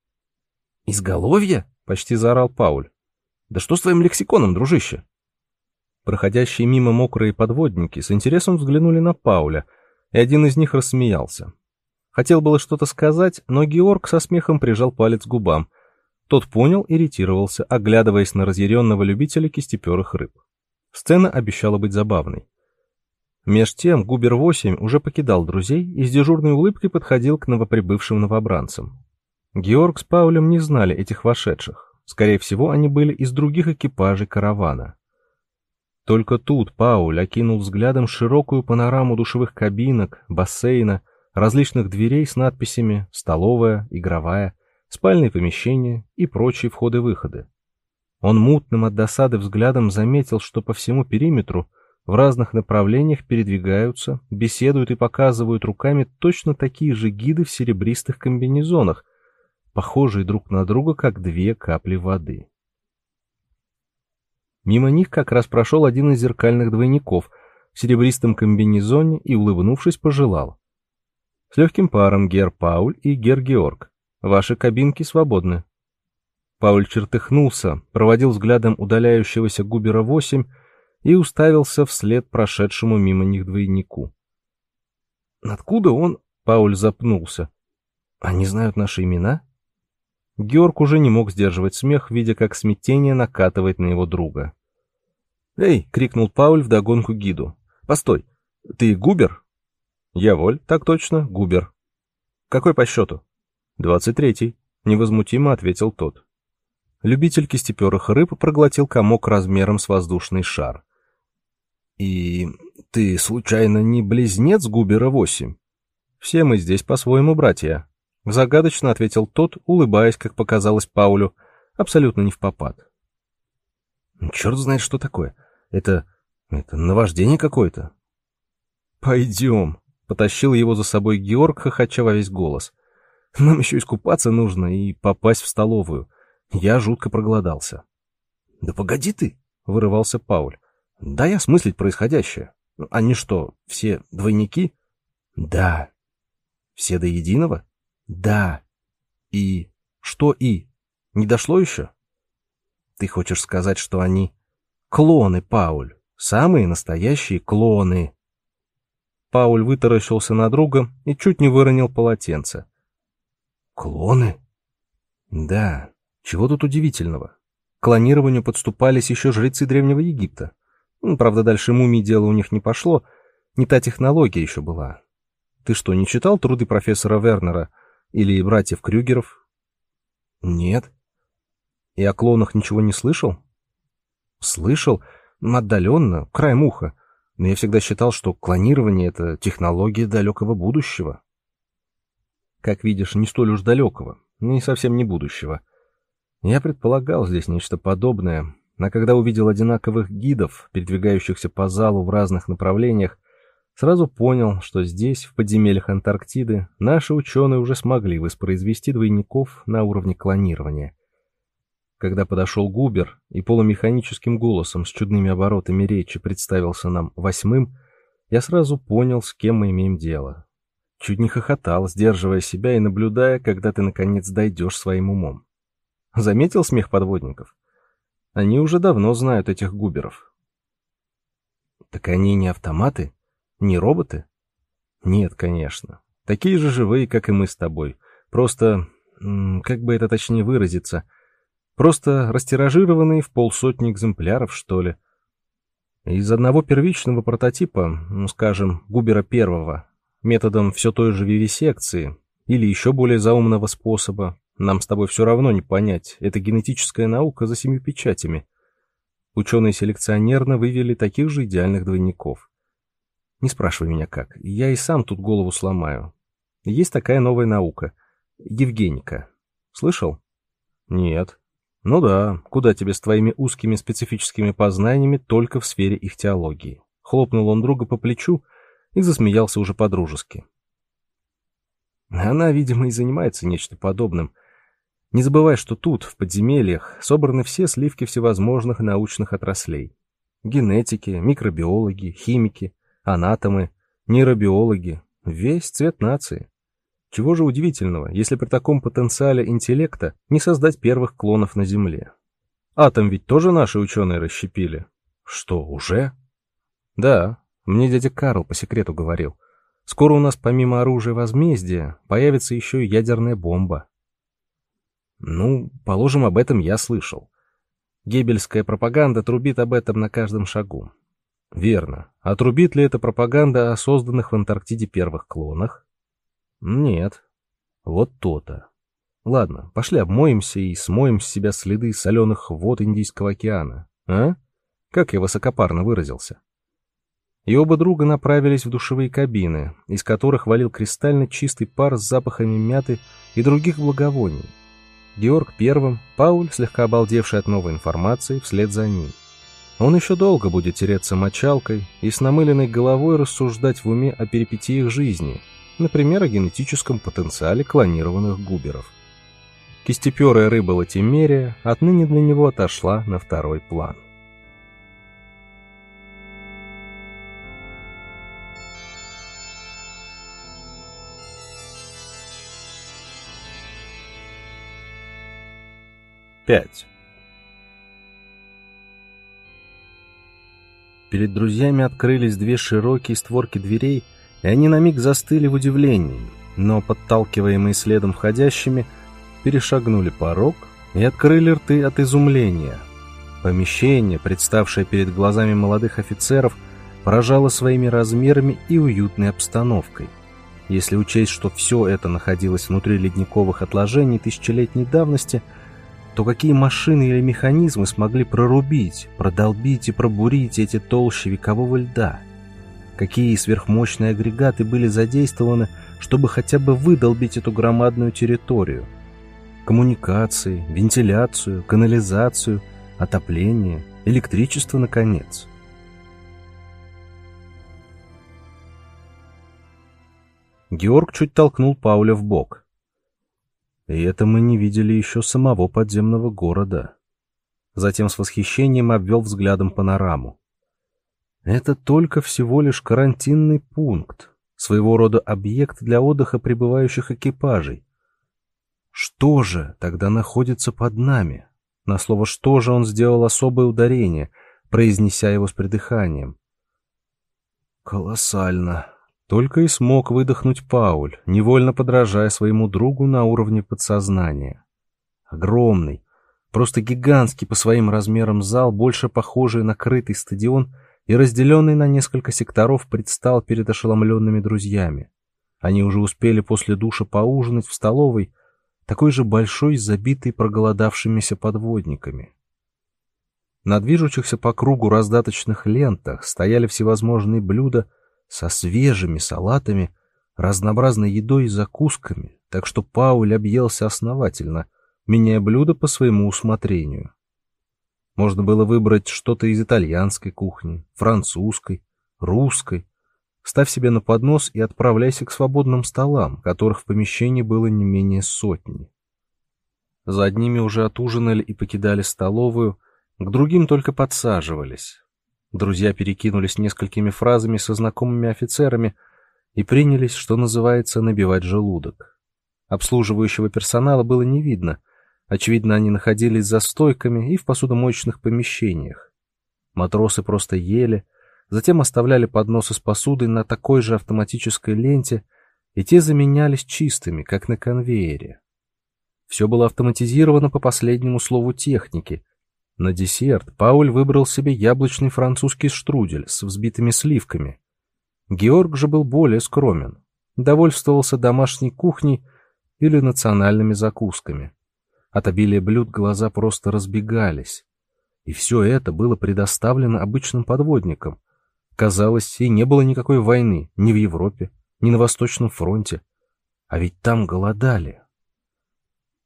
«Изголовье?» — почти заорал Пауль. «Да что с твоим лексиконом, дружище?» Проходящие мимо мокрые подводники с интересом взглянули на Пауля, и один из них рассмеялся. Хотел было что-то сказать, но Георг со смехом прижал палец к губам. Тот понял, иритировался, оглядываясь на разъяренного любителя кистеперых рыб. Сцена обещала быть забавной. Меж тем Губер-8 уже покидал друзей и с дежурной улыбкой подходил к новоприбывшим новобранцам. Георг с Паулем не знали этих вошедших. Скорее всего, они были из других экипажей каравана. Только тут Пауль окинул взглядом широкую панораму душевых кабинок, бассейна, различных дверей с надписями «столовая», «игровая», «спальные помещения» и прочие входы-выходы. Он мутным от досады взглядом заметил, что по всему периметру в разных направлениях передвигаются, беседуют и показывают руками точно такие же гиды в серебристых комбинезонах, похожие друг на друга, как две капли воды. Мимо них как раз прошел один из зеркальных двойников в серебристом комбинезоне и, улыбнувшись, пожелал. «С легким паром, гер Пауль и гер Георг. Ваши кабинки свободны». Пауль чертыхнулся, проводил взглядом удаляющегося Губера-8 и уставился вслед прошедшему мимо них двойнику. «Откуда он?» — Пауль запнулся. «Они знают наши имена?» Георг уже не мог сдерживать смех, видя, как смятение накатывает на его друга. «Эй!» — крикнул Пауль вдогонку гиду. «Постой! Ты Губер?» «Я воль, так точно, Губер». «Какой по счету?» «Двадцать третий», — невозмутимо ответил тот. Любитель кистеперых рыб проглотил комок размером с воздушный шар. «И ты, случайно, не близнец Губера-8?» «Все мы здесь по-своему братья», Загадочно ответил тот, улыбаясь, как показалось Паулю, абсолютно не в попад. Черт знает, что такое. Это... это наваждение какое-то. Пойдем. Потащил его за собой Георг, хохоча во весь голос. Нам еще искупаться нужно и попасть в столовую. Я жутко проголодался. Да погоди ты, вырывался Пауль. Да я осмыслить происходящее. Они что, все двойники? Да. Все до единого? Да. И... Что и? Не дошло еще? Ты хочешь сказать, что они... Клоны, Пауль. Самые настоящие клоны. Пауль вытаращился на друга и чуть не выронил полотенце. Клоны? Да. Чего тут удивительного? К клонированию подступались еще жрецы Древнего Египта. Правда, дальше мумий дело у них не пошло, не та технология еще была. Ты что, не читал труды профессора Вернера или братьев Крюгеров? Нет. И о клонах ничего не слышал? Слышал, отдаленно, краем уха. Но я всегда считал, что клонирование — это технология далекого будущего. Как видишь, не столь уж далекого, не совсем не будущего. Я предполагал здесь нечто подобное, а когда увидел одинаковых гидов, передвигающихся по залу в разных направлениях, Сразу понял, что здесь, в подземельях Антарктиды, наши ученые уже смогли воспроизвести двойников на уровне клонирования. Когда подошел Губер и полумеханическим голосом с чудными оборотами речи представился нам восьмым, я сразу понял, с кем мы имеем дело. Чуть не хохотал, сдерживая себя и наблюдая, когда ты наконец дойдешь своим умом. Заметил смех подводников? Они уже давно знают этих губеров. Так они не автоматы? Не роботы? Нет, конечно. Такие же живые, как и мы с тобой. Просто, как бы это точнее выразиться, просто растиражированные в полсотни экземпляров, что ли. Из одного первичного прототипа, ну, скажем, Губера первого, методом все той же вивисекции или еще более заумного способа, нам с тобой все равно не понять, это генетическая наука за семью печатями. Ученые селекционерно вывели таких же идеальных двойников. Не спрашивай меня как, я и сам тут голову сломаю. Есть такая новая наука. Евгеника. Слышал? Нет. Ну да, куда тебе с твоими узкими специфическими познаниями только в сфере их теологии. Хлопнул он друга по плечу и засмеялся уже по-дружески. Она, видимо, и занимается нечто подобным. Не забывай, что тут, в подземельях, собраны все сливки всевозможных научных отраслей. Генетики, микробиологи, химики, анатомы, нейробиологи, весь цвет нации. Чего же удивительного, если при таком потенциале интеллекта не создать первых клонов на Земле? Атом ведь тоже наши ученые расщепили. Что, уже? Да, мне дядя Карл по секрету говорил. Скоро у нас помимо оружия возмездия появится еще и ядерная бомба. Ну, положим, об этом я слышал. Геббельская пропаганда трубит об этом на каждом шагу. Верно. А трубит ли эта пропаганда о созданных в Антарктиде первых клонах? Нет. Вот то-то. Ладно, пошли обмоемся и смоем с себя следы соленых вод Индийского океана. А? Как я высокопарно выразился. И оба друга направились в душевые кабины, из которых валил кристально чистый пар с запахами мяты и других благовоний. Георг первым, Пауль, слегка обалдевший от новой информации, вслед за ним. Он еще долго будет тереться мочалкой и с намыленной головой рассуждать в уме о перипетиях жизни, например, о генетическом потенциале клонированных губеров. Кистеперая рыба Латимерия отныне для него отошла на второй план. Пять. Перед друзьями открылись две широкие створки дверей, и они на миг застыли в удивлении, но, подталкиваемые следом входящими, перешагнули порог и открыли рты от изумления. Помещение, представшее перед глазами молодых офицеров, поражало своими размерами и уютной обстановкой. Если учесть, что все это находилось внутри ледниковых отложений тысячелетней давности – то какие машины или механизмы смогли прорубить, продолбить и пробурить эти толщи векового льда? Какие сверхмощные агрегаты были задействованы, чтобы хотя бы выдолбить эту громадную территорию? Коммуникации, вентиляцию, канализацию, отопление, электричество, наконец. Георг чуть толкнул Пауля в бок. И это мы не видели еще самого подземного города. Затем с восхищением обвел взглядом панораму. Это только всего лишь карантинный пункт, своего рода объект для отдыха прибывающих экипажей. Что же тогда находится под нами? На слово «что же» он сделал особое ударение, произнеся его с придыханием. «Колоссально», только и смог выдохнуть Пауль, невольно подражая своему другу на уровне подсознания. Огромный, просто гигантский по своим размерам зал, больше похожий на крытый стадион и разделенный на несколько секторов, предстал перед ошеломленными друзьями. Они уже успели после душа поужинать в столовой, такой же большой, забитый проголодавшимися подводниками. На движущихся по кругу раздаточных лентах стояли всевозможные блюда — со свежими салатами, разнообразной едой и закусками, так что Пауль объелся основательно, меняя блюда по своему усмотрению. Можно было выбрать что-то из итальянской кухни, французской, русской. Ставь себе на поднос и отправляйся к свободным столам, которых в помещении было не менее сотни. За одними уже отужинали и покидали столовую, к другим только подсаживались, Друзья перекинулись несколькими фразами со знакомыми офицерами и принялись, что называется, набивать желудок. Обслуживающего персонала было не видно. Очевидно, они находились за стойками и в посудомоечных помещениях. Матросы просто ели, затем оставляли подносы с посудой на такой же автоматической ленте, и те заменялись чистыми, как на конвейере. Все было автоматизировано по последнему слову техники, на десерт Пауль выбрал себе яблочный французский штрудель с взбитыми сливками. Георг же был более скромен, довольствовался домашней кухней или национальными закусками. От обилия блюд глаза просто разбегались. И все это было предоставлено обычным подводникам. Казалось, и не было никакой войны ни в Европе, ни на Восточном фронте. А ведь там голодали.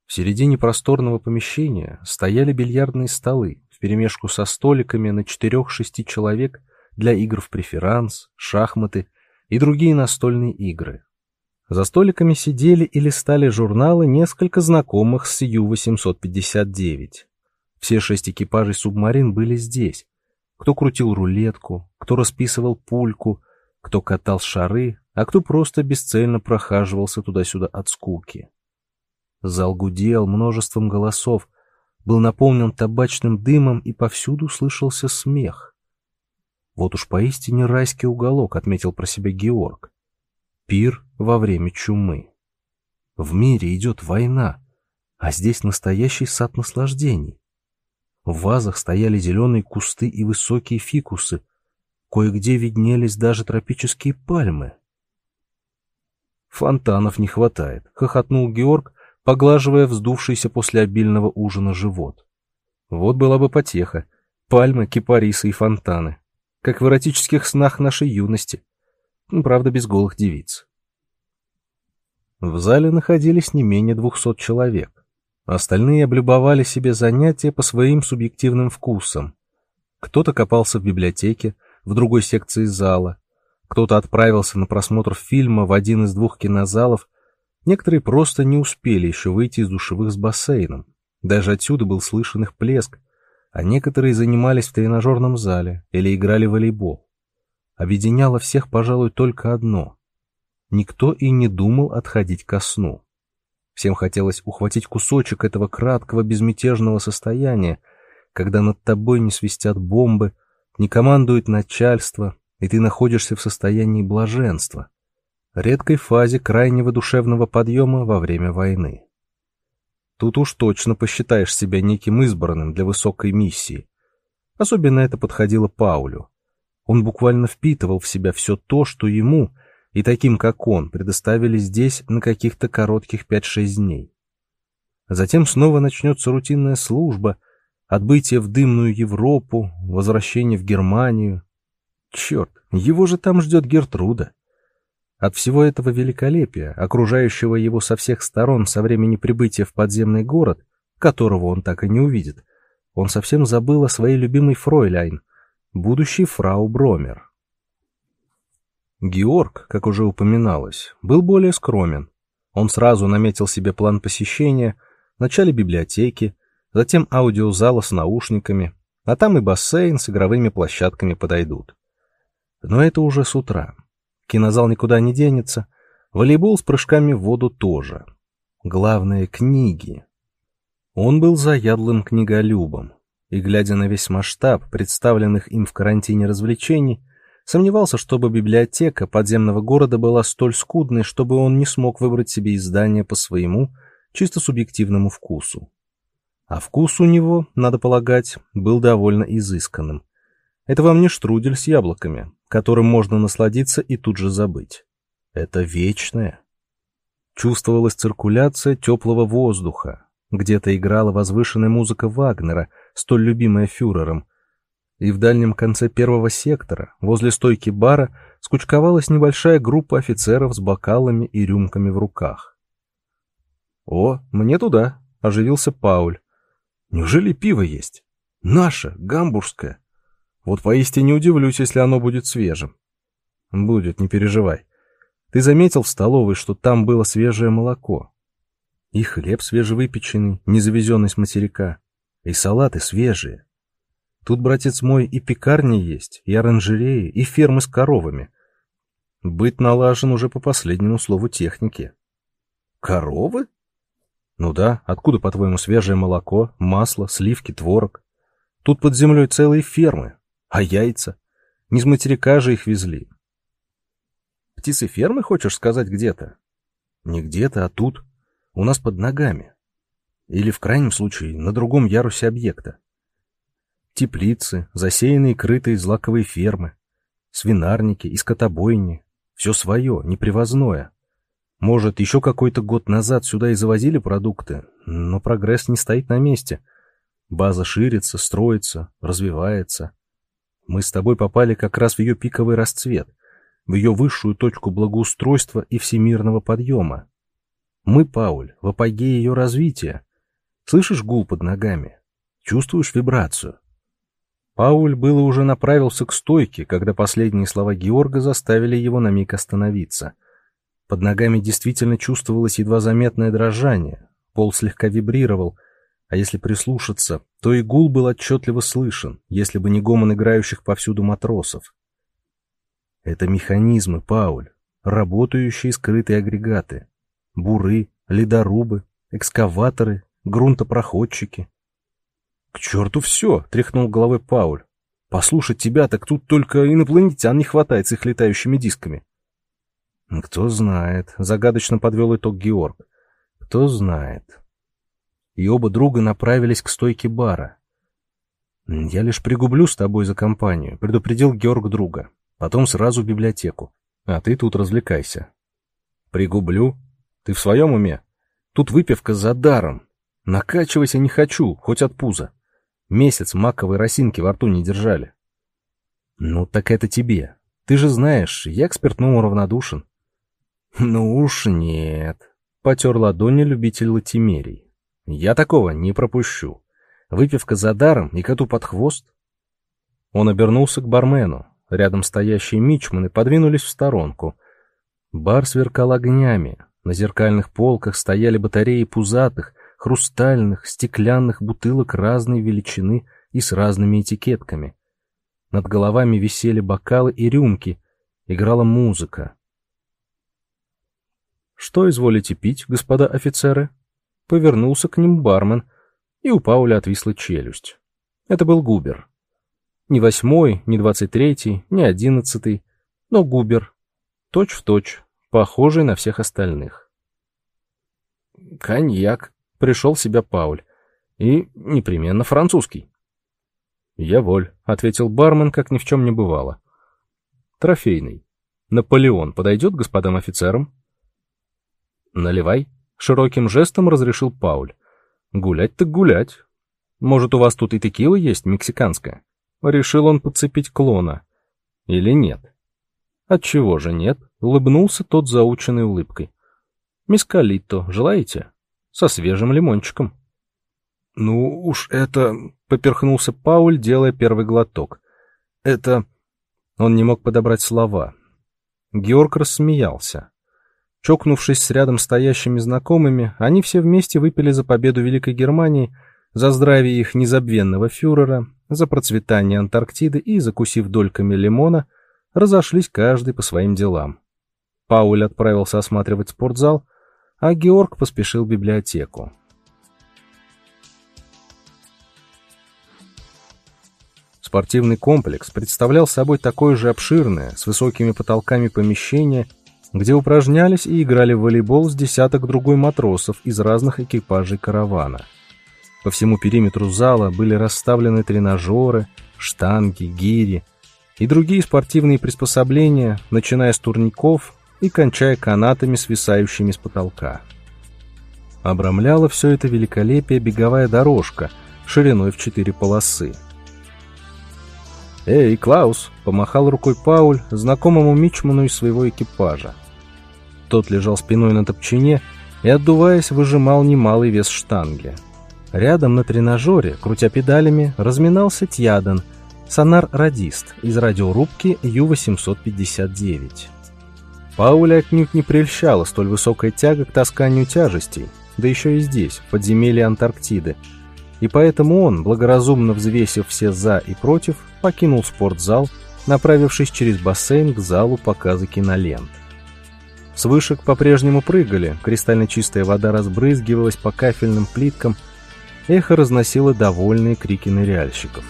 В середине просторного помещения стояли бильярдные столы вперемешку со столиками на четырех-шести человек для игр в преферанс, шахматы, и другие настольные игры. За столиками сидели и листали журналы несколько знакомых с Ю-859. Все шесть экипажей субмарин были здесь. Кто крутил рулетку, кто расписывал пульку, кто катал шары, а кто просто бесцельно прохаживался туда-сюда от скуки. Зал гудел множеством голосов, был наполнен табачным дымом и повсюду слышался смех. Вот уж поистине райский уголок, отметил про себя Георг. Пир во время чумы. В мире идет война, а здесь настоящий сад наслаждений. В вазах стояли зеленые кусты и высокие фикусы. Кое-где виднелись даже тропические пальмы. «Фонтанов не хватает», — хохотнул Георг, поглаживая вздувшийся после обильного ужина живот. «Вот была бы потеха. Пальмы, кипарисы и фонтаны. Как в эротических снах нашей юности. Ну, правда, без голых девиц». В зале находились не менее двухсот человек. Остальные облюбовали себе занятия по своим субъективным вкусам. Кто-то копался в библиотеке, в другой секции зала, кто-то отправился на просмотр фильма в один из двух кинозалов, некоторые просто не успели еще выйти из душевых с бассейном. Даже отсюда был слышен их плеск, а некоторые занимались в тренажерном зале или играли в волейбол. Объединяло всех, пожалуй, только одно. Никто и не думал отходить ко сну. Всем хотелось ухватить кусочек этого краткого безмятежного состояния, когда над тобой не свистят бомбы, не командует начальство, и ты находишься в состоянии блаженства, редкой фазе крайнего душевного подъема во время войны. Тут уж точно посчитаешь себя неким избранным для высокой миссии. Особенно это подходило Паулю. Он буквально впитывал в себя все то, что ему — и таким, как он, предоставили здесь на каких-то коротких 5-6 дней. Затем снова начнется рутинная служба, отбытие в дымную Европу, возвращение в Германию. Черт, его же там ждет Гертруда. От всего этого великолепия, окружающего его со всех сторон со времени прибытия в подземный город, которого он так и не увидит, он совсем забыл о своей любимой фройляйн, будущей фрау Бромер. Георг, как уже упоминалось, был более скромен. Он сразу наметил себе план посещения, вначале библиотеки, затем аудиозала с наушниками, а там и бассейн с игровыми площадками подойдут. Но это уже с утра. Кинозал никуда не денется, волейбол с прыжками в воду тоже. Главное — книги. Он был заядлым книголюбом, и, глядя на весь масштаб представленных им в карантине развлечений, Сомневался, чтобы библиотека подземного города была столь скудной, чтобы он не смог выбрать себе издание по своему, чисто субъективному вкусу. А вкус у него, надо полагать, был довольно изысканным. Это вам не штрудель с яблоками, которым можно насладиться и тут же забыть. Это вечное. Чувствовалась циркуляция теплого воздуха. Где-то играла возвышенная музыка Вагнера, столь любимая фюрером, и в дальнем конце первого сектора, возле стойки бара, скучковалась небольшая группа офицеров с бокалами и рюмками в руках. «О, мне туда!» — оживился Пауль. «Неужели пиво есть? Наше, гамбургское. Вот поистине удивлюсь, если оно будет свежим». «Будет, не переживай. Ты заметил в столовой, что там было свежее молоко? И хлеб свежевыпеченный, не завезенный с материка, и салаты свежие. Тут, братец мой, и пекарни есть, и оранжереи, и фермы с коровами. Быть налажен уже по последнему слову техники. Коровы? Ну да, откуда, по-твоему, свежее молоко, масло, сливки, творог? Тут под землей целые фермы. А яйца? Не с материка же их везли. Птицефермы, хочешь сказать, где-то? Не где-то, а тут. У нас под ногами. Или, в крайнем случае, на другом ярусе объекта теплицы, засеянные крытые злаковые фермы, свинарники и скотобойни. Все свое, непривозное. Может, еще какой-то год назад сюда и завозили продукты, но прогресс не стоит на месте. База ширится, строится, развивается. Мы с тобой попали как раз в ее пиковый расцвет, в ее высшую точку благоустройства и всемирного подъема. Мы, Пауль, в апогее ее развития. Слышишь гул под ногами? Чувствуешь вибрацию? Пауль было уже направился к стойке, когда последние слова Георга заставили его на миг остановиться. Под ногами действительно чувствовалось едва заметное дрожание, пол слегка вибрировал, а если прислушаться, то и гул был отчетливо слышен, если бы не гомон играющих повсюду матросов. Это механизмы, Пауль, работающие скрытые агрегаты, буры, ледорубы, экскаваторы, грунтопроходчики. «К черту все!» — тряхнул головой Пауль. «Послушать тебя, так тут только инопланетян не хватает с их летающими дисками». «Кто знает», — загадочно подвел итог Георг. «Кто знает». И оба друга направились к стойке бара. «Я лишь пригублю с тобой за компанию», — предупредил Георг друга. «Потом сразу в библиотеку. А ты тут развлекайся». «Пригублю? Ты в своем уме? Тут выпивка за даром. Накачивайся не хочу, хоть от пуза. Месяц маковой росинки во рту не держали. Ну, так это тебе. Ты же знаешь, я к спиртному равнодушен. Ну уж нет. Потер ладони любитель латимерий. Я такого не пропущу. Выпивка за даром и коту под хвост. Он обернулся к бармену. Рядом стоящие мичманы подвинулись в сторонку. Бар сверкал огнями. На зеркальных полках стояли батареи пузатых, хрустальных, стеклянных бутылок разной величины и с разными этикетками. Над головами висели бокалы и рюмки, играла музыка. «Что изволите пить, господа офицеры?» Повернулся к ним бармен, и у Пауля отвисла челюсть. Это был Губер. Не восьмой, не двадцать третий, не одиннадцатый, но Губер. Точь в точь, похожий на всех остальных. «Коньяк», пришел в себя Пауль. И непременно французский. «Я воль», — ответил бармен, как ни в чем не бывало. «Трофейный. Наполеон подойдет господам офицерам?» «Наливай», — широким жестом разрешил Пауль. «Гулять так гулять. Может, у вас тут и текила есть, мексиканская?» Решил он подцепить клона. «Или нет?» «Отчего же нет?» — улыбнулся тот заученной улыбкой. «Мискалито желаете?» со свежим лимончиком. «Ну уж это...» — поперхнулся Пауль, делая первый глоток. «Это...» Он не мог подобрать слова. Георг рассмеялся. Чокнувшись с рядом стоящими знакомыми, они все вместе выпили за победу Великой Германии, за здравие их незабвенного фюрера, за процветание Антарктиды и, закусив дольками лимона, разошлись каждый по своим делам. Пауль отправился осматривать спортзал — а Георг поспешил в библиотеку. Спортивный комплекс представлял собой такое же обширное, с высокими потолками помещение, где упражнялись и играли в волейбол с десяток другой матросов из разных экипажей каравана. По всему периметру зала были расставлены тренажеры, штанги, гири и другие спортивные приспособления, начиная с турников, и кончая канатами, свисающими с потолка. Обрамляла все это великолепие беговая дорожка шириной в четыре полосы. «Эй, Клаус!» — помахал рукой Пауль знакомому мичману из своего экипажа. Тот лежал спиной на топчине и, отдуваясь, выжимал немалый вес штанги. Рядом на тренажере, крутя педалями, разминался Тьядан, сонар-радист из радиорубки Ю-859. Пауля отнюдь не прельщала столь высокая тяга к тасканию тяжестей, да еще и здесь, в подземелье Антарктиды. И поэтому он, благоразумно взвесив все «за» и «против», покинул спортзал, направившись через бассейн к залу показа кинолент. С вышек по-прежнему прыгали, кристально чистая вода разбрызгивалась по кафельным плиткам, эхо разносило довольные крики ныряльщиков.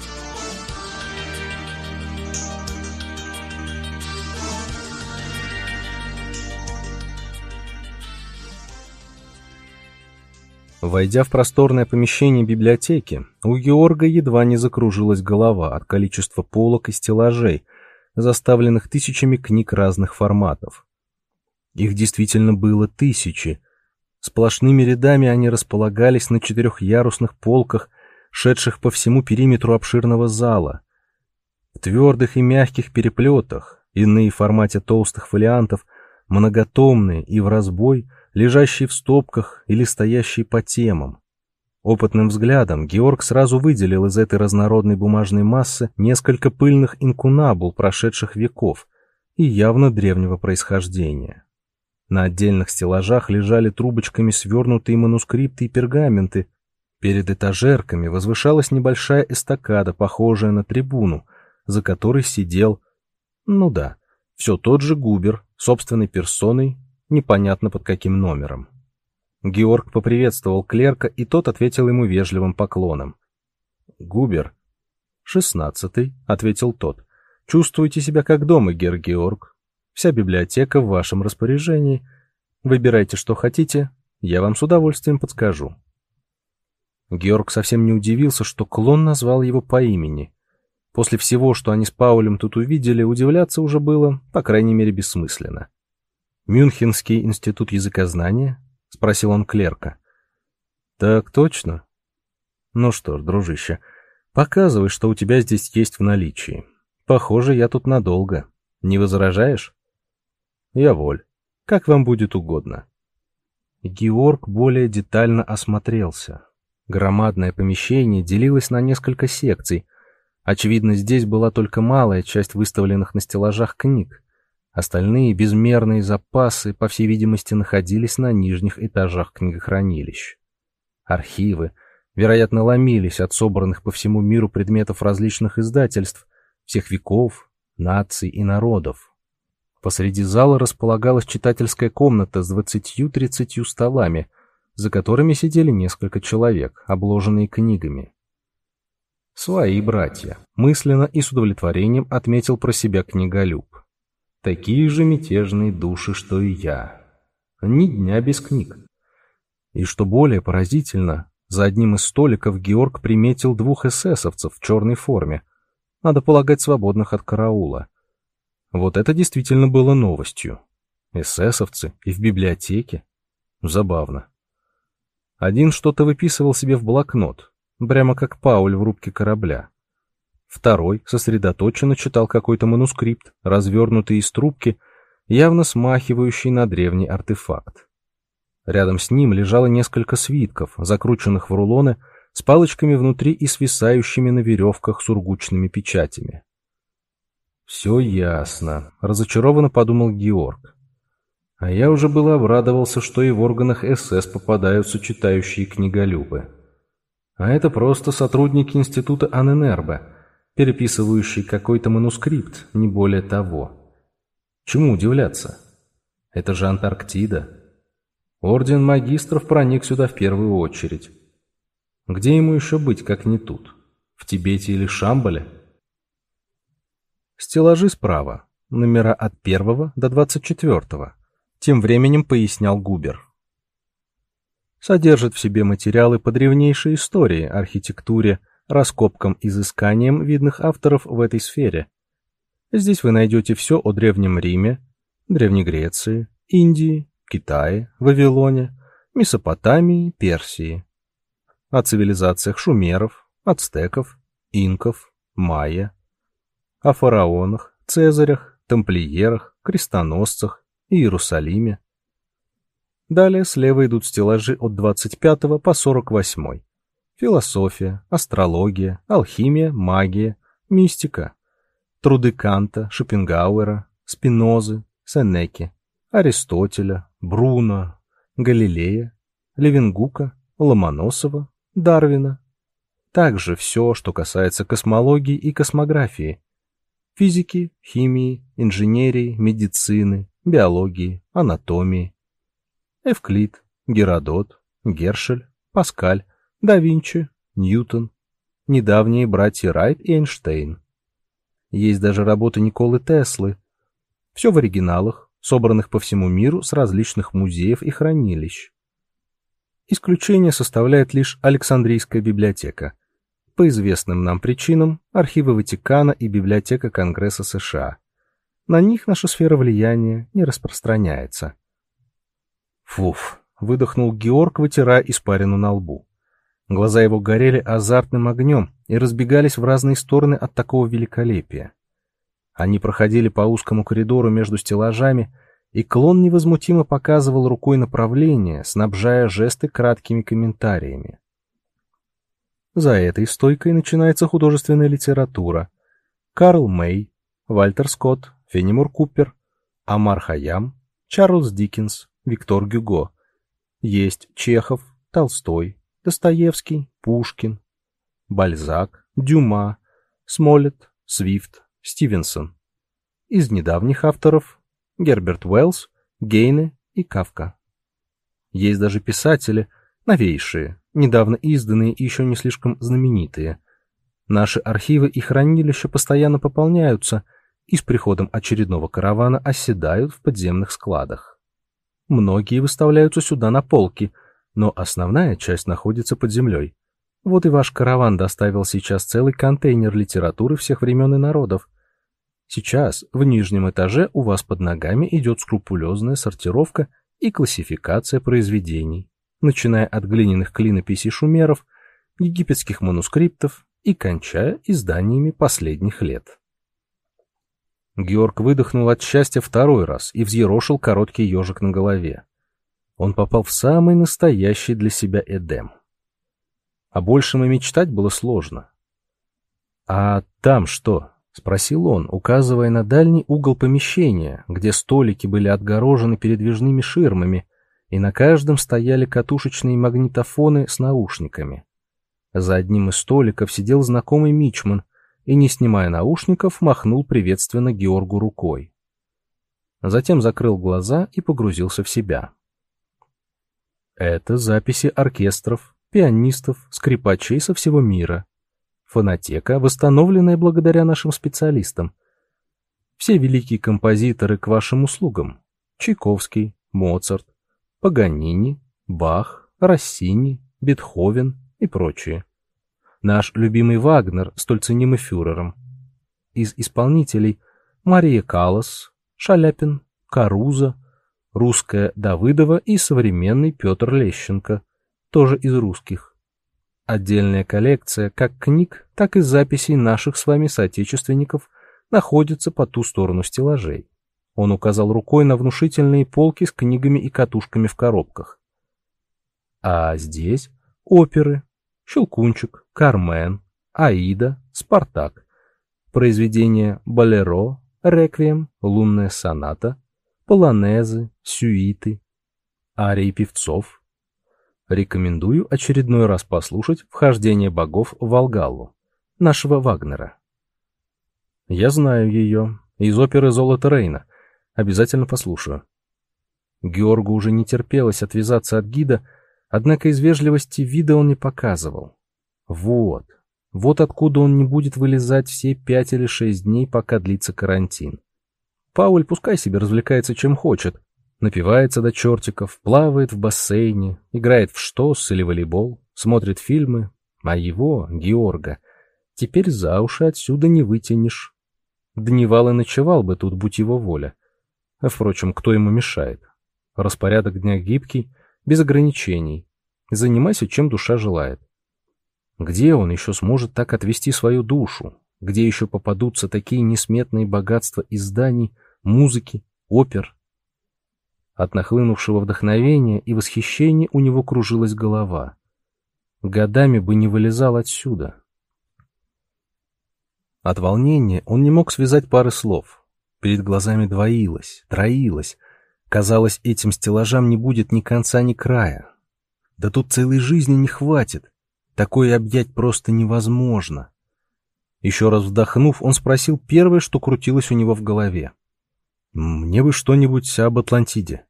Войдя в просторное помещение библиотеки, у Георга едва не закружилась голова от количества полок и стеллажей, заставленных тысячами книг разных форматов. Их действительно было тысячи. Сплошными рядами они располагались на четырехъярусных полках, шедших по всему периметру обширного зала. В твердых и мягких переплетах, иные в формате толстых фолиантов, многотомные и в разбой – лежащие в стопках или стоящие по темам. Опытным взглядом Георг сразу выделил из этой разнородной бумажной массы несколько пыльных инкунабул прошедших веков и явно древнего происхождения. На отдельных стеллажах лежали трубочками свернутые манускрипты и пергаменты. Перед этажерками возвышалась небольшая эстакада, похожая на трибуну, за которой сидел... Ну да, все тот же Губер, собственной персоной, непонятно под каким номером. Георг поприветствовал клерка, и тот ответил ему вежливым поклоном. «Губер». «Шестнадцатый», — ответил тот. «Чувствуете себя как дома, Гер Георг. Вся библиотека в вашем распоряжении. Выбирайте, что хотите, я вам с удовольствием подскажу». Георг совсем не удивился, что клон назвал его по имени. После всего, что они с Паулем тут увидели, удивляться уже было, по крайней мере, бессмысленно. Мюнхенский институт языкознания, — спросил он клерка. «Так точно?» «Ну что ж, дружище, показывай, что у тебя здесь есть в наличии. Похоже, я тут надолго. Не возражаешь?» «Я воль. Как вам будет угодно». Георг более детально осмотрелся. Громадное помещение делилось на несколько секций. Очевидно, здесь была только малая часть выставленных на стеллажах книг. Остальные безмерные запасы, по всей видимости, находились на нижних этажах книгохранилищ. Архивы, вероятно, ломились от собранных по всему миру предметов различных издательств, всех веков, наций и народов. Посреди зала располагалась читательская комната с двадцатью-тридцатью столами, за которыми сидели несколько человек, обложенные книгами. «Свои братья», мысленно и с удовлетворением отметил про себя книголюб такие же мятежные души, что и я. Ни дня без книг. И что более поразительно, за одним из столиков Георг приметил двух эсэсовцев в черной форме, надо полагать, свободных от караула. Вот это действительно было новостью. Эсэсовцы и в библиотеке? Забавно. Один что-то выписывал себе в блокнот, прямо как Пауль в рубке корабля. Второй сосредоточенно читал какой-то манускрипт, развернутый из трубки, явно смахивающий на древний артефакт. Рядом с ним лежало несколько свитков, закрученных в рулоны, с палочками внутри и свисающими на веревках сургучными печатями. «Все ясно», — разочарованно подумал Георг. А я уже было обрадовался, что и в органах СС попадаются читающие книголюбы. А это просто сотрудники Института Аненербе, переписывающий какой-то манускрипт, не более того. Чему удивляться? Это же Антарктида. Орден магистров проник сюда в первую очередь. Где ему еще быть, как не тут? В Тибете или Шамбале? Стеллажи справа, номера от первого до двадцать четвертого. Тем временем пояснял Губер. Содержит в себе материалы по древнейшей истории, архитектуре, раскопкам, изысканиям видных авторов в этой сфере. Здесь вы найдете все о Древнем Риме, Древней Греции, Индии, Китае, Вавилоне, Месопотамии, Персии, о цивилизациях шумеров, ацтеков, инков, майя, о фараонах, цезарях, тамплиерах, крестоносцах, Иерусалиме. Далее слева идут стеллажи от 25 по 48 философия, астрология, алхимия, магия, мистика, труды Канта, Шопенгауэра, Спинозы, Сенеки, Аристотеля, Бруно, Галилея, Левенгука, Ломоносова, Дарвина. Также все, что касается космологии и космографии, физики, химии, инженерии, медицины, биологии, анатомии. Эвклид, Геродот, Гершель, Паскаль, да Винчи, Ньютон, недавние братья Райт и Эйнштейн. Есть даже работы Николы Теслы. Все в оригиналах, собранных по всему миру с различных музеев и хранилищ. Исключение составляет лишь Александрийская библиотека. По известным нам причинам, архивы Ватикана и Библиотека Конгресса США. На них наша сфера влияния не распространяется. Фуф, выдохнул Георг, вытирая испарину на лбу. Глаза его горели азартным огнем и разбегались в разные стороны от такого великолепия. Они проходили по узкому коридору между стеллажами, и клон невозмутимо показывал рукой направление, снабжая жесты краткими комментариями. За этой стойкой начинается художественная литература. Карл Мэй, Вальтер Скотт, Феннимор Купер, Амар Хаям, Чарльз Диккенс, Виктор Гюго. Есть Чехов, Толстой, Достоевский, Пушкин, Бальзак, Дюма, Смолет, Свифт, Стивенсон. Из недавних авторов Герберт Уэллс, Гейне и Кавка. Есть даже писатели, новейшие, недавно изданные и еще не слишком знаменитые. Наши архивы и хранилища постоянно пополняются и с приходом очередного каравана оседают в подземных складах. Многие выставляются сюда на полки, но основная часть находится под землей. Вот и ваш караван доставил сейчас целый контейнер литературы всех времен и народов. Сейчас в нижнем этаже у вас под ногами идет скрупулезная сортировка и классификация произведений начиная от глиняных клинописей шумеров, египетских манускриптов и кончая изданиями последних лет. Георг выдохнул от счастья второй раз и взъерошил короткий ежик на голове. Он попал в самый настоящий для себя Эдем. О большем и мечтать было сложно. «А там что?» — спросил он, указывая на дальний угол помещения, где столики были отгорожены передвижными ширмами, и на каждом стояли катушечные магнитофоны с наушниками. За одним из столиков сидел знакомый мичман и, не снимая наушников, махнул приветственно Георгу рукой. Затем закрыл глаза и погрузился в себя. Это записи оркестров, пианистов, скрипачей со всего мира. Фонотека, восстановленная благодаря нашим специалистам. Все великие композиторы к вашим услугам. Чайковский, Моцарт, Паганини, Бах, Россини, Бетховен и прочие. Наш любимый Вагнер, столь ценимый фюрером. Из исполнителей Мария Калас, Шаляпин, Каруза, русская Давыдова и современный Петр Лещенко, тоже из русских. Отдельная коллекция как книг, так и записей наших с вами соотечественников находится по ту сторону стеллажей. Он указал рукой на внушительные полки с книгами и катушками в коробках. А здесь оперы, Щелкунчик, Кармен, Аида, Спартак, произведения Болеро, Реквием, Лунная соната, Полонезы, Сюиты, арии певцов. Рекомендую очередной раз послушать «Вхождение богов в Волгалу» нашего Вагнера. Я знаю ее из оперы «Золото Рейна», Обязательно послушаю. Георгу уже не терпелось отвязаться от гида, однако из вежливости вида он не показывал. Вот, вот откуда он не будет вылезать все пять или шесть дней, пока длится карантин. Пауль пускай себе развлекается чем хочет, напивается до чертиков, плавает в бассейне, играет в штос или волейбол, смотрит фильмы, а его, Георга, теперь за уши отсюда не вытянешь. Дневал и ночевал бы тут, будь его воля. А впрочем, кто ему мешает? Распорядок дня гибкий, без ограничений. Занимайся, чем душа желает. Где он еще сможет так отвести свою душу? Где еще попадутся такие несметные богатства изданий, музыки, опер? От нахлынувшего вдохновения и восхищения у него кружилась голова. Годами бы не вылезал отсюда. От волнения он не мог связать пары слов. Перед глазами двоилось, троилось. Казалось, этим стеллажам не будет ни конца, ни края. Да тут целой жизни не хватит. Такое объять просто невозможно. Еще раз вдохнув, он спросил первое, что крутилось у него в голове. «Мне бы что-нибудь об Атлантиде».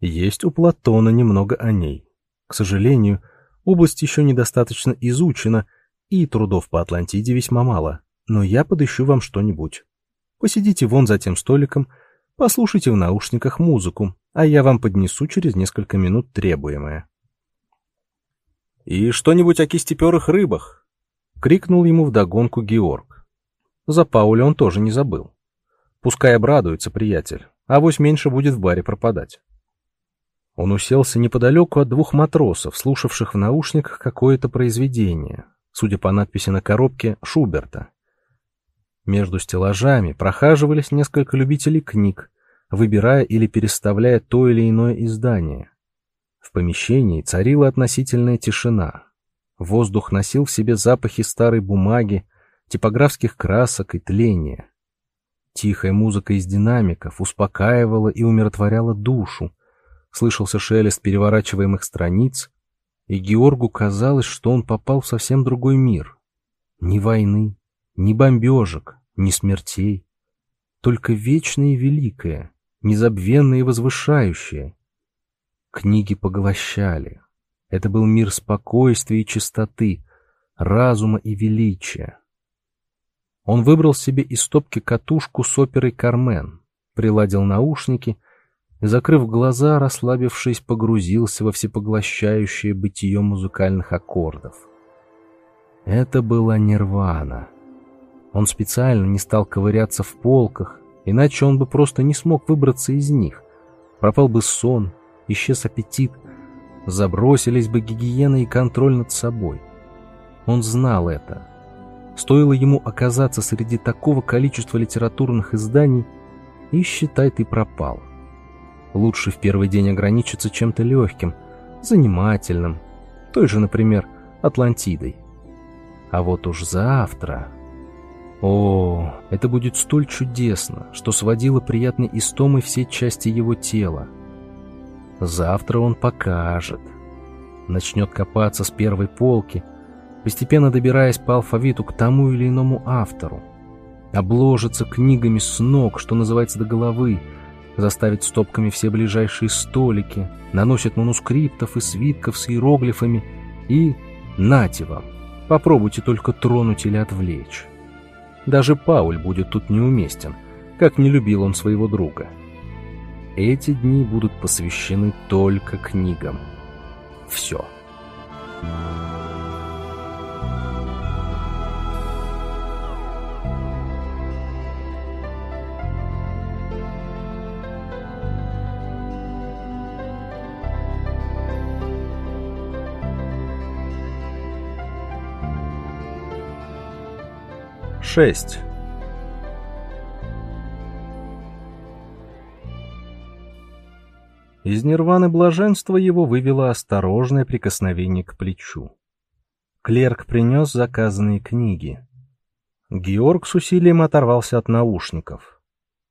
Есть у Платона немного о ней. К сожалению, область еще недостаточно изучена, и трудов по Атлантиде весьма мало, но я подыщу вам что-нибудь. Посидите вон за тем столиком, послушайте в наушниках музыку, а я вам поднесу через несколько минут требуемое. «И что-нибудь о кистеперых рыбах!» — крикнул ему вдогонку Георг. За Пауля он тоже не забыл. Пускай обрадуется приятель, а вось меньше будет в баре пропадать. Он уселся неподалеку от двух матросов, слушавших в наушниках какое-то произведение, судя по надписи на коробке, Шуберта. Между стеллажами прохаживались несколько любителей книг, выбирая или переставляя то или иное издание. В помещении царила относительная тишина. Воздух носил в себе запахи старой бумаги, типографских красок и тления. Тихая музыка из динамиков успокаивала и умиротворяла душу. Слышался шелест переворачиваемых страниц, и Георгу казалось, что он попал в совсем другой мир. Ни войны, ни бомбежек, ни смертей. Только вечное и великое, незабвенное и возвышающее. Книги поглощали. Это был мир спокойствия и чистоты, разума и величия. Он выбрал себе из стопки катушку с оперой «Кармен», приладил наушники и, закрыв глаза, расслабившись, погрузился во всепоглощающее бытие музыкальных аккордов. Это была нирвана. Он специально не стал ковыряться в полках, иначе он бы просто не смог выбраться из них. Пропал бы сон, исчез аппетит, забросились бы гигиена и контроль над собой. Он знал это. Стоило ему оказаться среди такого количества литературных изданий, и, считай, ты пропал. Лучше в первый день ограничиться чем-то легким, занимательным, той же, например, Атлантидой. А вот уж завтра... О, это будет столь чудесно, что сводило приятной истомой все части его тела. Завтра он покажет. Начнет копаться с первой полки, постепенно добираясь по алфавиту к тому или иному автору. Обложится книгами с ног, что называется, до головы, заставит стопками все ближайшие столики, наносит манускриптов и свитков с иероглифами и... Нате вам, попробуйте только тронуть или отвлечь. Даже Пауль будет тут неуместен, как не любил он своего друга. Эти дни будут посвящены только книгам. Все. Шесть. Из нирваны блаженства его вывело осторожное прикосновение к плечу. Клерк принес заказанные книги. Георг с усилием оторвался от наушников.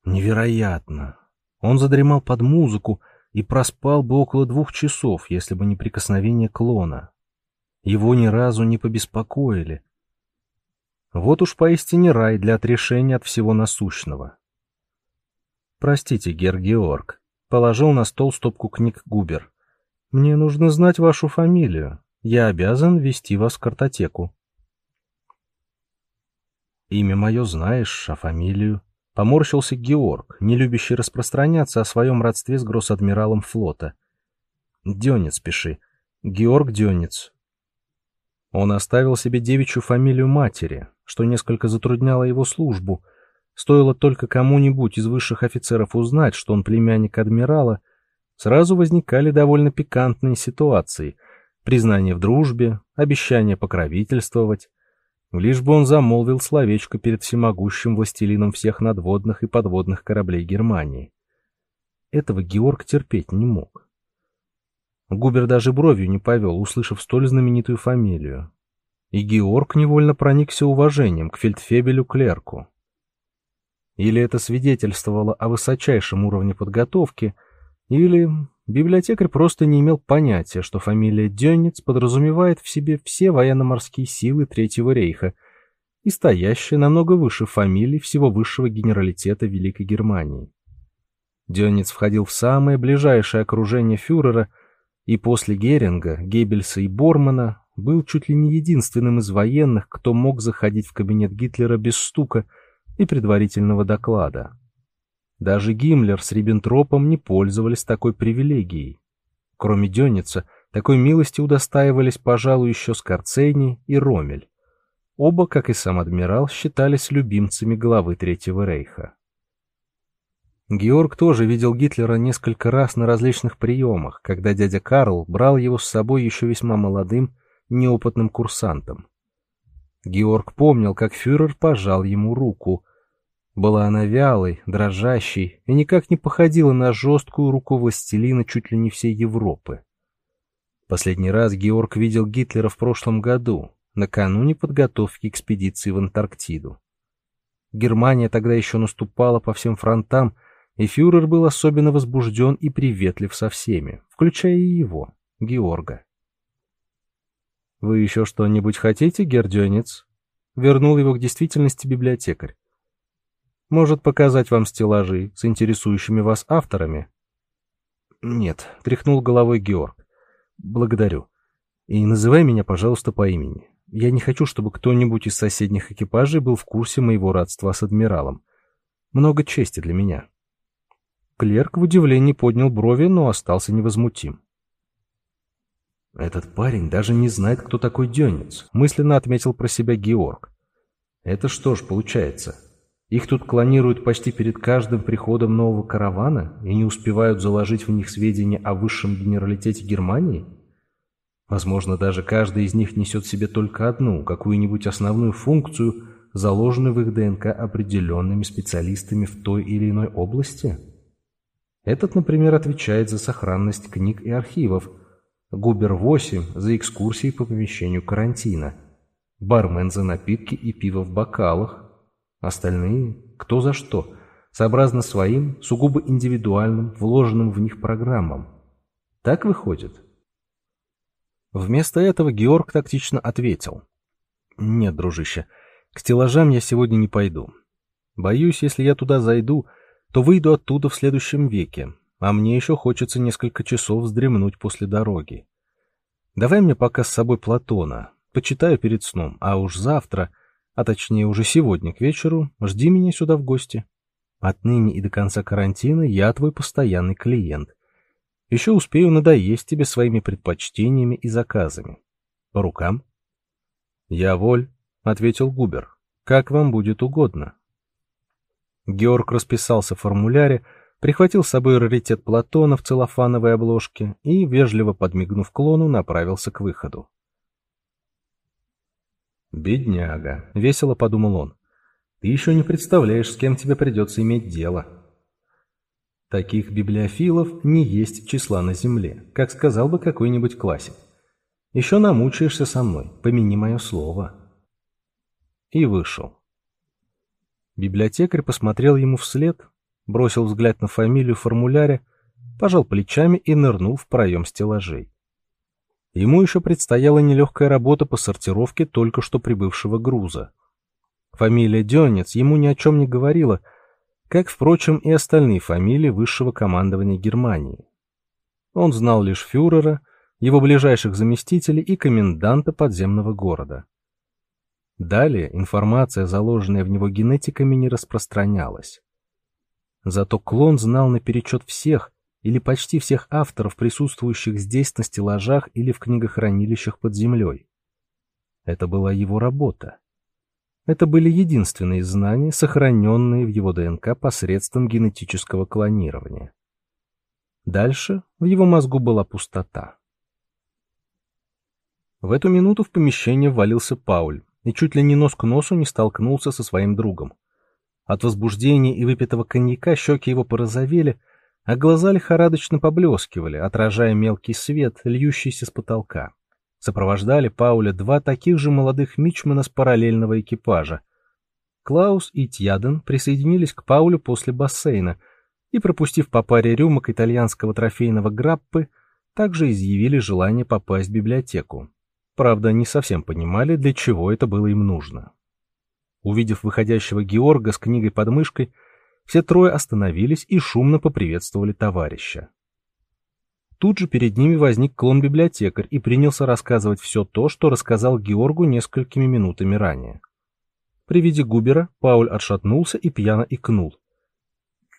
Невероятно! Он задремал под музыку и проспал бы около двух часов, если бы не прикосновение клона. Его ни разу не побеспокоили. Вот уж поистине рай для отрешения от всего насущного. Простите, Гер Георг, Положил на стол стопку книг Губер. «Мне нужно знать вашу фамилию. Я обязан вести вас в картотеку». «Имя мое знаешь, а фамилию?» Поморщился Георг, не любящий распространяться о своем родстве с гросс-адмиралом флота. «Дёнец пиши. Георг Дёнец». Он оставил себе девичью фамилию матери, что несколько затрудняло его службу — Стоило только кому-нибудь из высших офицеров узнать, что он племянник адмирала, сразу возникали довольно пикантные ситуации. Признание в дружбе, обещание покровительствовать. Лишь бы он замолвил словечко перед всемогущим властелином всех надводных и подводных кораблей Германии. Этого Георг терпеть не мог. Губер даже бровью не повел, услышав столь знаменитую фамилию. И Георг невольно проникся уважением к фельдфебелю-клерку. Или это свидетельствовало о высочайшем уровне подготовки, или библиотекарь просто не имел понятия, что фамилия Дённиц подразумевает в себе все военно-морские силы Третьего рейха и стоящая намного выше фамилии всего высшего генералитета Великой Германии. Дённиц входил в самое ближайшее окружение фюрера и после Геринга, Геббельса и Бормана был чуть ли не единственным из военных, кто мог заходить в кабинет Гитлера без стука – и предварительного доклада. Даже Гиммлер с Риббентропом не пользовались такой привилегией. Кроме Дёница, такой милости удостаивались, пожалуй, еще Скорцени и Ромель. Оба, как и сам адмирал, считались любимцами главы Третьего Рейха. Георг тоже видел Гитлера несколько раз на различных приемах, когда дядя Карл брал его с собой еще весьма молодым, неопытным курсантом. Георг помнил, как фюрер пожал ему руку. Была она вялой, дрожащей и никак не походила на жесткую руку властелина чуть ли не всей Европы. Последний раз Георг видел Гитлера в прошлом году, накануне подготовки экспедиции в Антарктиду. Германия тогда еще наступала по всем фронтам, и фюрер был особенно возбужден и приветлив со всеми, включая и его, Георга. «Вы еще что-нибудь хотите, Гердёнец?» Вернул его к действительности библиотекарь. «Может показать вам стеллажи с интересующими вас авторами?» «Нет», — тряхнул головой Георг. «Благодарю. И называй меня, пожалуйста, по имени. Я не хочу, чтобы кто-нибудь из соседних экипажей был в курсе моего родства с адмиралом. Много чести для меня». Клерк в удивлении поднял брови, но остался невозмутим. «Этот парень даже не знает, кто такой Дёнец», — мысленно отметил про себя Георг. «Это что ж получается? Их тут клонируют почти перед каждым приходом нового каравана и не успевают заложить в них сведения о высшем генералитете Германии? Возможно, даже каждый из них несет себе только одну, какую-нибудь основную функцию, заложенную в их ДНК определенными специалистами в той или иной области?» Этот, например, отвечает за сохранность книг и архивов, Губер-8 за экскурсии по помещению карантина, бармен за напитки и пиво в бокалах, остальные кто за что, сообразно своим, сугубо индивидуальным, вложенным в них программам. Так выходит? Вместо этого Георг тактично ответил. «Нет, дружище, к стеллажам я сегодня не пойду. Боюсь, если я туда зайду, то выйду оттуда в следующем веке, а мне еще хочется несколько часов вздремнуть после дороги. Давай мне пока с собой Платона, почитаю перед сном, а уж завтра, а точнее уже сегодня к вечеру, жди меня сюда в гости. Отныне и до конца карантина я твой постоянный клиент. Еще успею надоесть тебе своими предпочтениями и заказами. По рукам? — Я воль, — ответил Губер. — Как вам будет угодно. Георг расписался в формуляре, прихватил с собой раритет Платона в целлофановой обложке и, вежливо подмигнув клону, направился к выходу. «Бедняга», — весело подумал он, — «ты еще не представляешь, с кем тебе придется иметь дело». Таких библиофилов не есть числа на земле, как сказал бы какой-нибудь классик. Еще намучаешься со мной, помяни мое слово. И вышел. Библиотекарь посмотрел ему вслед, бросил взгляд на фамилию в формуляре, пожал плечами и нырнул в проем стеллажей. Ему еще предстояла нелегкая работа по сортировке только что прибывшего груза. Фамилия Дёнец ему ни о чем не говорила, как, впрочем, и остальные фамилии высшего командования Германии. Он знал лишь фюрера, его ближайших заместителей и коменданта подземного города. Далее информация, заложенная в него генетиками, не распространялась. Зато клон знал наперечет всех или почти всех авторов, присутствующих здесь на стеллажах или в книгохранилищах под землей. Это была его работа. Это были единственные знания, сохраненные в его ДНК посредством генетического клонирования. Дальше в его мозгу была пустота. В эту минуту в помещение ввалился Пауль, и чуть ли не нос к носу не столкнулся со своим другом. От возбуждения и выпитого коньяка щеки его порозовели, а глаза лихорадочно поблескивали, отражая мелкий свет, льющийся с потолка. Сопровождали Пауля два таких же молодых мичмана с параллельного экипажа. Клаус и Тьяден присоединились к Паулю после бассейна и, пропустив по паре рюмок итальянского трофейного граппы, также изъявили желание попасть в библиотеку. Правда, не совсем понимали, для чего это было им нужно. Увидев выходящего Георга с книгой под мышкой, все трое остановились и шумно поприветствовали товарища. Тут же перед ними возник клон-библиотекарь и принялся рассказывать все то, что рассказал Георгу несколькими минутами ранее. При виде Губера Пауль отшатнулся и пьяно икнул.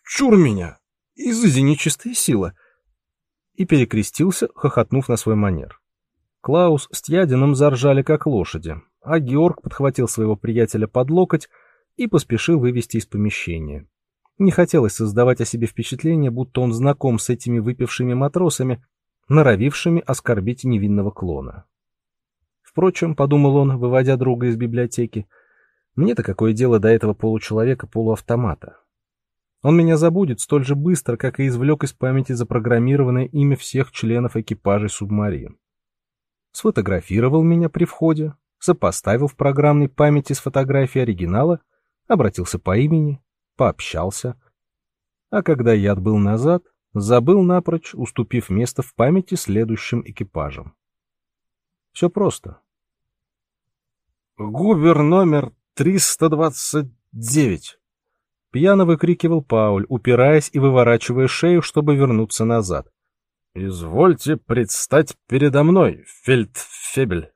«Чур меня! Из-за нечистая сила!» И перекрестился, хохотнув на свой манер. Клаус с Тьядином заржали как лошади, а Георг подхватил своего приятеля под локоть и поспешил вывести из помещения. Не хотелось создавать о себе впечатление, будто он знаком с этими выпившими матросами, норовившими оскорбить невинного клона. Впрочем, подумал он, выводя друга из библиотеки, мне-то какое дело до этого получеловека-полуавтомата? Он меня забудет столь же быстро, как и извлек из памяти запрограммированное имя всех членов экипажей субмарин. сфотографировал меня при входе, сопоставил в программной памяти с фотографией оригинала, обратился по имени, пообщался. А когда я отбыл назад, забыл напрочь, уступив место в памяти следующим экипажам. Все просто. «Губер номер 329!» Пьяно выкрикивал Пауль, упираясь и выворачивая шею, чтобы вернуться назад. «Извольте предстать передо мной, фельдфебель!»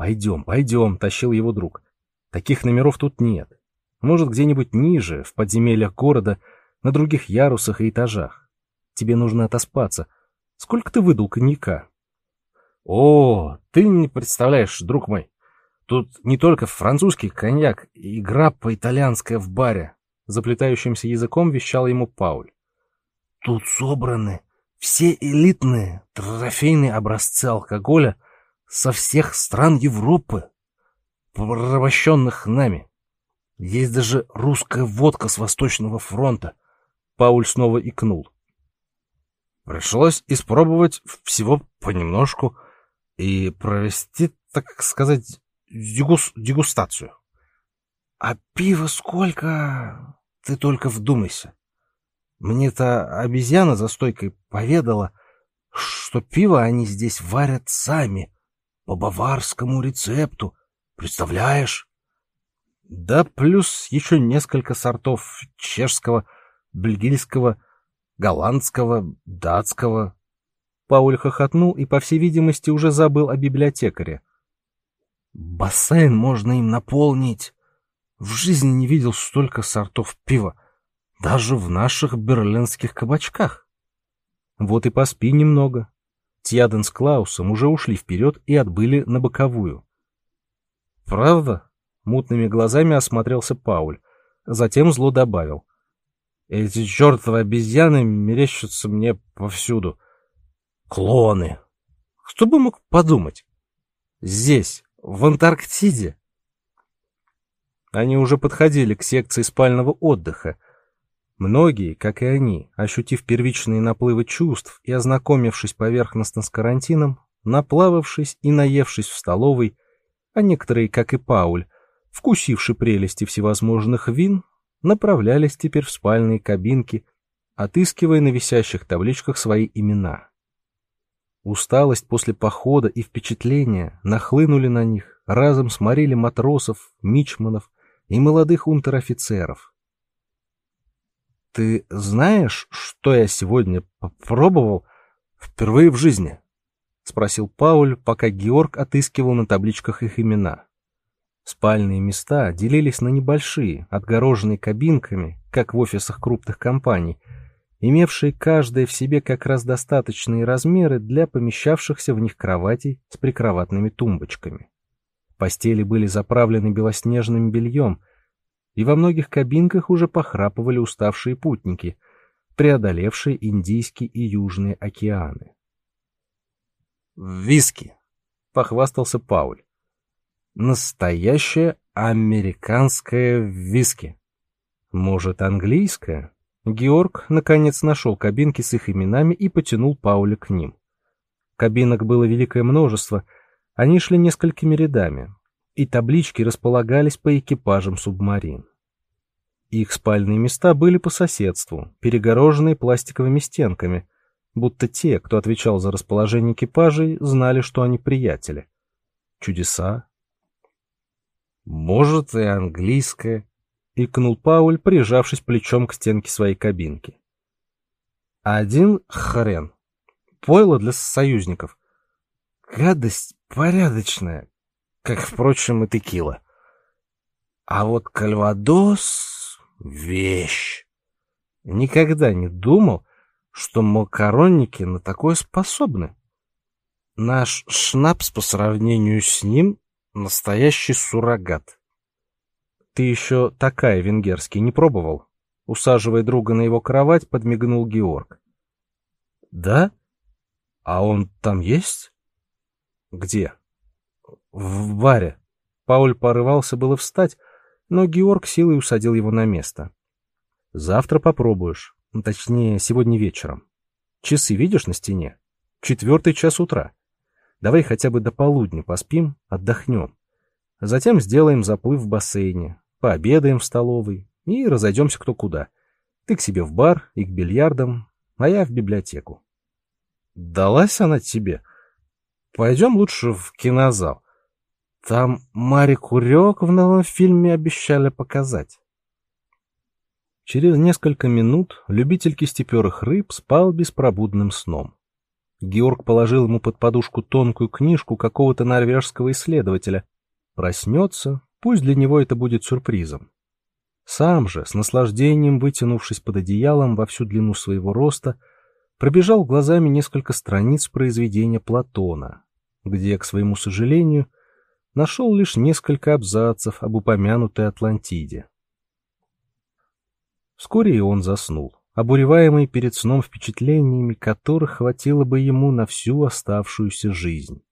«Пойдем, пойдем», — тащил его друг. «Таких номеров тут нет. Может, где-нибудь ниже, в подземельях города, на других ярусах и этажах. Тебе нужно отоспаться. Сколько ты выдал коньяка?» «О, ты не представляешь, друг мой, тут не только французский коньяк и граппа итальянская в баре», заплетающимся языком вещал ему Пауль. «Тут собраны все элитные трофейные образцы алкоголя со всех стран Европы, порабощенных нами. Есть даже русская водка с Восточного фронта. Пауль снова икнул. Пришлось испробовать всего понемножку и провести, так сказать, дегус дегустацию. А пива сколько? Ты только вдумайся. Мне-то обезьяна за стойкой поведала, что пиво они здесь варят сами, по баварскому рецепту. Представляешь? Да плюс еще несколько сортов чешского, бельгийского, голландского, датского. Пауль хохотнул и, по всей видимости, уже забыл о библиотекаре. Бассейн можно им наполнить. В жизни не видел столько сортов пива. Даже в наших берлинских кабачках. Вот и поспи немного. Тьяден с Клаусом уже ушли вперед и отбыли на боковую. «Правда?» — мутными глазами осмотрелся Пауль. Затем зло добавил. «Эти чертовы обезьяны мерещатся мне повсюду. Клоны! Кто бы мог подумать? Здесь, в Антарктиде!» Они уже подходили к секции спального отдыха, Многие, как и они, ощутив первичные наплывы чувств и ознакомившись поверхностно с карантином, наплававшись и наевшись в столовой, а некоторые, как и Пауль, вкусивши прелести всевозможных вин, направлялись теперь в спальные кабинки, отыскивая на висящих табличках свои имена. Усталость после похода и впечатления нахлынули на них, разом сморили матросов, мичманов и молодых унтер-офицеров. Ты знаешь, что я сегодня попробовал впервые в жизни? Спросил Пауль, пока Георг отыскивал на табличках их имена. Спальные места делились на небольшие, отгороженные кабинками, как в офисах крупных компаний, имевшие каждая в себе как раз достаточные размеры для помещавшихся в них кроватей с прикроватными тумбочками. Постели были заправлены белоснежным бельем, и во многих кабинках уже похрапывали уставшие путники, преодолевшие Индийский и Южные океаны. «Виски», — похвастался Пауль. «Настоящее американское виски. Может, английское?» Георг, наконец, нашел кабинки с их именами и потянул Пауля к ним. Кабинок было великое множество, они шли несколькими рядами, и таблички располагались по экипажам субмарин. Их спальные места были по соседству, перегороженные пластиковыми стенками, будто те, кто отвечал за расположение экипажей, знали, что они приятели. Чудеса. Может, и английское, — икнул Пауль, прижавшись плечом к стенке своей кабинки. Один хрен. Пойло для союзников. Гадость порядочная, как, впрочем, и текила. А вот кальвадос — вещь. Никогда не думал, что макаронники на такое способны. Наш шнапс по сравнению с ним — настоящий суррогат. Ты еще такая венгерский не пробовал? Усаживая друга на его кровать, подмигнул Георг. Да? А он там есть? Где? В баре. Пауль порывался было встать, но Георг силой усадил его на место. Завтра попробуешь. Точнее, сегодня вечером. Часы видишь на стене? Четвертый час утра. Давай хотя бы до полудня поспим, отдохнем. Затем сделаем заплыв в бассейне, пообедаем в столовой и разойдемся кто куда. Ты к себе в бар и к бильярдам, а я в библиотеку. Далась она тебе? Пойдем лучше в кинозал. Там Мари Курек в новом фильме обещали показать. Через несколько минут любитель кистеперых рыб спал беспробудным сном. Георг положил ему под подушку тонкую книжку какого-то норвежского исследователя. Проснется, пусть для него это будет сюрпризом. Сам же, с наслаждением вытянувшись под одеялом во всю длину своего роста, пробежал глазами несколько страниц произведения Платона, где, к своему сожалению, нашел лишь несколько абзацев об упомянутой Атлантиде. Вскоре и он заснул, обуреваемый перед сном впечатлениями, которых хватило бы ему на всю оставшуюся жизнь.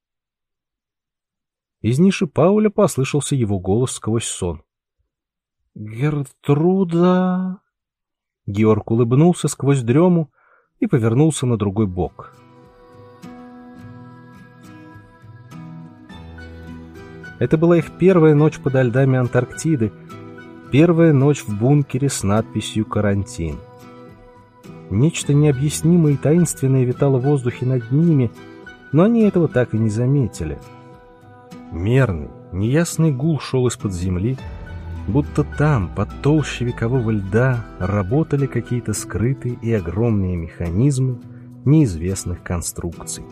Из ниши Пауля послышался его голос сквозь сон. «Гертруда...» Георг улыбнулся сквозь дрему и повернулся на другой бок. Это была их первая ночь подо льдами Антарктиды, Первая ночь в бункере с надписью «Карантин». Нечто необъяснимое и таинственное витало в воздухе над ними, но они этого так и не заметили. Мерный, неясный гул шел из-под земли, будто там, под толще векового льда, работали какие-то скрытые и огромные механизмы неизвестных конструкций.